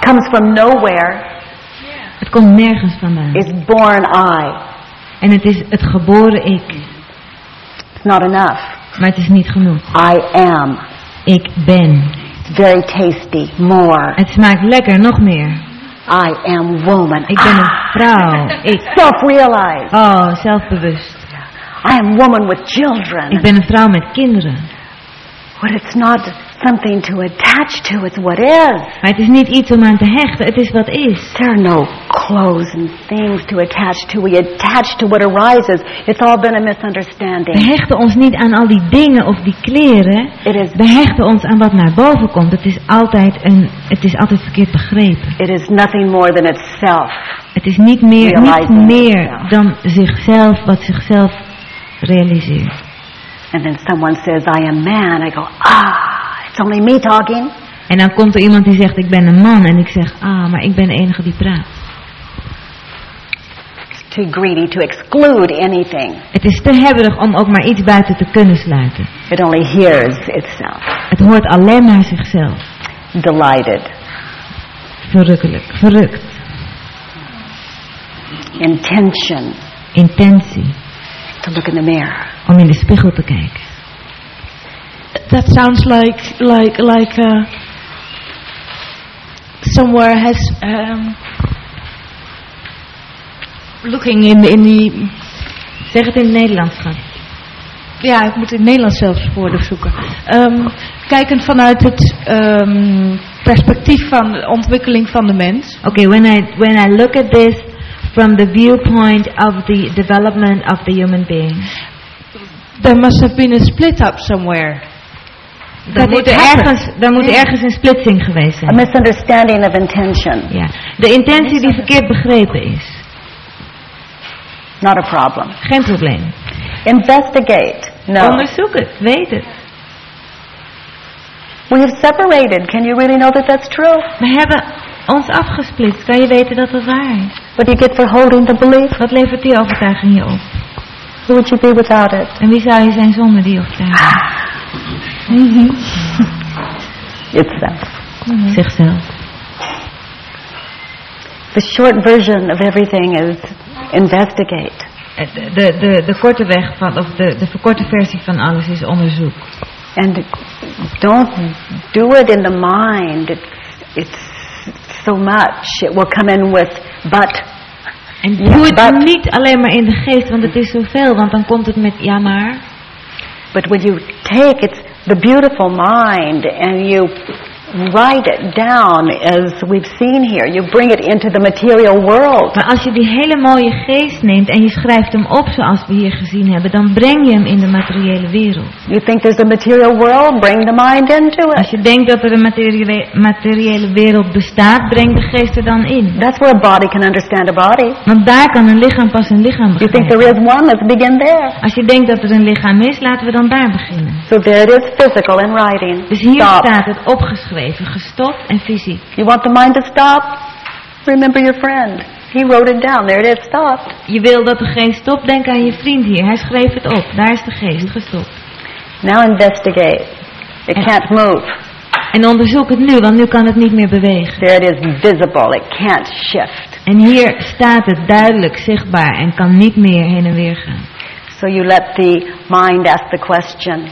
Comes from nowhere, Het komt nergens vandaan. is born I. En het is het geboren ik. It's not enough. Maar het is niet genoeg. I am. Ik ben. It's very tasty. More. Het smaakt lekker, nog meer. I am woman. Ik ben een vrouw. Ik. Self-realized. Oh, zelfbewust. I am woman with children. Ik ben een vrouw met kinderen. But it's not something to attach to. It's what is. Maar het is niet iets om aan te hechten. Het is wat is. There are no clothes and things to attach to. We attach to what arises. It's all been a We misunderstanding. hechten ons niet aan al die dingen of die kleren. It is, We hechten ons aan wat naar boven komt. Het is altijd, een, het is altijd verkeerd begrepen. it is nothing more than itself. Het is niet meer, niet meer dan zichzelf, wat zichzelf realiseert. And then someone says, I am man. I go, ah, it's only me talking. En dan komt er iemand die zegt, ik ben een man. En ik zeg, ah, maar ik ben de enige die praat. It's too greedy to exclude anything. Het is te hebberig om ook maar iets buiten te kunnen sluiten. It only hears itself. Het hoort alleen maar zichzelf. Delighted. Verrukkelijk, verrukt. Intention. Intentie. To look in the mirror. Om in de spiegel te kijken. That sounds like like like uh, somewhere has um, looking in in the Zeg het in het Nederlands, schat. ja, ik moet in het Nederlands zelfs woorden zoeken. Ehm, kijkend vanuit het ehm, perspectief van de ontwikkeling van de mens. Okay, when I when I look at this from the viewpoint of the development of the human being, There must have been a split up somewhere. dan That moet, it er happened. ergens, dan moet Yeah. ergens een splitsing geweest A misunderstanding of intention. Ja. De intentie die verkeerd begrepen is. Not a problem. Geen probleem. Investigate. No. Onderzoek het, weet het. We have separated. Can you really know that that's true? We hebben ons afgesplitst. Kan je weten dat dat waar is? What do you get for holding the belief? Wat levert die overtuiging je op? Who would you be without it? En wie zou je zijn zonder die overtuiging? Mhm. Itself. Zichzelf. The short version of everything is investigate. Eh, De, de, de, de korte weg van, of de, de verkorte versie van alles is onderzoek. And don't do it in the mind. It's, it's so much. It will come in with but. En doe het but- niet alleen maar in de geest, want het is zoveel. Want dan komt het met ja maar. But when you take it's the beautiful mind and you write it down as we've seen here, you bring it into the material world. Maar als je die hele mooie geest neemt en je schrijft hem op zoals we hier gezien hebben, dan breng je hem in de materiële wereld. You think there's a material world, bring the mind into Als it. je denkt dat er een materiële, materiële wereld bestaat, breng de geest er dan in. That's where a body can understand a body. Want daar kan een lichaam pas een lichaam You think begrijpen. there is one, let's begin there. Als je denkt dat er een lichaam is, laten we dan daar beginnen. So there it is, physical in writing. Dus hier Stop. staat het opgeschreven, gestopt en fysiek. You want the mind to stop? Remember your friend. He wrote it down. There it is, stopped. Je wil dat de geest stopt, denk aan je vriend hier. Hij schreef het op. Daar is de geest gestopt. Now investigate. It can't move. En onderzoek het nu, want nu kan het niet meer bewegen. There it is, visible. It can't shift. En hier staat het duidelijk zichtbaar en kan niet meer heen en weer gaan. So you let the mind ask the question,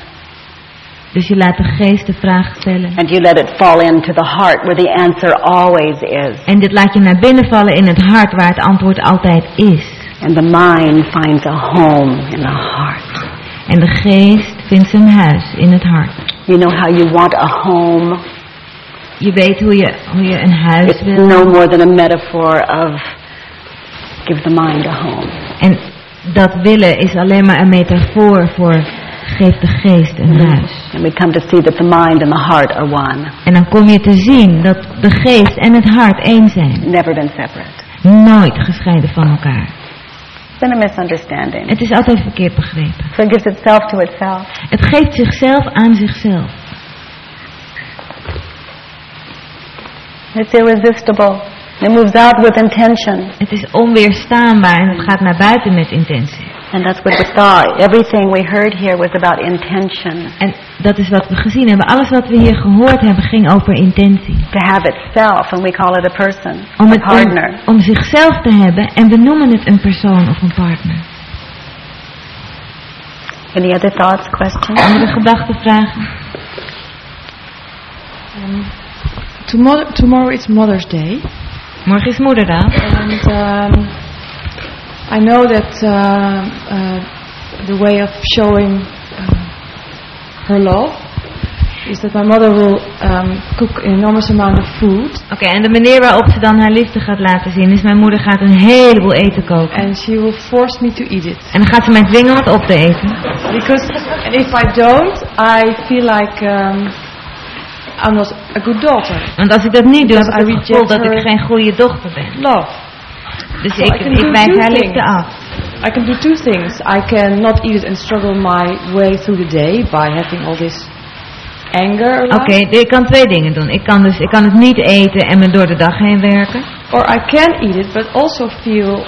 Dus je laat de geest de vraag stellen. and you let it fall into the heart where the answer always is. En dit laat je naar binnen vallen in het hart waar het antwoord altijd is. And the mind finds a home in the heart. En de geest vindt zijn huis in het hart. You know how you want a home? Je weet hoe je, hoe je een huis It's wil. no more than a metaphor of give the mind a home. En dat willen is alleen maar een metafoor voor geef de geest een huis. And we come to see that the mind and the heart are one. En dan kom je te zien dat de geest en het hart één zijn. Never been separate. Nooit gescheiden van elkaar. It's been a misunderstanding. Het is altijd verkeerd begrepen. So it gives itself to itself. Het geeft zichzelf aan zichzelf. It's irresistible. It moves out with intention. Het is onweerstaanbaar en het gaat naar buiten met intentie. And that's what we saw. Everything we heard here was about intention. En dat is wat we gezien hebben. Alles wat we hier gehoord hebben ging over intentie. To have itself, and we call it a person, Om, a het, partner. om, om zichzelf te hebben en we noemen het een persoon of een partner. Any other thoughts, questions? Andere gedachten, vragen? Um, tomorrow, tomorrow it's Mother's Day. Morgen is moederdag. And um, I know that uh, uh, the way of showing uh, her love is that my mother will um, cook an enormous amount of food. Oké, en de manier waarop ze dan haar liefde gaat laten zien is mijn moeder gaat een heleboel eten koken. And she will force me to eat it. En dan gaat ze mij dwingen om het op te eten. Because and if I don't, I feel like um, I'm not a good daughter. Want als ik dat niet doe, heb ik het gevoel dat ik geen goede dochter ben. Love. Dus So ik, I can ik two haar af. I can do two things. I can not eat it and struggle my way through the day by having all this anger. Oké, ik kan twee dingen doen. Ik kan dus ik kan het niet eten en me door de dag heen werken. Or I can eat it but also feel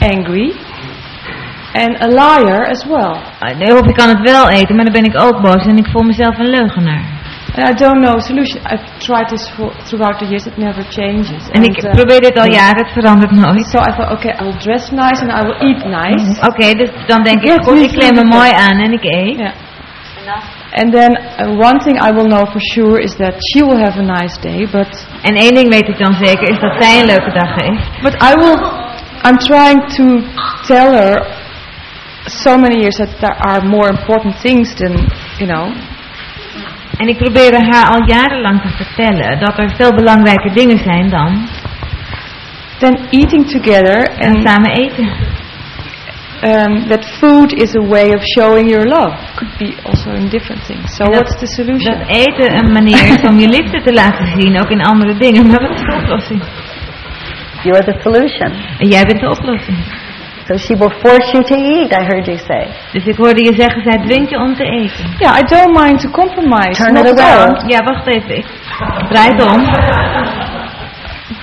angry and a liar as well. Uh, Of ik kan het wel eten, maar dan ben ik ook boos en ik voel mezelf een leugenaar. I don't know solution. I've tried this for, throughout the years. It never changes. En ik probeer dit al jaren, het verandert nooit. So I thought, okay, I will dress nice and I will eat nice. Oké, dus dan denk ik, goed, ik kleed me mooi aan en ik eet. Yeah. And then uh, one thing I will know for sure is that she will have a nice day, but En één ding weet ik dan zeker, is dat zij een leuke dag heeft. but I will. I'm trying to tell her so many years that there are more important things than you know. En ik probeerde haar al jarenlang te vertellen dat er veel belangrijke dingen zijn dan Then eating together en and samen eten. um, that food is a way of showing your love. Could be also in different things. So En dat- what's the solution? Dat eten een manier is om je liefde te laten zien, ook in andere dingen. Maar wat is de oplossing? You're the solution. En jij bent de oplossing. So she will force you to eat, I heard you say. Dus ik hoorde je zeggen, zij dwingt je om te eten. Yeah, I don't mind to compromise. Turn not it around. Ja, wacht even. Ik draai het om.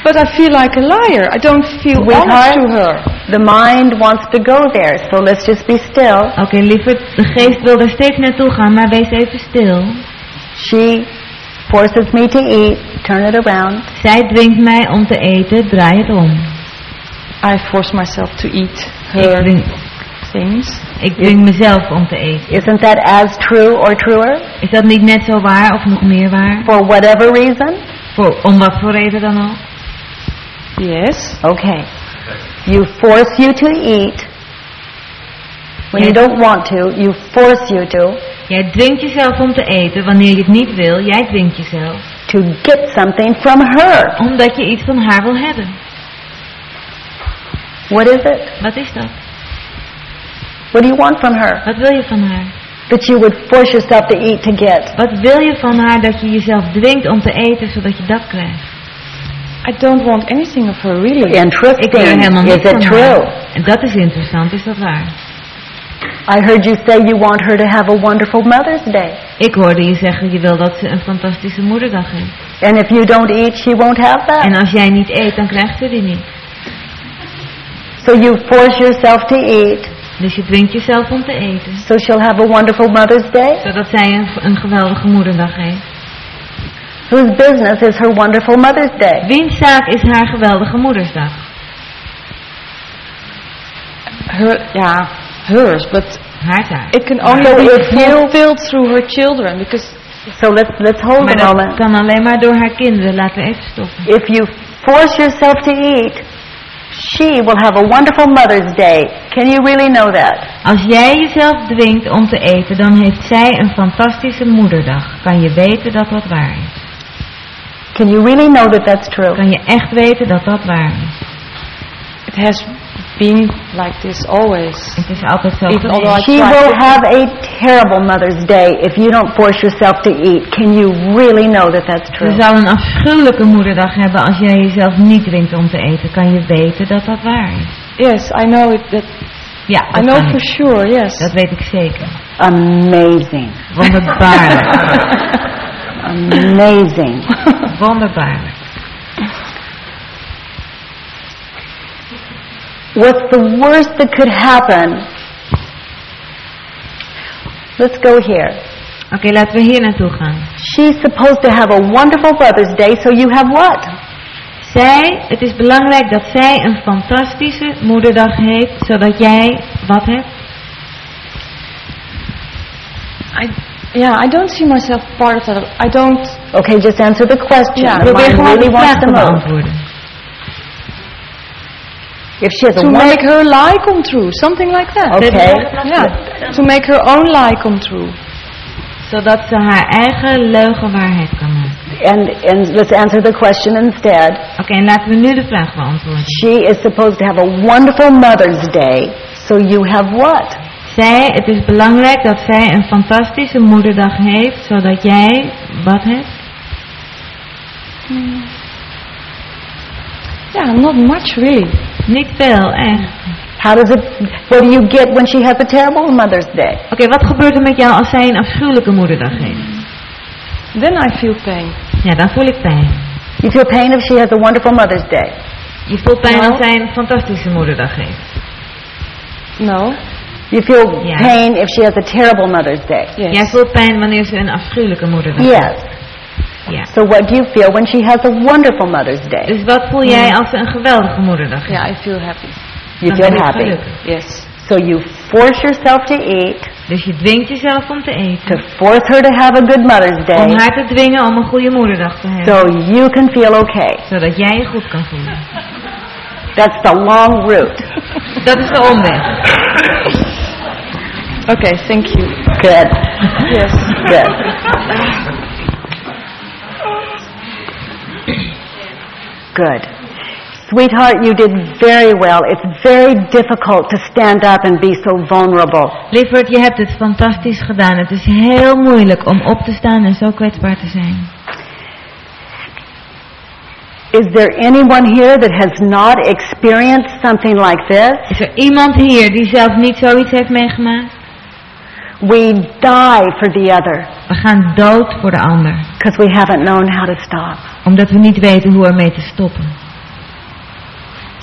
But I feel like a liar. I don't feel Sweetheart. honest to her. The mind wants to go there, so let's just be still. Oké, lieverd, de geest wil er steeds naartoe gaan, maar wees even stil. She forces me to eat, turn it around. Zij dwingt mij om te eten, draai het om. I force myself to eat Ik her dwing, things. ik dwing mezelf om te eten. Isn't that as true or truer? Is dat niet net zo waar of nog meer waar? For whatever reason? Voor, om wat voor reden dan ook? Yes. Okay. You force you to eat. When you don't want to, you force you to, Jij dwingt jezelf om te eten wanneer je het niet wil. Jij dwingt jezelf. to get something from her. Omdat je iets van haar wil hebben. What is it? Wat is dat? What do you want from her? Wat wil je van haar? That you would force yourself to eat to get. Wat wil je van haar dat je jezelf dwingt om te eten zodat je dat krijgt? I don't want anything of her really. Ik wil Interesting. helemaal niks it van true? haar. En dat is interessant, is dat waar? I heard you say you want her to have a wonderful Mother's Day. Ik hoorde je zeggen, je wil dat ze een fantastische moederdag heeft. And if you don't eat, she won't have that. En als jij niet eet, dan krijgt ze die niet. So you force yourself to eat, Dus je dwingt jezelf om te eten. so she'll have a wonderful Mother's Day. Zodat zij een, een geweldige moederdag heeft. Whose business is her wonderful Mother's Day? Wiens zaak is haar geweldige moedersdag? Her, yeah, hers, but Haar zaak. it can only So be fulfilled through her children because So let's let's hold Maar a dat moment. kan alleen maar door haar kinderen. Laten we even stoppen. If you force yourself to eat, she will have a wonderful Mother's Day. Can you really know that? Als jij jezelf dwingt om te eten, dan heeft zij een fantastische moederdag. Kan je weten dat dat waar is? Can you really know that that's true? Kan je echt weten dat dat waar is? it has been like this always. Het is altijd zo Even geweest. although I She will have a terrible Mother's Day if you don't force yourself to eat. Can you really know that that's Ze true? zou een afschuwelijke moederdag hebben als jij jezelf niet dwingt om te eten. Kan je weten dat dat waar is? Yes, I know it. That Ja, I know for ik. sure. Yes. Dat weet ik zeker. Amazing. Wonderbaarlijk. Amazing. Wonderbaarlijk. What's the worst that could happen? Let's go here. Okay, laten we hier naartoe gaan. She's supposed to have a wonderful Mother's Day, so you have what? Zij, het is belangrijk dat zij een fantastische moederdag heeft, zodat jij wat hebt? I, yeah, I don't see myself part of that. I don't. Okay, just answer the question. Ja, The Probeer gewoon really de wants vraag to te beantwoorden. If she has a To make her lie come true, something like that. Okay. Yeah. To make her own lie come true. Zodat ze haar eigen leugen waarheid kan maken. and and let's answer the question instead. Oké, en laten we nu de vraag beantwoorden. She is supposed to have a wonderful Mother's Day, so you have what? Zij, het is belangrijk dat zij een fantastische moederdag heeft, zodat jij wat hebt? Yeah, not much really. Niet veel, echt. How does it? What do you get when she has a terrible Mother's Day? Oké, wat gebeurt er met jou als zij een afschuwelijke moederdag heeft? Then I feel pain. Ja, dan voel ik pijn. You feel pain if she has a wonderful Mother's Day. Je voelt pijn als zij een fantastische moederdag heeft. No. You feel Yeah. pain if she has a terrible Mother's Day. Yes. Jij voelt pijn wanneer ze een afschuwelijke moederdag heeft. Yes. Ja. So what do you feel when she has a wonderful Mother's Day? Dus wat voel jij als ze een geweldige moederdag heeft? Yeah, I feel happy. You Dan feel happy. gelukkig. Yes. So you force yourself to eat Dus je dwingt jezelf om te eten. to force her to have a good Mother's Om Day, haar te dwingen om een goede moederdag te hebben. so you can feel okay. Zodat jij je goed kan voelen. That's the long route. Dat is de omweg. Okay, thank you. Good. Yes. Good. Good. Sweetheart, you did very well. It's very difficult to stand up and be so vulnerable. Lieverd, je hebt het fantastisch gedaan. Het is heel moeilijk om op te staan en zo kwetsbaar te zijn. Is there anyone here that has not experienced something like this? Is er iemand hier die zelf niet zoiets heeft meegemaakt? We die for the other We gaan dood voor de ander. because we haven't known how to stop. Omdat we niet weten hoe ermee te stoppen.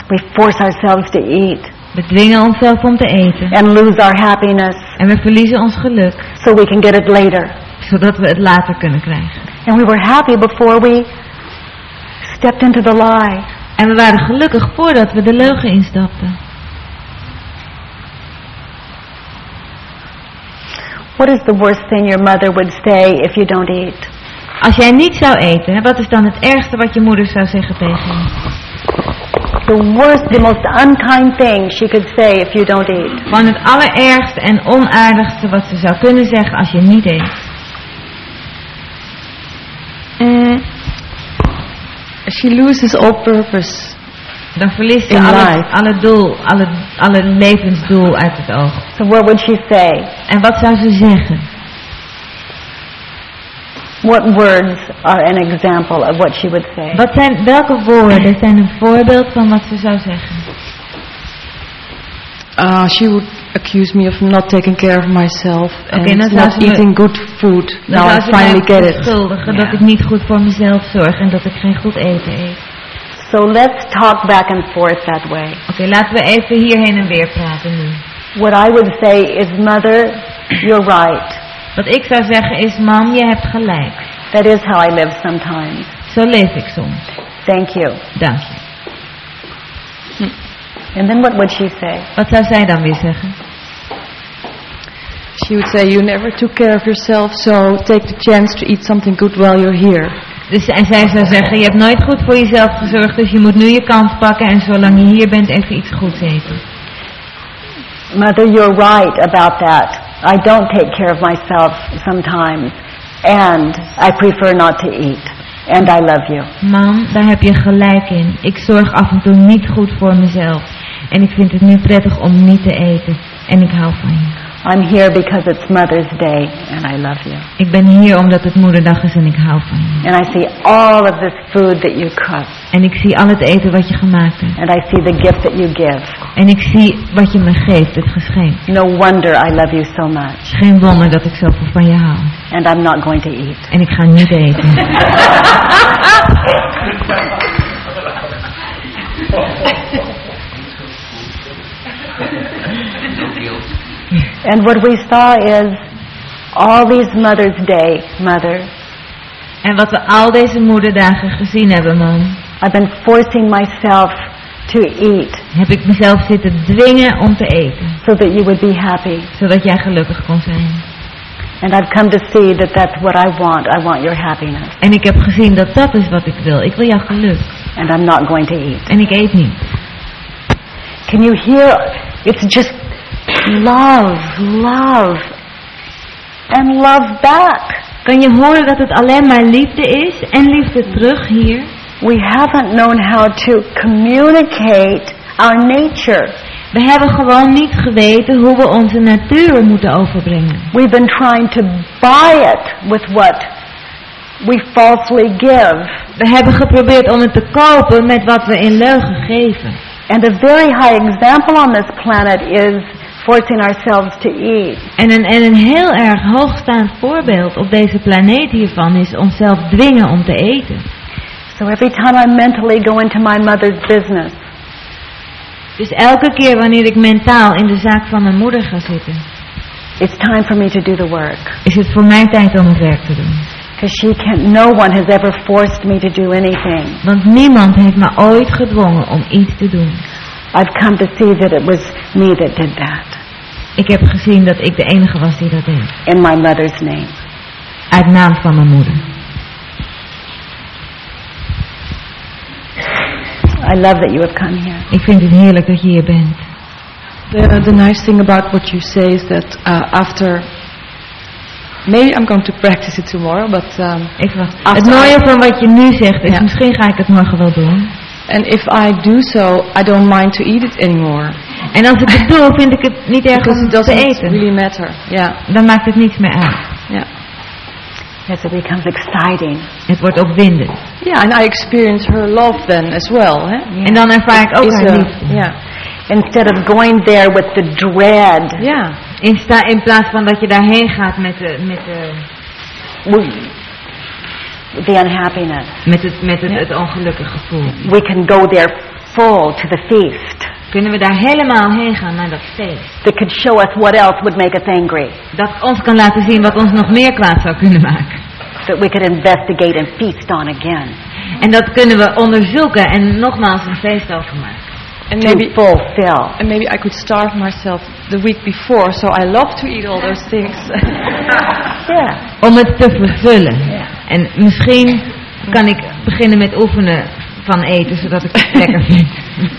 We force ourselves to eat We dwingen onszelf om te eten. and lose our happiness En we verliezen ons geluk. so we can get it later. Zodat we het later kunnen krijgen. And we were happy before we stepped into the lie. En we waren gelukkig voordat we de leugen instapten. What is the worst thing your mother would say if you don't eat? Als jij niet zou eten, wat is dan het ergste wat je moeder zou zeggen tegen je? The worst, the most unkind thing she could say if you don't eat. Gewoon het allerergste en onaardigste wat ze zou kunnen zeggen als je niet eet. Mm. She loses all purpose. Dan verliest ze alle doel, alle, alle levensdoel uit het oog. So what would she say? En wat zou ze zeggen? What words are an example of what she would say? Wat zijn, welke woorden zijn een voorbeeld van wat ze zou zeggen? Uh, she would accuse me of not taking care of myself and dan zou not ze me- eating good food. Dan Now zou I ze finally mij get it. beschuldigen dat Ja. ik niet goed voor mezelf zorg en dat ik geen goed eten eet. So let's talk back and forth that way. Oké, laten we even hierheen en weer praten nu. What I would say is, Mother, you're right. Wat ik zou zeggen is, mam, je hebt gelijk. That is how I live sometimes. Zo leef ik soms. Thank you. Dank je. And then what would she say? Wat zou zij dan weer zeggen? She would say, you never took care of yourself, so take the chance to eat something good while you're here. Dus, en zij zou zeggen, je hebt nooit goed voor jezelf gezorgd, dus je moet nu je kans pakken en zolang je hier bent even iets goeds eten. Mother, you're right about that. I don't take care of myself sometimes, and I prefer not to eat. And I love you. Mam, daar heb je gelijk in. Ik zorg af en toe niet goed voor mezelf. En ik vind het nu prettig om niet te eten. En ik hou van je. I'm here because it's Mother's Day, and I love you. Ik ben hier omdat het moederdag is en ik hou van je. And I see all of this food that you cook, En ik zie al het eten wat je gemaakt hebt. and I see the gift that you give. En ik zie wat je me geeft, het geschenk. No wonder I love you so much. Geen wonder dat ik zoveel van je hou. And I'm not going to eat. En ik ga niet eten. And what we saw is all these Mother's Day, Mother. En wat we al deze moederdagen gezien hebben, man. I've been forcing myself to eat Heb ik mezelf zitten dwingen om te eten. so that you would be happy. Zodat jij gelukkig kon zijn. And I've come to see that that's what I want. I want your happiness. En ik heb gezien dat dat is wat ik wil. Ik wil jouw geluk. And I'm not going to eat. En ik eet niet. Can you hear? It's just love, love, and love back. Kan je horen dat het alleen maar liefde is en liefde terug hier? We haven't known how to communicate our nature. We hebben gewoon niet geweten hoe we onze natuur moeten overbrengen. We've been trying to buy it with what we falsely give. We hebben geprobeerd om het te kopen met wat we in leugen geven. And a very high example on this planet is forcing ourselves to eat. En een, en een heel erg hoogstaand voorbeeld op deze planeet hiervan is onszelf dwingen om te eten. So every time I mentally go into my mother's business, Dus elke keer wanneer ik mentaal in de zaak van mijn moeder ga zitten, it's time for me to do the work. is het voor mij tijd om het werk te doen. Because she can't, no one has ever forced me to do anything. Want niemand heeft me ooit gedwongen om iets te doen. I've come to see that it was me that did that Ik heb gezien dat ik de enige was die dat deed. in my mother's name. Uit naam van mijn moeder. I love that you have come here. Ik vind het heerlijk dat je hier bent. The, the nice thing about what you say is that uh, after, maybe I'm going to practice it tomorrow, but um, Ik wacht. Het mooie van wat je nu zegt is, Ja. misschien ga ik het morgen wel doen. And if I do so, I don't mind to eat it anymore En als ik het doe, vind ik het niet erg because om te doesn't eten. really matter. Yeah, Dan maakt het niets meer uit. yeah, Yes, it becomes exciting. Het wordt opwindend. yeah. And I experience her love then as well. Hè? En dan ervaar ik ook Is, haar liefde. yeah, Instead of going there with the dread, yeah. In, sta, in plaats van dat je daarheen gaat met de, met de, the unhappiness, met het, met het, het ongelukkige gevoel. we can go there full to the feast. Kunnen we daar helemaal heen gaan naar dat feest. That could show us what else would make us angry. Dat ons kan laten zien wat ons nog meer kwaad zou kunnen maken. That we could investigate and feast on again. En dat kunnen we onderzoeken en nogmaals een feest over maken. And maybe fulfill. and maybe I could starve myself the week before, so I love to eat all those things. Yeah. Om het te vervullen. En misschien kan ik beginnen met oefenen van eten, zodat ik het lekker vind.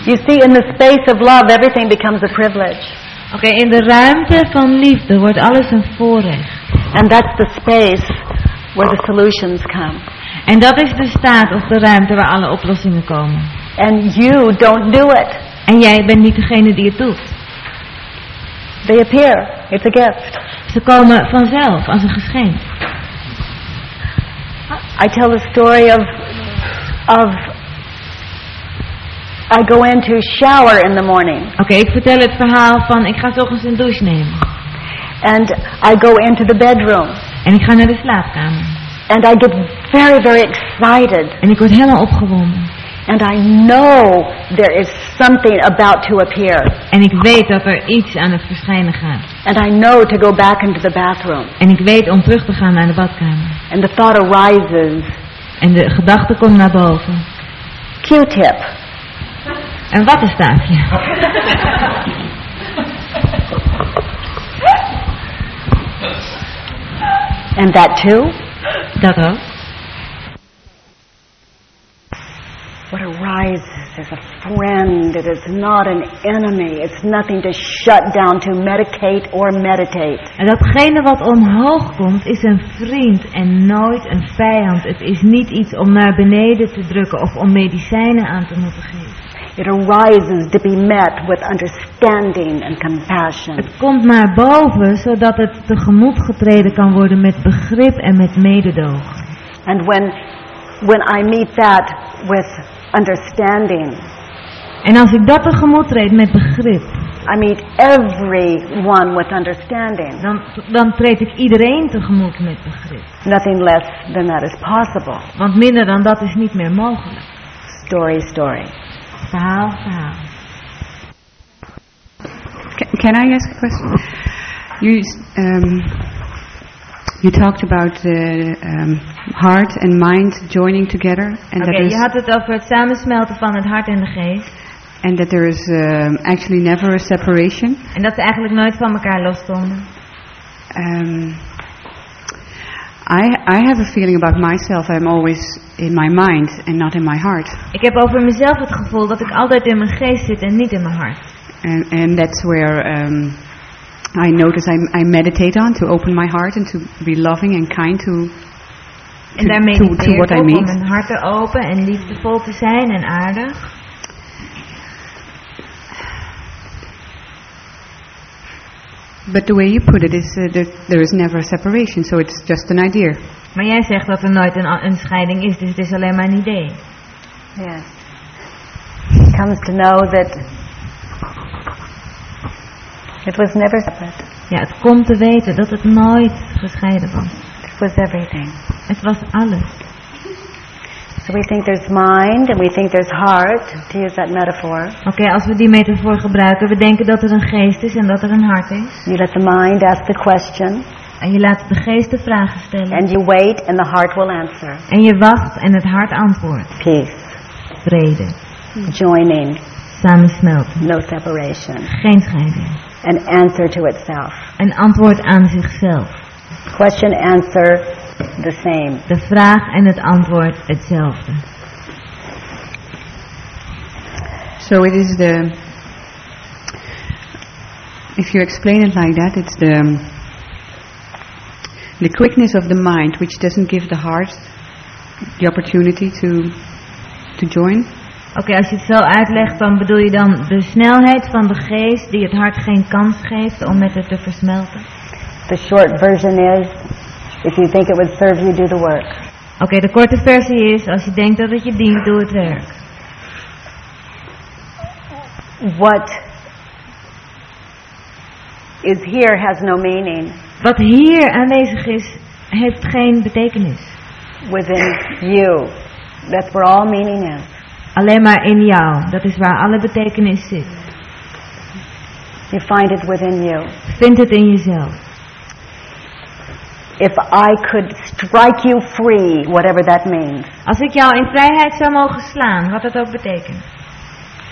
You see, in the space of love, everything becomes a privilege. Oké, in de ruimte van liefde wordt alles een voorrecht. And that's the space where the solutions come. En dat is de staat of de ruimte waar alle oplossingen komen. And you don't do it. En jij bent niet degene die het doet. They appear. It's a gift. Ze komen vanzelf als een geschenk. I tell the story of of I go in to shower in the morning Oké, ik vertel het verhaal van ik ga 's ochtends een douche nemen. and I go into the bedroom En ik ga naar de slaapkamer. and I get very very excited En ik word helemaal opgewonden. and I know there is something about to appear En ik weet dat er iets aan het verschijnen gaat. and I know to go back into the bathroom En ik weet om terug te gaan naar de badkamer. And the thought arises En de gedachte komt naar boven. Q-tip Een wattenstaafje. and that too Dat ook. what arises is a friend it is not an enemy it's nothing to shut down to medicate or meditate En datgene wat omhoog komt is een vriend en nooit een vijand. Het is niet iets om naar beneden te drukken of om medicijnen aan te moeten geven. It arises to be met with understanding and compassion. Het komt naar boven zodat het tegemoet getreden kan worden met begrip en met mededogen. And when when I meet that with understanding, En als ik dat tegemoet treed met begrip, I meet everyone with understanding. dan, dan treed ik iedereen tegemoet met begrip. Nothing less than that is possible. Want minder dan dat is niet meer mogelijk. Story, story. Verhaal, verhaal. Can, can I ask a question? You um, you talked about the um, heart and mind joining together, and Oké, that je is had het over het samensmelten van het hart en de geest. and that there is um, actually never a separation. En dat ze eigenlijk nooit van elkaar losstonden. Um, I I have a feeling about myself. I'm always in my mind and not in my heart, Ik heb over mezelf het gevoel dat ik altijd in mijn geest zit en niet in mijn hart. and and that's where. Um, I notice I, I meditate on to open my heart and to be loving and kind to En daar to, to, mediteer to what ik I op om meet. mijn hart te open en liefdevol te zijn en aardig. But the way you put it is uh, that there is never a separation, so it's just an idea. Maar jij zegt dat er nooit een, een scheiding is, dus het is alleen maar een idee. Yes. Comes to know that it was never separate. Ja, het komt te weten dat het nooit gescheiden was. It was everything. Het was alles. So we think there's mind and we think there's heart, to use that metaphor. Oké, als we die metafoor gebruiken, we denken dat er een geest is en dat er een hart is. You let the mind ask the question En je laat de geest de vragen stellen. and you wait and the heart will answer. En je wacht en het hart antwoordt. Peace. Vrede. Joining. Samensmelten. No separation. Geen scheiding. An answer to itself. Een antwoord aan zichzelf. Question, answer, the same. De vraag en het antwoord hetzelfde. So it is the. If you explain it like that, it's the the quickness of the mind, which doesn't give the heart the opportunity to to join. Oké, als je het zo uitlegt, dan bedoel je dan de snelheid van de geest die het hart geen kans geeft om met het te versmelten? The short version is, if you think it would serve you, do the work. Oké, de korte versie is, als je denkt dat het je dient, doe het werk. What is here has no meaning. Wat hier aanwezig is, heeft geen betekenis. Within you. That's where all meaning is. Alleen maar in jou, dat is waar alle betekenis zit. You find it within you. Vind het in jezelf. If I could strike you free, whatever that means, Als ik jou in vrijheid zou mogen slaan, wat dat ook betekent.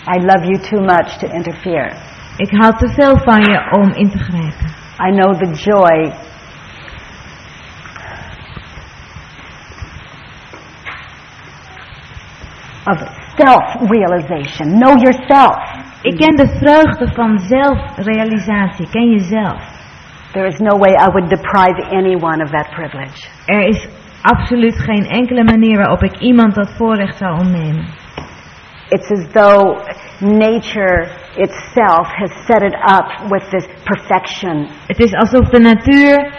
I love you too much to interfere. Ik hou te veel van je om in te grijpen. I know the joy of self-realization. Know yourself. Ik ken de vreugde van zelfrealisatie. Ken jezelf. There is no way I would deprive anyone of that privilege. Er is absoluut geen enkele manier waarop ik iemand dat voorrecht zou ontnemen. It's as though nature itself has set it up with this perfection. Het is alsof de natuur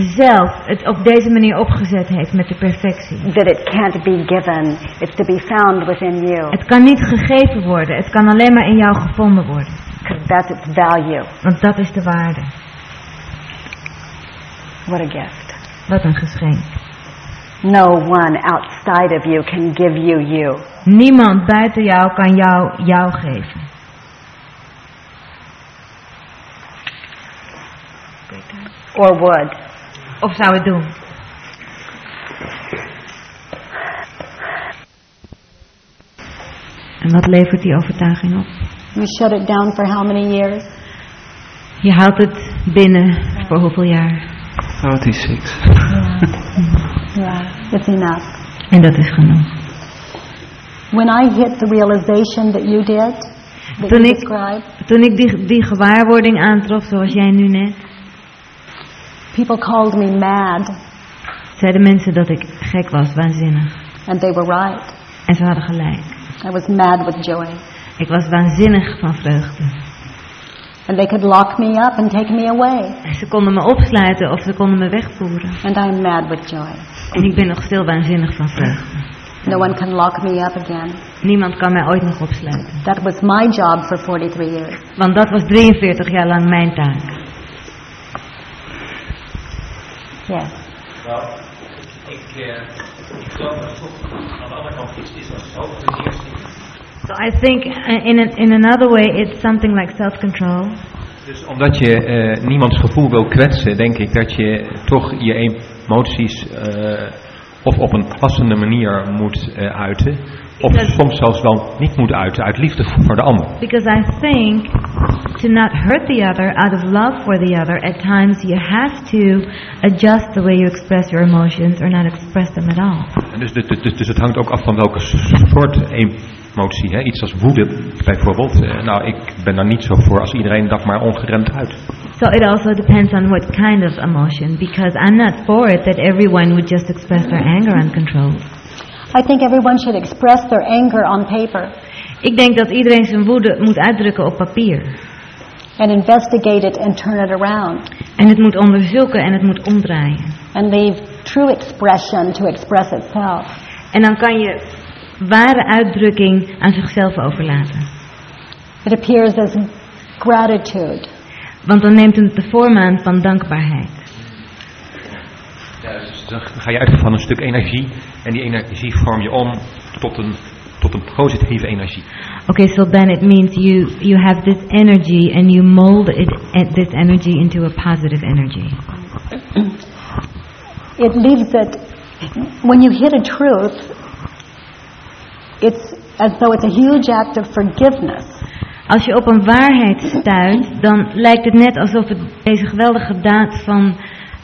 zelf het op deze manier opgezet heeft met de perfectie. That it can't be given. It's to be found within you. Het kan niet gegeven worden, het kan alleen maar in jou gevonden worden. That's its value. Want dat is de waarde. What a gift. Wat een geschenk. No one outside of you can give you you. Niemand buiten jou kan jou jou geven. Or would. Of zou het doen? En wat levert die overtuiging op? You shut it down for how many years? Je houdt het binnen voor hoeveel jaar? 36. Yeah, it's enough. En dat is genoeg. When I hit the realization that you did, that Toen you ik, described, toen ik die, die gewaarwording aantrof, zoals jij nu net, people called me mad, zeiden mensen dat ik gek was, waanzinnig. and they were right. En ze hadden gelijk. I was mad with joy. Ik was waanzinnig van vreugde. And they could lock me up and take me away. En Ze konden me opsluiten of ze konden me wegvoeren. And I'm mad with joy. En ik ben nog stil waanzinnig van vreugde. No one can lock me up again. Niemand kan mij ooit nog opsluiten. That was my job for 43 years. Want dat was 43 jaar lang mijn taak. Yes. Wel, ik, eh, ik geloof dat toch aan de andere kant iets is wat zelf ten eerste. So I think uh, in, an, in another way it's something like self-control. Dus omdat je eh, niemands gevoel wil kwetsen, denk ik dat je toch je emoties eh, of op een passende manier moet uiten. Of soms zelfs wel niet moet uiten, uit liefde voor de ander. Because I think to not hurt the other out of love for the other, at times you have to adjust the way you express your emotions or not express them at all. En dus, dus, dus, dus het hangt ook af van welke soort emotie. Hè? Iets als woede bijvoorbeeld. Eh, nou, ik ben daar niet zo voor als iedereen dat maar ongeremd uit. So it also depends on what kind of emotion, because I'm not for it that everyone would just express their anger uncontrolled. I think everyone should express their anger on paper Ik denk dat iedereen zijn woede moet uitdrukken op papier. and investigate it and turn it around En het moet onderzoeken en het moet omdraaien. and leave true expression to express itself. En dan kan je ware uitdrukking aan zichzelf overlaten. It appears as gratitude. Want dan neemt het de vorm aan van dankbaarheid. Dan ga je uit van een stuk energie en die energie vorm je om tot een, tot een positieve energie. Okay, so then it means you you have this energy and you mold it this energy into a positive energy. It leaves it, when you hit a truth, it's as though it's a huge act of forgiveness. Als je op een waarheid stuit, dan lijkt het net alsof het deze geweldige daad van,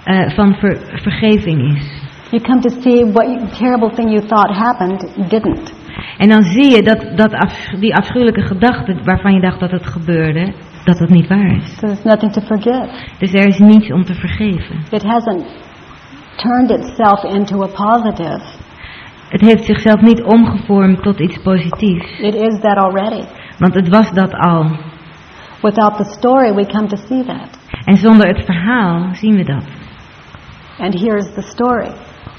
eh, van ver- vergeving is. You come to see what terrible thing you thought happened didn't. En dan zie je dat, dat af- die afschuwelijke gedachte waarvan je dacht dat het gebeurde, dat het niet waar is. So there's nothing to forgive. Dus er is niets om te vergeven. It hasn't turned itself into a positive. Het heeft zichzelf niet omgevormd tot iets positiefs. It is that already. Want het was dat al. Without the story, we come to see that. En zonder het verhaal zien we dat. And here's the story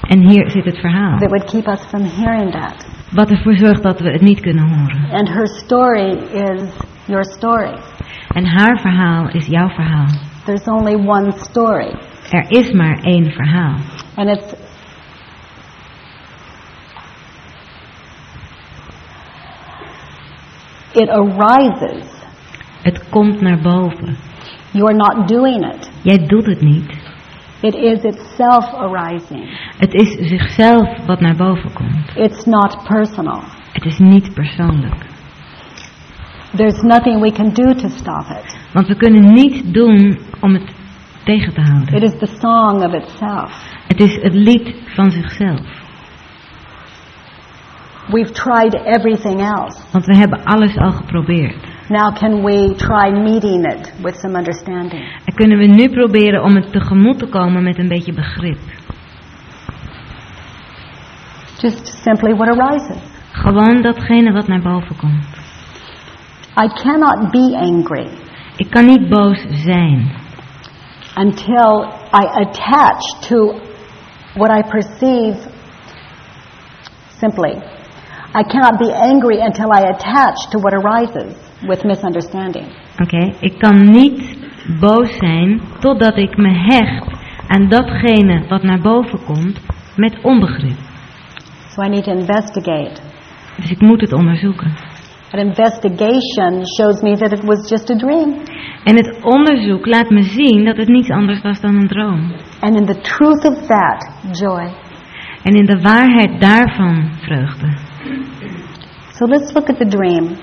En hier zit het verhaal. that would keep us from hearing that. Wat ervoor zorgt dat we het niet kunnen horen. And her story is your story. En haar verhaal is jouw verhaal. There's only one story. Er is maar één verhaal. And it's it arises. Het komt naar boven. You are not doing it. Jij doet het niet. It is itself arising. Het is zichzelf wat naar boven komt. It's not personal. Het is niet persoonlijk. There's nothing we can do to stop it. Want we kunnen niets doen om het tegen te houden. It is the song of itself. Het is het lied van zichzelf. We've tried everything else. Want we hebben alles al geprobeerd. Now can we try meeting it with some understanding? En kunnen we nu proberen om het tegemoet te komen met een beetje begrip. Just simply what arises. Gewoon datgene wat naar boven komt. I cannot be angry Ik kan niet boos zijn. until I attach to what I perceive simply. I cannot be angry until I attach to what arises with misunderstanding. Oké, ik kan niet boos zijn totdat ik me hecht aan datgene wat naar boven komt met onbegrip. So I need to investigate. Dus ik moet het onderzoeken. An investigation shows me that it was just a dream. En het onderzoek laat me zien dat het niets anders was dan een droom. And in the truth of that, joy. En in de waarheid daarvan vreugde. So let's look at the dream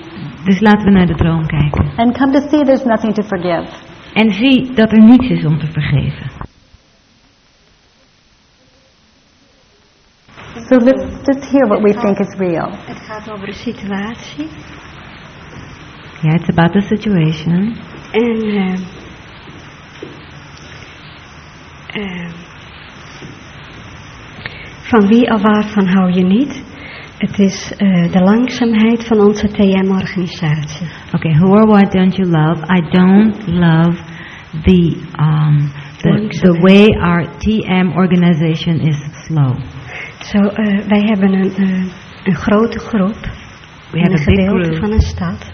Dus laten we naar de droom kijken. and come to see there's nothing to forgive. En zie dat er niets is om te vergeven. So let's just hear what we think is real. Het gaat over de situatie. Ja, it's about the situation. En eh, eh, van wie of waarvan hou je niet? Het is eh, de langzaamheid van onze TM-organisatie. Okay, who or what don't you love? I don't love the um the, the way our TM organization is slow. Zo, eh, wij hebben een, eh, een grote groep. We in have een a big gedeelte van een stad.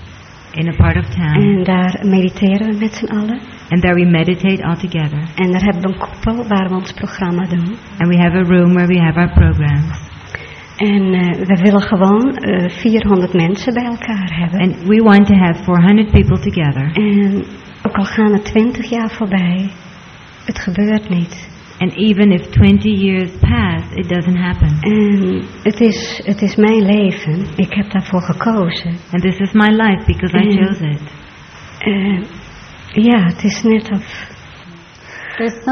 In a part of town. En daar mediteren we met z'n allen. And there we meditate all together. En daar hebben we een koepel waar we ons programma doen. And we have a room where we have our programs. En eh, we willen gewoon eh 400 mensen bij elkaar hebben. And we want to have 400 people together. En ook al gaan er 20 jaar voorbij, het gebeurt niet. And even if 20 years pass, it doesn't happen. En het is, het is mijn leven. Ik heb daarvoor gekozen. And this is my life because I En, chose it. eh, ja, het is net of,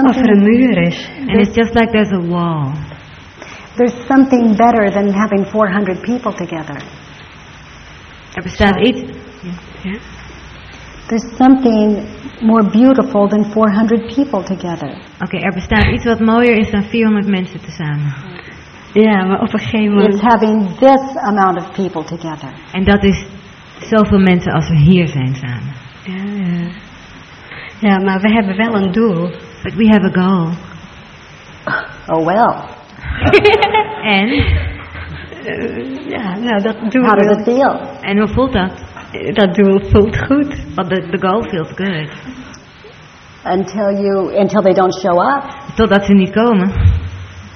of er een muur is. And it's just like there's a wall. There's something better than having 400 people together. Er bestaat iets... Ja? There's something more beautiful than 400 people together. Oké, er bestaat iets wat mooier is dan 400 mensen tezamen. Ja, maar op een gegeven moment... It's having this amount of people together. En dat is zoveel mensen als we hier zijn samen. Ja, ja. ja, maar we hebben wel een doel. But we have a goal. Oh well. En? Eh, ja, nou dat doel... How does it feel? En hoe voelt dat? Eh, Dat doel voelt goed. But the, the goal feels good. Until you, until they don't show up. Totdat ze niet komen.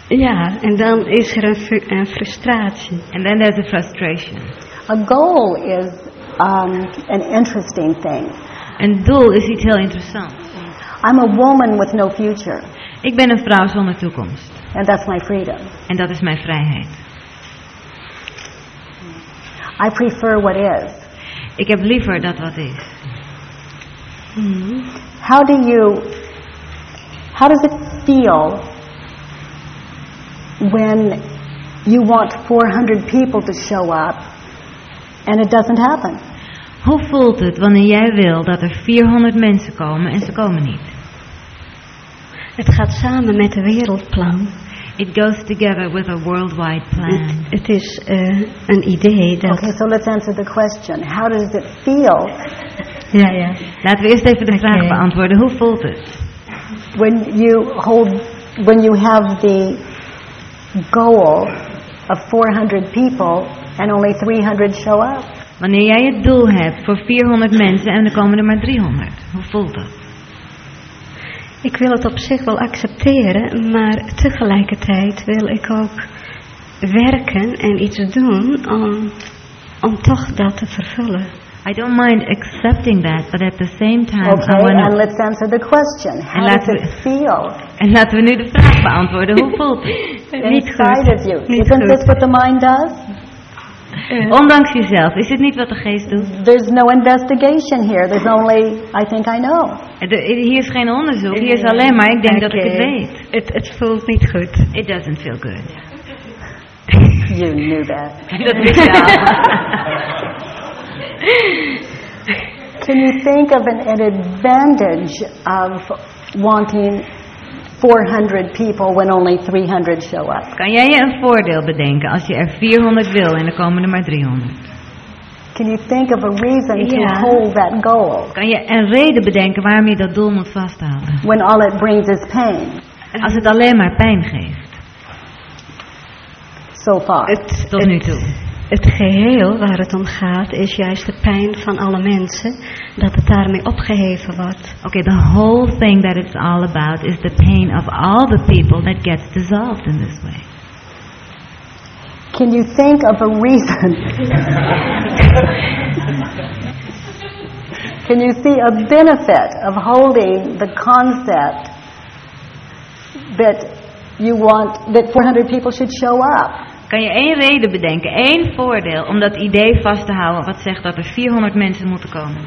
Ja, en dan is er een, een frustratie. And then there's a frustration. A goal is um, an interesting thing. Een doel is iets heel interessants. I'm a woman with no future, Ik ben een vrouw zonder toekomst. And that's my freedom. En dat is mijn vrijheid. I prefer what is. Ik heb liever dat wat is. How do you, how does it feel when you want 400 people to show up and it doesn't happen? Hoe voelt het wanneer jij wil dat er 400 mensen komen en ze komen niet? Het gaat samen met een wereldplan. It goes together with a worldwide plan. Het, het is eh, een idee dat... Okay, so let's answer the question. How does it feel Ja, ja. Laten we eerst even de vraag beantwoorden. Hoe voelt het? when you hold, when you have the goal of 400 people and only 300 show up? Wanneer jij het doel hebt voor 400 mensen en er komen er maar 300. Hoe voelt dat? Ik wil het op zich wel accepteren, maar tegelijkertijd wil ik ook werken en iets doen om, om toch dat te vervullen. I don't mind accepting that, but at the same time I Okay, wanna- and let's answer the question. How does it feel En laten we nu de vraag beantwoorden. Hoe voelt het? inside of you? Niet Isn't goed. this what the mind does? Ondanks jezelf, is het niet wat de geest doet? There's no investigation here. There's only, I think I know. Er- Hier is geen onderzoek, hier is alleen maar, ik denk dat ik het weet. Het, het voelt niet goed. It doesn't feel good. You knew that. Dat wist je al. Can you think of an, an advantage of wanting 400 people when only 300 show up? Kan jij je een voordeel bedenken als je er 400 wil en er komen er maar 300? Can you think of a reason to hold that goal Kan je een reden bedenken waarom je dat doel moet vasthouden? when all it brings is pain Als het alleen maar pijn geeft, so far? Het, tot nu toe. Het geheel waar het om gaat is juist de pijn van alle mensen, dat het daarmee opgeheven wordt. Okay, the whole thing that it's all about is the pain of all the people that gets dissolved in this way. Can you think of a reason? Can you see a benefit of holding the concept that you want that 400 people should show up? Kan je één reden bedenken, één voordeel om dat idee vast te houden wat zegt dat er 400 mensen moeten komen?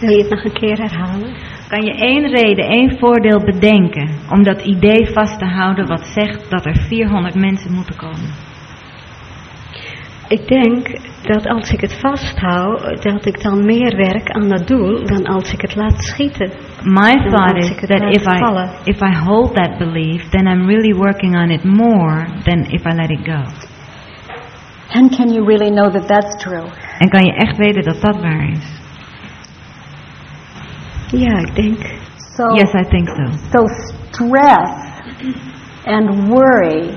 Wil je het nog een keer herhalen? Kan je één reden, één voordeel bedenken om dat idee vast te houden wat zegt dat er 400 mensen moeten komen? Ik denk dat als ik het vasthoud, dat ik dan meer werk aan dat doel dan als ik het laat schieten. My thought als is that if I vallen. if I hold that belief, then I'm really working on it more than if I let it go. And can you really know that that's true? En kan je echt weten dat dat waar is? Ja, ik denk. So, Yes, I think so. so stress and worry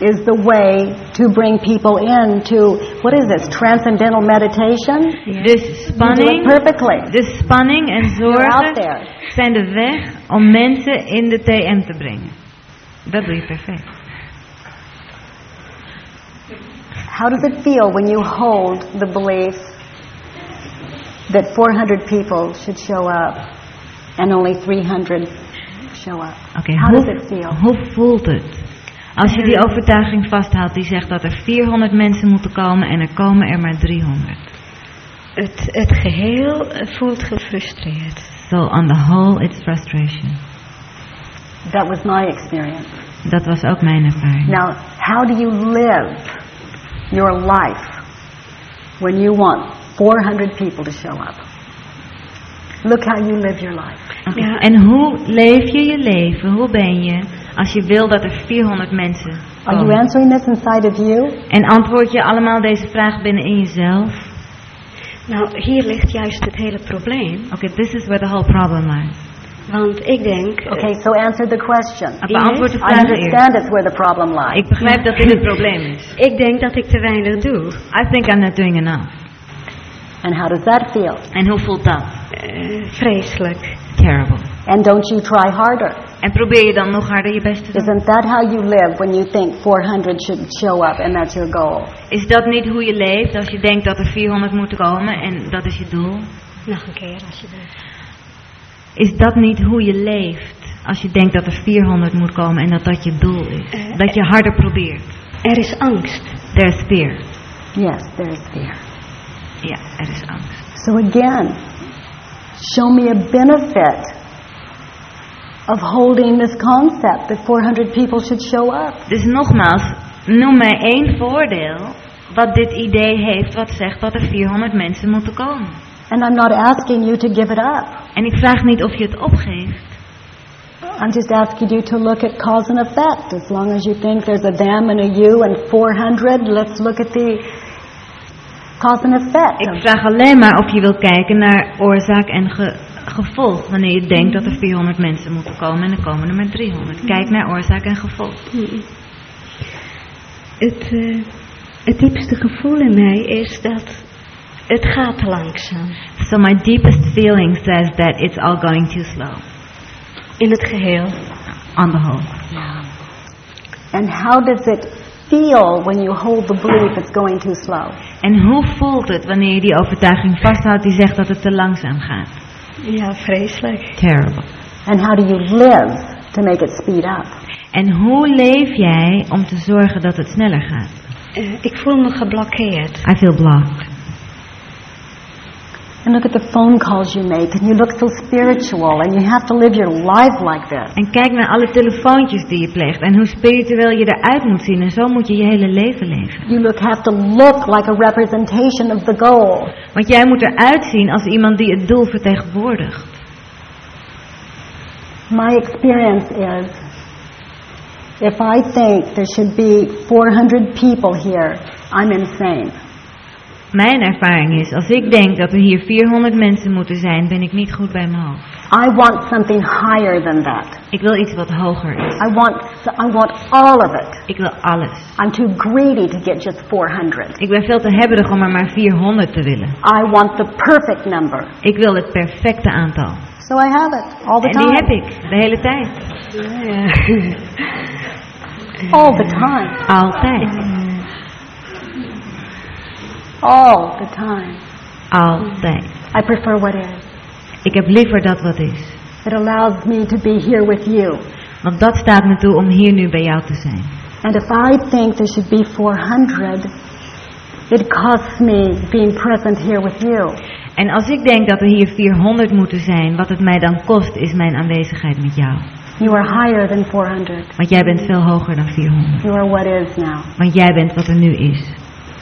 is the way to bring people into, what is this, transcendental meditation? Dus You do it spanning, perfectly. dus spanning en zorgen there. zijn de weg om mensen in de TM te brengen. Dat doe je perfect. How does it feel when you hold the belief that 400 people should show up and only 300 show up? Okay, How does it feel? hoe voelt het? Als je die overtuiging vasthoudt die zegt dat er 400 mensen moeten komen en er komen er maar 300. Het, het geheel eh, voelt gefrustreerd. So on the whole it's frustration. That was my experience. Dat was ook mijn ervaring. Now, how do you live your life when you want 400 people to show up? Look how you live your life. Oké, En hoe leef je je leven? Hoe ben je als je wil dat er 400 mensen Are you komen? answering this inside of you? En antwoord je allemaal deze vraag binnen in jezelf? Nou, hier ligt juist het hele probleem. Oké, this is where the whole problem lies. Want ik denk... eh, Okay, so answer the question. Beantwoord de I vraag understand it's where the problem lies. Ik begrijp dat dit het probleem is. Ik denk dat ik te weinig doe. I think I'm not doing enough. And how does that feel? En hoe voelt dat? Eh, vreselijk. Terrible. And don't you try harder? En probeer je dan nog harder je best te doen? Isn't that how you live when you think 400 should show up and that's your goal? Is dat niet hoe je leeft als je denkt dat er 400 moeten komen en dat is je doel? Nog een keer als je wilt. Is dat niet hoe je leeft als je denkt dat er 400 moet komen en dat dat je doel is? Eh, Dat je harder probeert. Er is angst. There is fear. Yes, there is fear. Ja, er is angst. So again, show me a benefit of holding this concept that 400 people should show up. Dus nogmaals, noem mij één voordeel wat dit idee heeft wat zegt dat er 400 mensen moeten komen. And I'm not asking you to give it up. En ik vraag niet of je het opgeeft. I'm just asking you to look at cause and effect. As long as you think there's a them and a you and 400, let's look at the cause and effect. Ik vraag alleen maar of je wil kijken naar oorzaak en ge- gevolg. Wanneer je denkt dat er 400 mensen moeten komen en er komen er maar 300. Kijk naar oorzaak en gevolg. Het, eh, het diepste gevoel in mij is dat het gaat langzaam. So my deepest feeling says that it's all going too slow. In het geheel. On the whole. And how does it feel when you hold the belief it's going too slow? En hoe voelt het wanneer je die overtuiging vasthoudt die zegt dat het te langzaam gaat? Ja, vreselijk. Terrible. And how do you live to make it speed up? En hoe leef jij om te zorgen dat het sneller gaat? Eh, ik voel me geblokkeerd. I feel blocked. And look at the phone calls you make, and you look so spiritual, and you have to live your life like this. En kijk naar alle telefoontjes die je pleegt en hoe spiritueel je eruit moet zien. En zo moet je je hele leven leven. You look, have to look like a representation of the goal. Want jij moet eruit zien als iemand die het doel vertegenwoordigt. My experience is if I think there should be 400 people here, I'm insane. Mijn ervaring is, als ik denk dat er hier 400 mensen moeten zijn, ben ik niet goed bij mijn hoofd. I want something higher than that. Ik wil iets wat hoger is. I want, I want all of it. Ik wil alles. I'm too greedy to get just 400. Ik ben veel te hebberig om er maar 400 te willen. I want the perfect number. Ik wil het perfecte aantal. So I have it all the En time. die heb ik, de hele tijd. All the time. Altijd. All the time. Altijd. I prefer what is. Ik heb liever dat wat is. It allows me to be here with you. Want dat staat me toe om hier nu bij jou te zijn. And if I think there should be 400, it costs me being present here with you. En als ik denk dat er hier 400 moeten zijn, wat het mij dan kost, is mijn aanwezigheid met jou. You are higher than 400. Want jij bent veel hoger dan 400. You are what is now. Want jij bent wat er nu is.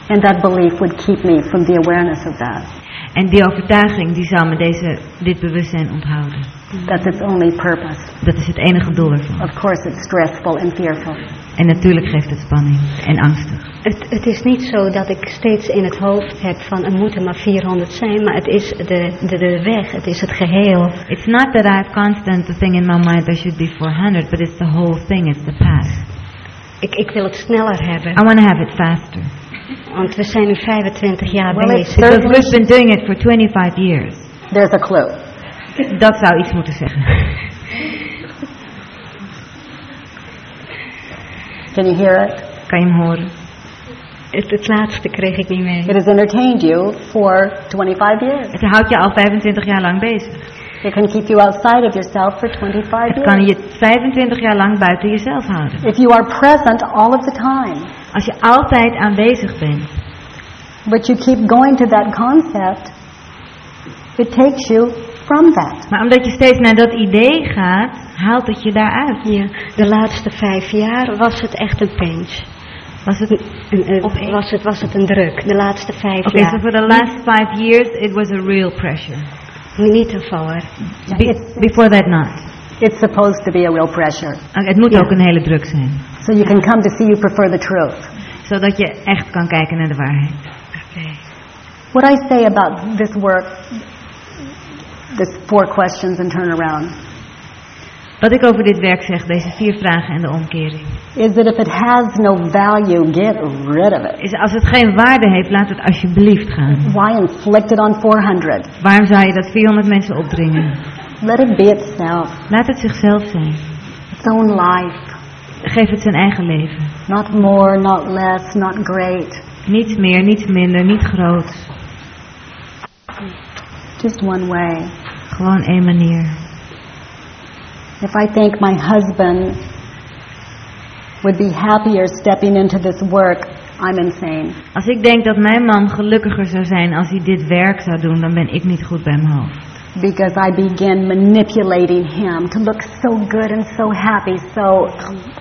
And that belief would keep me from the awareness of that. En die overtuiging die zou me deze, dit bewustzijn onthouden. That's its only purpose. Dat is het enige doel ervan. Of course, it's stressful and fearful. En natuurlijk geeft het spanning en angstig. Het, het is niet zo dat ik steeds in het hoofd heb van er moeten maar 400 zijn, maar het is de, de, de weg, het is het geheel. It's not that I have constant the thing in my mind there should be 400, but it's the whole thing, it's the path. Ik, ik wil het sneller hebben. I want to have it faster. Want we zijn nu 25 jaar Well, bezig. Because we've been doing it for 25 years. There's a clue. Dat zou iets moeten zeggen. Can you hear it? Kan je hem horen? Het, het laatste kreeg ik niet mee. It has entertained you for 25 years. Het houdt je al 25 jaar lang bezig. It can keep you outside of yourself for 25 Het kan years. je 25 jaar lang buiten jezelf houden. If you are present all of the time, Als je altijd aanwezig bent, but you keep going to that concept, it takes you from that. maar omdat je steeds naar dat idee gaat, haalt het je daaruit. Ja, de laatste vijf jaar was het echt een pinch. Was het Een- een- was, het, was het een druk, de laatste vijf Okay, jaar. so for the last five years, it was a real pressure. Niet ervoor. Be- before that, not. It's supposed to be a real pressure. Het moet ook een hele druk zijn. So you can come to see you prefer the truth. Zodat je echt kan kijken naar de waarheid. What I say about this work, this four questions and turnaround, Wat ik over dit werk zeg, deze vier vragen en de omkering. is that if it has no value, get rid of it. Is als het geen waarde heeft, laat het alsjeblieft gaan. Why inflict it on 400? Waarom zou je dat 400 mensen opdringen? Let it be itself, Laat het zichzelf zijn. its own life. Geef het zijn eigen leven. Not more, not less, not great. Niets meer, niets minder, niet groot. Just one way. Gewoon één manier. If I think my husband would be happier stepping into this work, I'm insane. Als ik denk dat mijn man gelukkiger zou zijn als hij dit werk zou doen, dan ben ik niet goed bij mijn hoofd. Because I begin manipulating him to look so good and so happy, so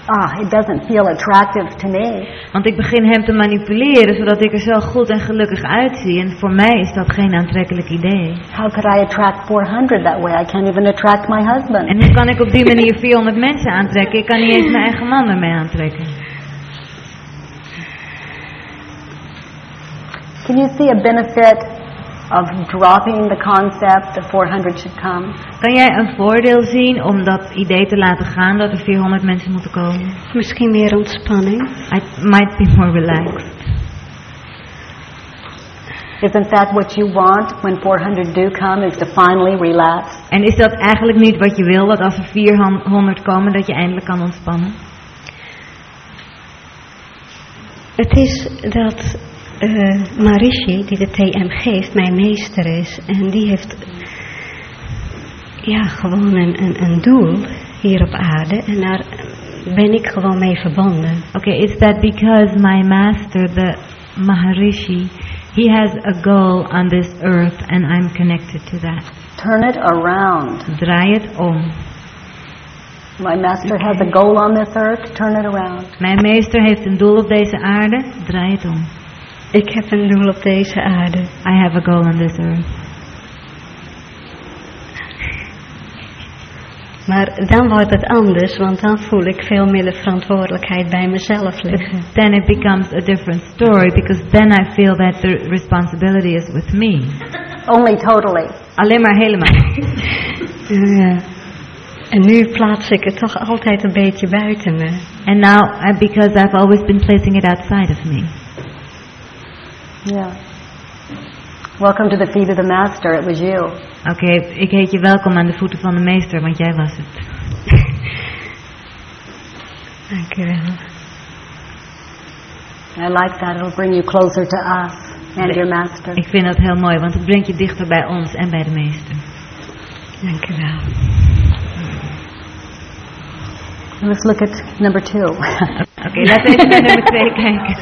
ah, it doesn't feel attractive to me. Want ik begin hem te manipuleren, zodat ik er zo goed en gelukkig uitzie. En voor mij is dat geen aantrekkelijk idee. How could I attract 400 that way? I can't even attract my husband. En hoe kan ik op die manier 400 mensen aantrekken? Ik kan niet eens mijn eigen man ermee aantrekken. Can you see a benefit of dropping the concept that 400 should come? Kan jij een voordeel zien om dat idee te laten gaan dat er 400 mensen moeten komen? Misschien meer ontspanning. I might be more relaxed. Isn't that what you want when 400 do come, is to finally relax? En is dat eigenlijk niet wat je wil, dat als er 400 komen, dat je eindelijk kan ontspannen? Het is dat eh Marishi, die de TM geeft, mijn meester is. En die heeft ja, gewoon een, een, een doel hier op aarde. En daar ben ik gewoon mee verbonden. Okay, it's that because my master, the Maharishi, he has a goal on this earth and I'm connected to that. Turn it around. Draai het om. My master has a goal on this earth, turn it around. Mijn meester heeft een doel op deze aarde, draai het om. Ik heb een doel op deze aarde. I have a goal on this earth. Maar dan wordt het anders, want dan voel ik veel meer de verantwoordelijkheid bij mezelf liggen. Then it becomes a different story because then I feel that the responsibility is with me. Only totally. Alleen maar helemaal. Ja. En nu plaats ik het toch altijd een beetje buiten me. And now, uh, because I've always been placing it outside of me. Yeah. Welcome to the feet of the master. It was you. Oké, ik heet je welkom aan de voeten van de meester, want jij was het. Dank u wel. I like that. It'll bring you closer to us and your master. Ik vind dat heel mooi, want het brengt je dichter bij ons en bij de meester. Dank u wel. Let's look at number two. Oké, laten we even naar nummer twee kijken.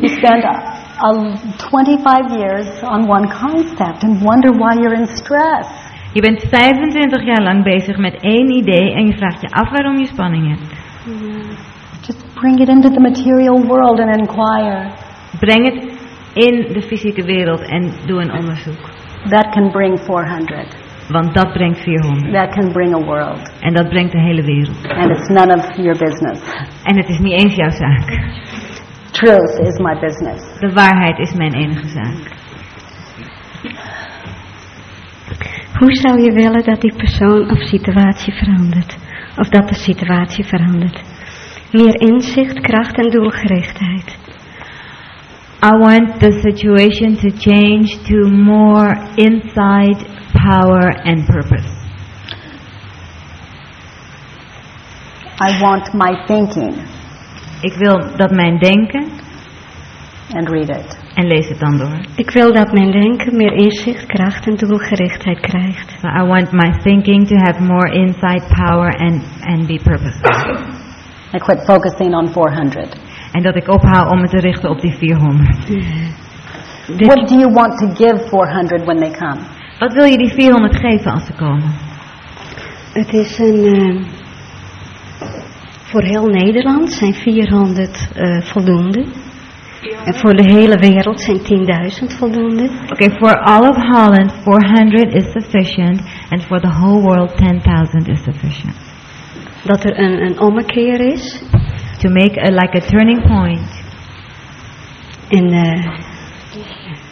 you spend uh, 25 years on one concept and wonder why you're in stress. Je bent 25 jaar lang bezig met één idee en je vraagt je af waarom je spanning hebt. Just bring it into the material world and inquire. Breng het in de fysieke wereld en doe een onderzoek. That can bring 400. Want dat brengt 400. That can bring a world. En dat brengt de hele wereld. And it's none of your business. En het is niet eens jouw zaak. Truth is my business. De waarheid is mijn enige zaak. Hoe zou je willen dat die persoon of situatie verandert? Of dat de situatie verandert? Meer inzicht, kracht en doelgerichtheid. I want the situation to change to more insight, power, and purpose. I want my thinking. Ik wil dat mijn denken. And read it. En lees het dan door. Ik wil dat mijn denken meer inzicht, kracht en doelgerichtheid krijgt. So I want my thinking to have more insight, power, and, and be purposeful. I quit focusing on 400. En dat ik ophoud om me te richten op die 400. What do you want to give 400 when they come? Wat wil je die 400 geven als ze komen? Het is een... Uh, voor heel Nederland zijn 400 uh, voldoende. En voor de hele wereld zijn 10.000 voldoende. Okay, for all of Holland, 400 is sufficient. And for the whole world, 10,000 is sufficient. Dat er een, een ommekeer is. To make a, like a turning point. In, uh,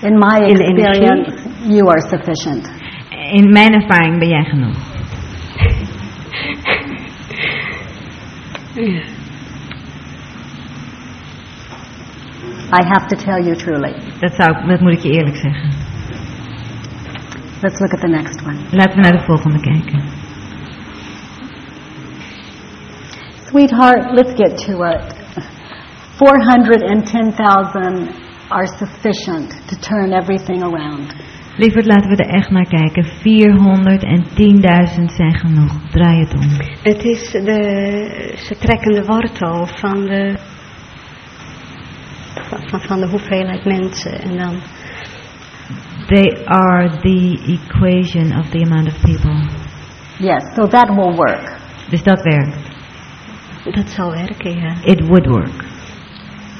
in my experience, you are sufficient. In mijn ervaring ben jij genoeg. I have to tell you truly. Dat, zou, dat moet ik je eerlijk zeggen. Let's look at the next one. Laten we naar de volgende kijken. Sweetheart, let's get to it. 410,000 are sufficient to turn everything around. Lieverd, laten we er echt naar kijken. 410.000 zijn genoeg. Draai het om. Het is de, ze trekken de wortel van de, van, van de hoeveelheid mensen en dan... They are the equation of the amount of people. Yes, so that will work. Dus dat werkt. Dat zal werken, ja. It would work.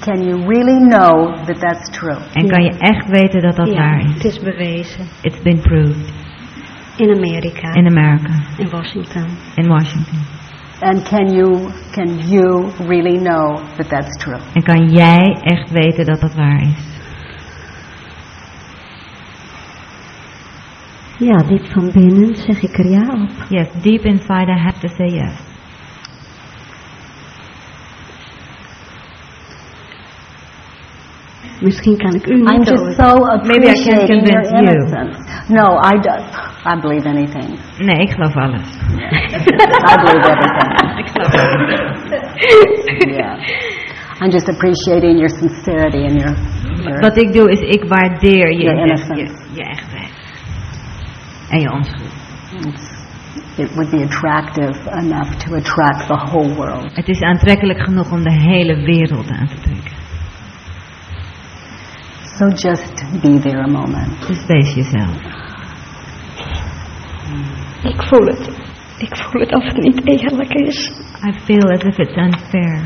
Can you really know that that's true? En kan je echt weten dat dat ja, waar is? het is bewezen. It's been proved. In Amerika. In America. In Washington. In Washington. And can you can you really know that that's true? En kan jij echt weten dat dat waar is? Ja, diep van binnen zeg ik er ja op. Yes, deep inside I have to say yes. Misschien kan ik u I'm niet just so Maybe I can appreciating your convince you. innocence. No, I do. I believe anything. Nee, ik geloof alles. I believe everything. ik geloof alles. yeah. I'm just appreciating your sincerity and your. your Wat ik doe is ik waardeer je, je, je echtheid. En je onschuld. it would be attractive enough to attract the whole world. Het is aantrekkelijk genoeg om de hele wereld aan te trekken. So just be there a moment. Dus wees jezelf. Ik voel het. Ik voel het of het niet eerlijk is. I feel as if it's unfair.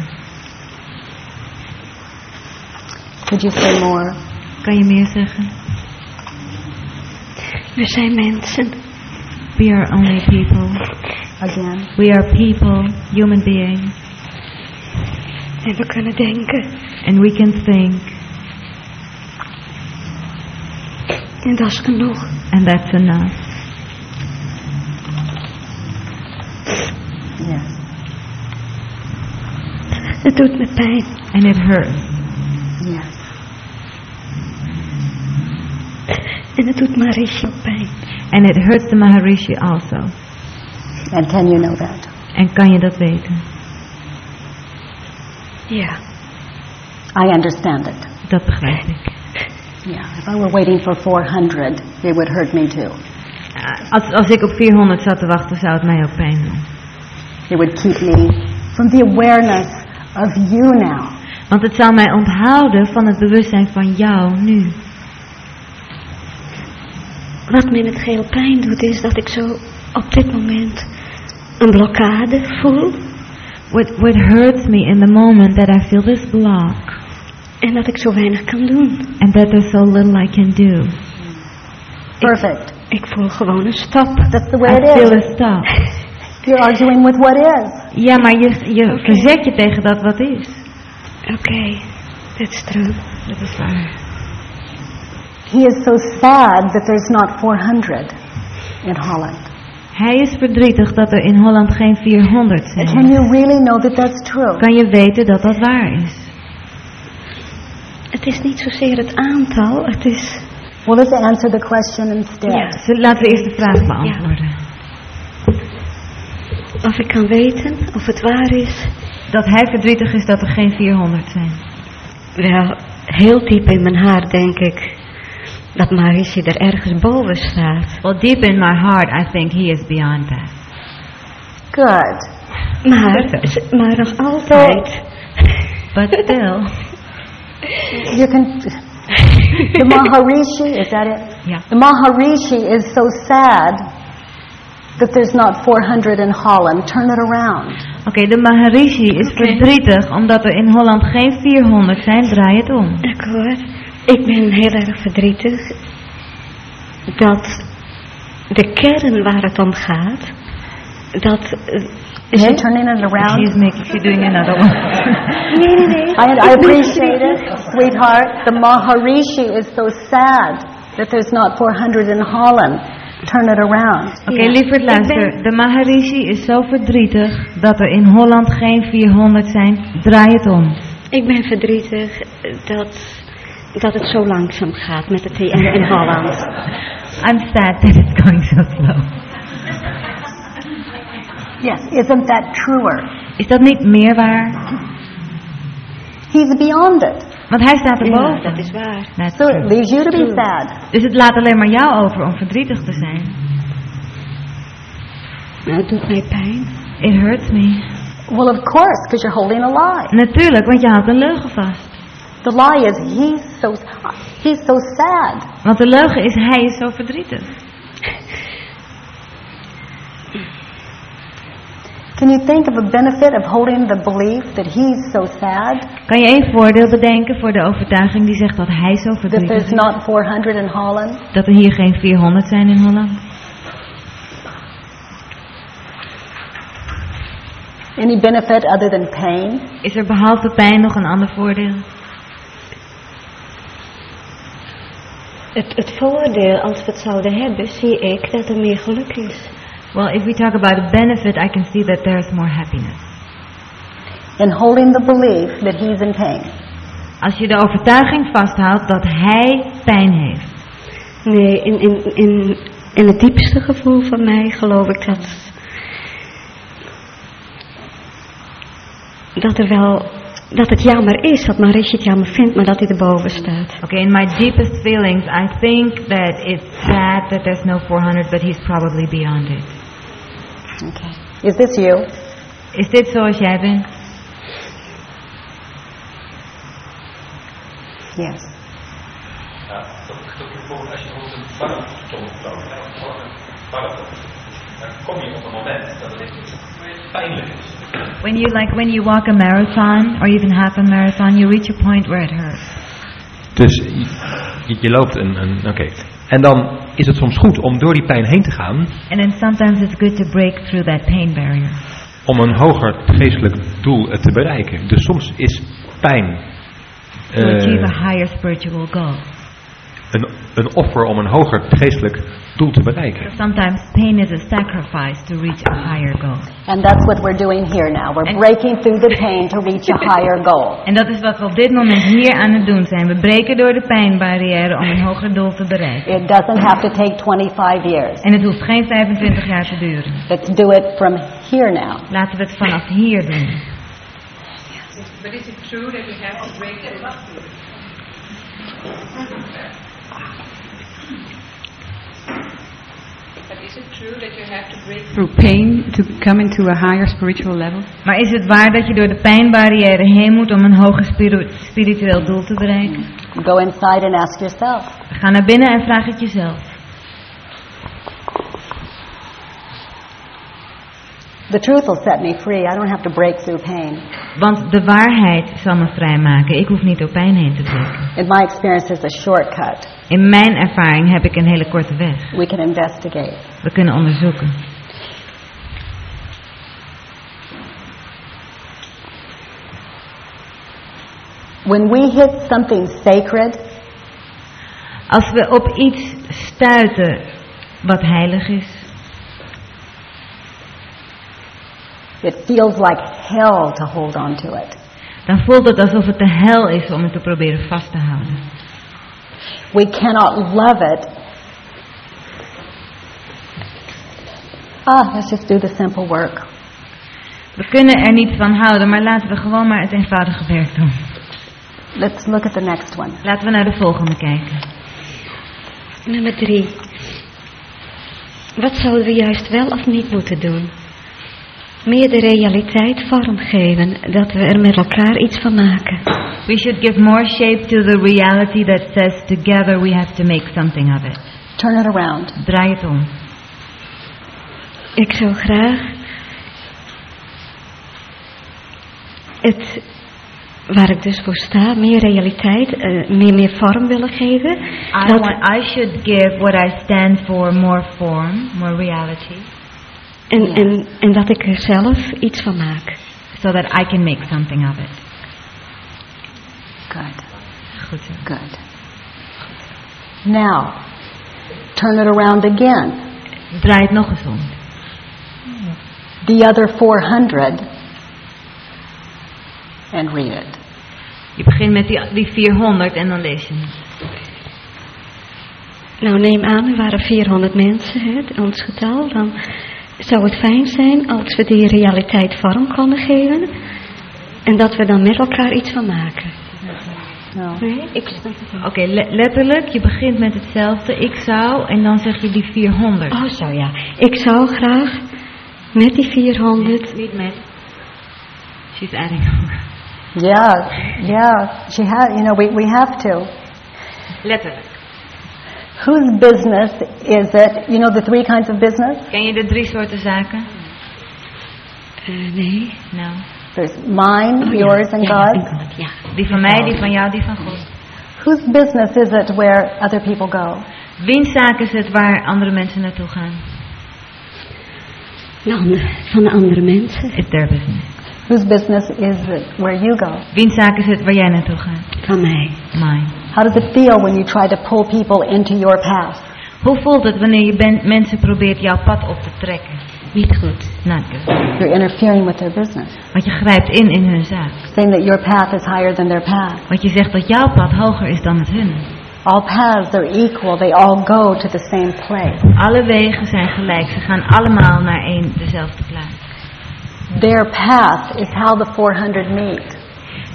Could you say more? Kan je meer zeggen? We zijn mensen. We are only people. Again. We are people, human beings. En we kunnen denken. And we can think. En dat is genoeg. And that's enough. Yes. Het doet me pijn. And it hurts. Yes. En het doet ook pijn. And it hurts the Maharishi also. And can you know that? En kan je dat weten? Ja. I understand it. Dat begrijp ik. Yeah. If I were waiting for 400, it would hurt me too. Als, als ik op 400 zat te wachten, zou het mij ook pijn doen. It would keep me from the awareness of you now. Want het zou mij onthouden van het bewustzijn van jou nu. Wat me in het geheel pijn doet, is dat ik zo op dit moment een blokkade voel. What, what hurts me in the moment that I feel this block. En dat ik zo weinig kan doen. And that there's so little I can do. Perfect. Ik, ik voel gewoon een stap. That's the way I it feel is. a stop. You're arguing with what is. Ja, maar je, je Oké. verzet je tegen dat wat is. Oké, dat is true. Dat is waar. He is so sad that there's not 400 in Holland. Hij is verdrietig dat er in Holland geen 400 zijn. Can you really know that that's true? Kan je weten dat dat waar is? Het is niet zozeer het aantal, het is... Well, let's answer the question instead. Ja. Dus Laten we eerst de vraag beantwoorden. Of ik kan weten of het waar is. Dat hij verdrietig is dat er geen 400 zijn. Wel, heel diep in mijn hart denk ik dat Marishi er ergens boven staat. Well, deep in my heart, I think he is beyond that. Good. Maar, maar nog altijd. But still, You can. The Maharishi, is that it? Yeah. The Maharishi is so sad that there's not 400 in Holland. Turn it around. Oké, de Maharishi is verdrietig omdat er in Holland geen 400 zijn. Draai het om. Akkoord. Ik ben heel erg verdrietig dat de kern waar het om gaat, dat... Is she turning it around? She's making, she's doing another one. I, I appreciate it, sweetheart. The Maharishi is so sad that there's not 400 in Holland. Turn it around. Oké, lieverd luister. De Maharishi is zo verdrietig dat er in Holland geen 400 zijn. Draai het om. Ik ben verdrietig dat, dat het zo langzaam gaat met de TN in Holland. I'm sad that it's going so slow. Yes, isn't that truer? Is dat niet meer waar? He's beyond it. Want hij staat Ja, erboven. dat is waar. That's So it leaves you to be sad. Dus het laat alleen maar jou over om verdrietig te zijn. Nou, het doet mij pijn. It hurts me. Well, of course, because you're holding a lie. Natuurlijk, want je houdt een leugen vast. The lie is he's so he's so sad. Want de leugen is hij is zo verdrietig. Can you think of a benefit of holding the belief that he's so sad Kan je één voordeel bedenken voor de overtuiging die zegt dat hij zo that verdrietig there's is? not 400 in Holland? Dat er hier geen 400 zijn in Holland? Any benefit other than pain? Is er behalve pijn nog een ander voordeel? Het, het voordeel, als we het zouden hebben, zie ik dat er meer geluk is. Well, if we talk about a benefit, I can see that there's more happiness. In holding the belief that he's in pain. Als je de overtuiging vasthoudt dat hij pijn heeft. Nee, in, in, in, in het diepste gevoel van mij geloof ik dat. dat er wel. dat het jammer is dat Marietje het jammer vindt, maar dat hij erboven staat. Okay, in my deepest feelings, I think that it's sad that there's no 400, but he's probably beyond it. Okay. Is this you? Is dit zoals jij bent? Yes. Ja, dat, dat bijvoorbeeld als je bijvoorbeeld een marathon loopt, hè, of gewoon een marathon, dan kom je op een moment dat het echt pijnlijk is. When you like when you walk a marathon or even half a marathon, you reach a point where it hurts. Dus je, je loopt een... een Oké. En dan is het soms goed om door die pijn heen te gaan... And then sometimes it's good to break through that pain barrier. om een hoger geestelijk doel eh, te bereiken. Dus soms is pijn To eh, achieve a higher spiritual goal. Een, een offer om een hoger geestelijk doel te bereiken. Sometimes pain is a sacrifice to reach a higher goal. And that's what we're doing here now. We're breaking through the pain to reach a higher goal. En dat is wat we op dit moment hier aan het doen zijn. We breken door de pijnbarrière om een hoger doel te bereiken. It doesn't have to take 25 years. En het hoeft geen 25 jaar te duren. Let's do it from here now. Laten we het vanaf hier doen. But is it true that you have to break through? But is it true that you have to break Through pain to come into a higher spiritual level? Maar is het waar dat je door de pijnbarrière heen moet om een hoger spiru- spiritueel doel te bereiken? Go inside and ask yourself. Ga naar binnen en vraag het jezelf. The truth will set me free. I don't have to break through pain. Want de waarheid zal me vrijmaken. Ik hoef niet door pijn heen te breken. In my experience, it's a shortcut. In mijn ervaring heb ik een hele korte weg. We can investigate. We kunnen onderzoeken. When we hit something sacred, Als we op iets stuiten wat heilig is, it feels like hell to hold on to it. Dan voelt het alsof het de hel is om het te proberen vast te houden. We cannot love it. Ah, let's just do the simple work. We kunnen er niet van houden, maar laten we gewoon maar het eenvoudige werk doen. Let's look at the next one. Laten we naar de volgende kijken. Nummer drie. Wat zouden we juist wel of niet moeten doen? Meer de realiteit vormgeven, dat we er met elkaar iets van maken. We should give more shape to the reality that says together we have to make something of it. Turn it around. Draai het om. Ik zou graag het, waar ik dus voor sta, meer realiteit, eh, meer, meer vorm willen geven. I, want, I should give what I stand for more form, more reality, en, en, en dat ik er zelf iets van maak. so that I can make something of it. Good. Goed zo. Good. Now, turn it around again. Draai het nog eens om. The other 400 and read it. Je begint met die, die 400 en dan lees je het. Nou, neem aan, er waren 400 mensen, hè, ons getal. Dan zou het fijn zijn als we die realiteit vorm konden geven. En dat we dan met elkaar iets van maken. No. Nee, ik snap het niet. Oké, le- letterlijk, je begint met hetzelfde. Ik zou, en dan zeg je die 400. Oh, zo ja. Ik zou graag met die 400... Niet met. She's adding. Yeah, yeah. She had, you know, we, we have to. Letterlijk. Whose business is it? You know the three kinds of business? Ken je de drie soorten zaken? Eh, nee. Nou. There's mine, Oh, ja. yours, and Ja, God's. God, ja. Die van mij, die van jou, die van God. Whose business is it where other people go? Wiens zaak is het waar andere mensen naartoe gaan? Van de andere mensen. It's their business. Whose business is it where you go? Wiens zaak is het waar jij naartoe gaat? Van mij. Mine. How does it feel when you try to pull people into your path? Hoe voelt het wanneer je ben- mensen probeert jouw pad op te trekken? Niet goed. Not good. You're interfering with their business. Want je grijpt in in hun zaak. Saying that your path is higher than their path. Want je zegt dat jouw pad hoger is dan het hun. All paths are equal. They all go to the same place. Alle wegen zijn gelijk. Ze gaan allemaal naar één dezelfde plaats. Their path is how the 400 meet.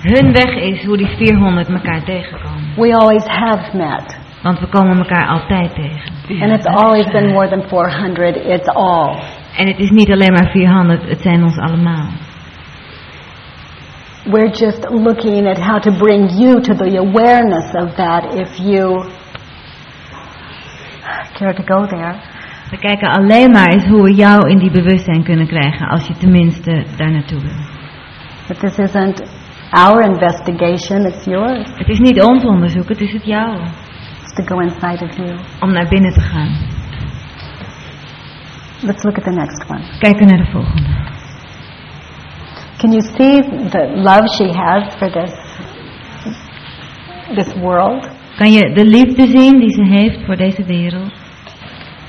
Hun weg is hoe die 400 elkaar tegenkomen. We always have met. Want we komen elkaar altijd tegen. And it's always been more than 400. It's all. En het is niet alleen maar 400, het zijn ons allemaal. We're just looking at how to bring you to the awareness of that if you care to go there. We kijken alleen maar eens hoe we jou in die bewustzijn kunnen krijgen als je tenminste daar naartoe wil. But this isn't our investigation, it's yours. Het is niet ons onderzoek, het is het jouwe. It's to go inside of you. Om naar binnen te gaan. Let's look at the next one. Kijken naar de volgende. Can you see the love she has for this this world? Kan je de liefde zien die ze heeft voor deze wereld?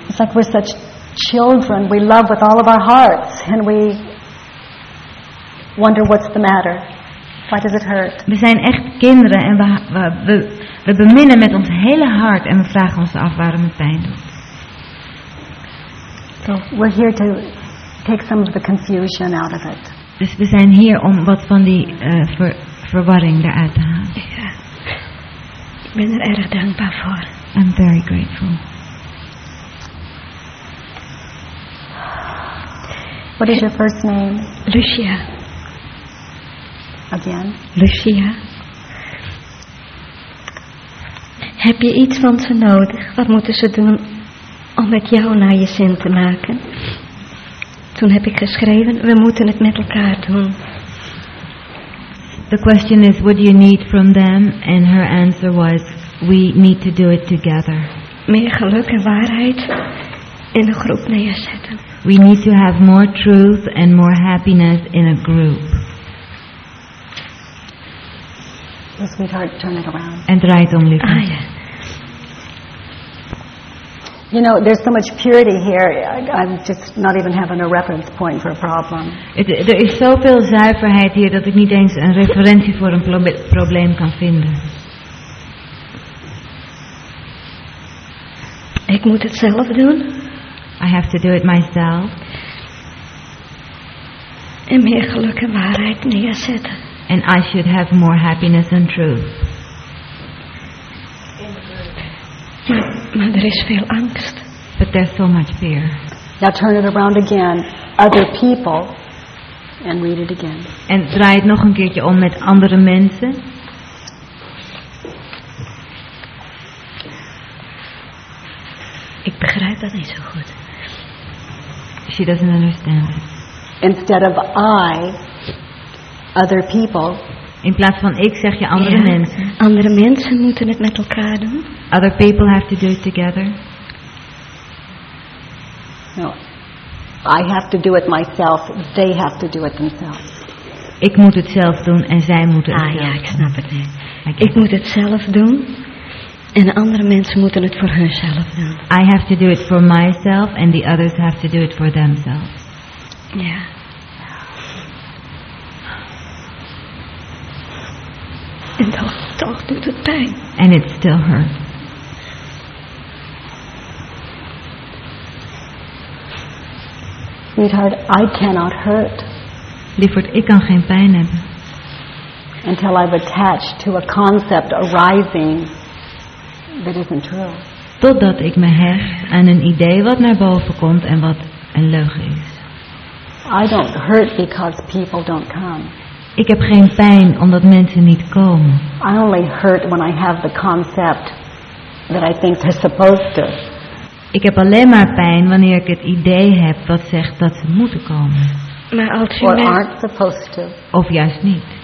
It's like we're such children. We love with all of our hearts, and we wonder what's the matter. Why does it hurt? We zijn echt kinderen en we, we, we, we beminnen met ons hele hart en we vragen ons af waarom het pijn doet. So we're here to take some of the confusion out of it. Dus we zijn hier om wat van die eh, ver- verwarring eruit te halen. Ja. Ik ben er erg dankbaar voor. I'm very grateful. What is your first name Lucia. Again? Lucia. Heb je iets van ze nodig? Wat moeten ze doen om met jou naar je zin te maken? Toen heb ik geschreven, we moeten het met elkaar doen. The question is, what do you need from them? And her answer was, we need to do it together. Meer geluk en waarheid in een groep neerzetten. We need to have more truth and more happiness in a group. Oh, sweetheart, turn it around. En draai het om, liefde. Ah ja. You know, there's so much purity here. I, I'm just not even having a reference point for a problem. Het, er is zoveel zuiverheid hier dat ik niet eens een referentie voor een probe- probleem kan vinden. Ik moet het zelf doen. I have to do it myself. En meer geluk en waarheid neerzetten. And I should have more happiness and truth. Maar, maar er is veel angst. But there's so much fear. Now turn it around again. Other people. And read it again. En draai het nog een keertje om met andere mensen. Ik begrijp dat niet zo goed. She doesn't understand. Instead of I, other people. In plaats van ik zeg je andere mensen. Andere mensen moeten het met elkaar doen. Other people have to do it together. No. I have to do it myself. They have to do it themselves. Ik moet het zelf doen en zij moeten het Ah zelf ja, ik snap het get Ik moet het zelf doen. En andere mensen moeten het voor hunzelf doen. I have to do it for myself and the others have to do it for themselves. Ja. En toch, toch doet het pijn. And it still hurts. Sweetheart, I cannot hurt Lieverd, ik kan geen pijn hebben. until I've attached to a concept arising that isn't true. Totdat ik me hecht aan een idee wat naar boven komt en wat een leugen is. I don't hurt because people don't come. Ik heb geen pijn omdat mensen niet komen. I only hurt when I have the concept that I think they're supposed to. Ik heb alleen maar pijn wanneer ik het idee heb wat zegt dat ze moeten komen. Maar als u Or aren't supposed to. Of juist niet.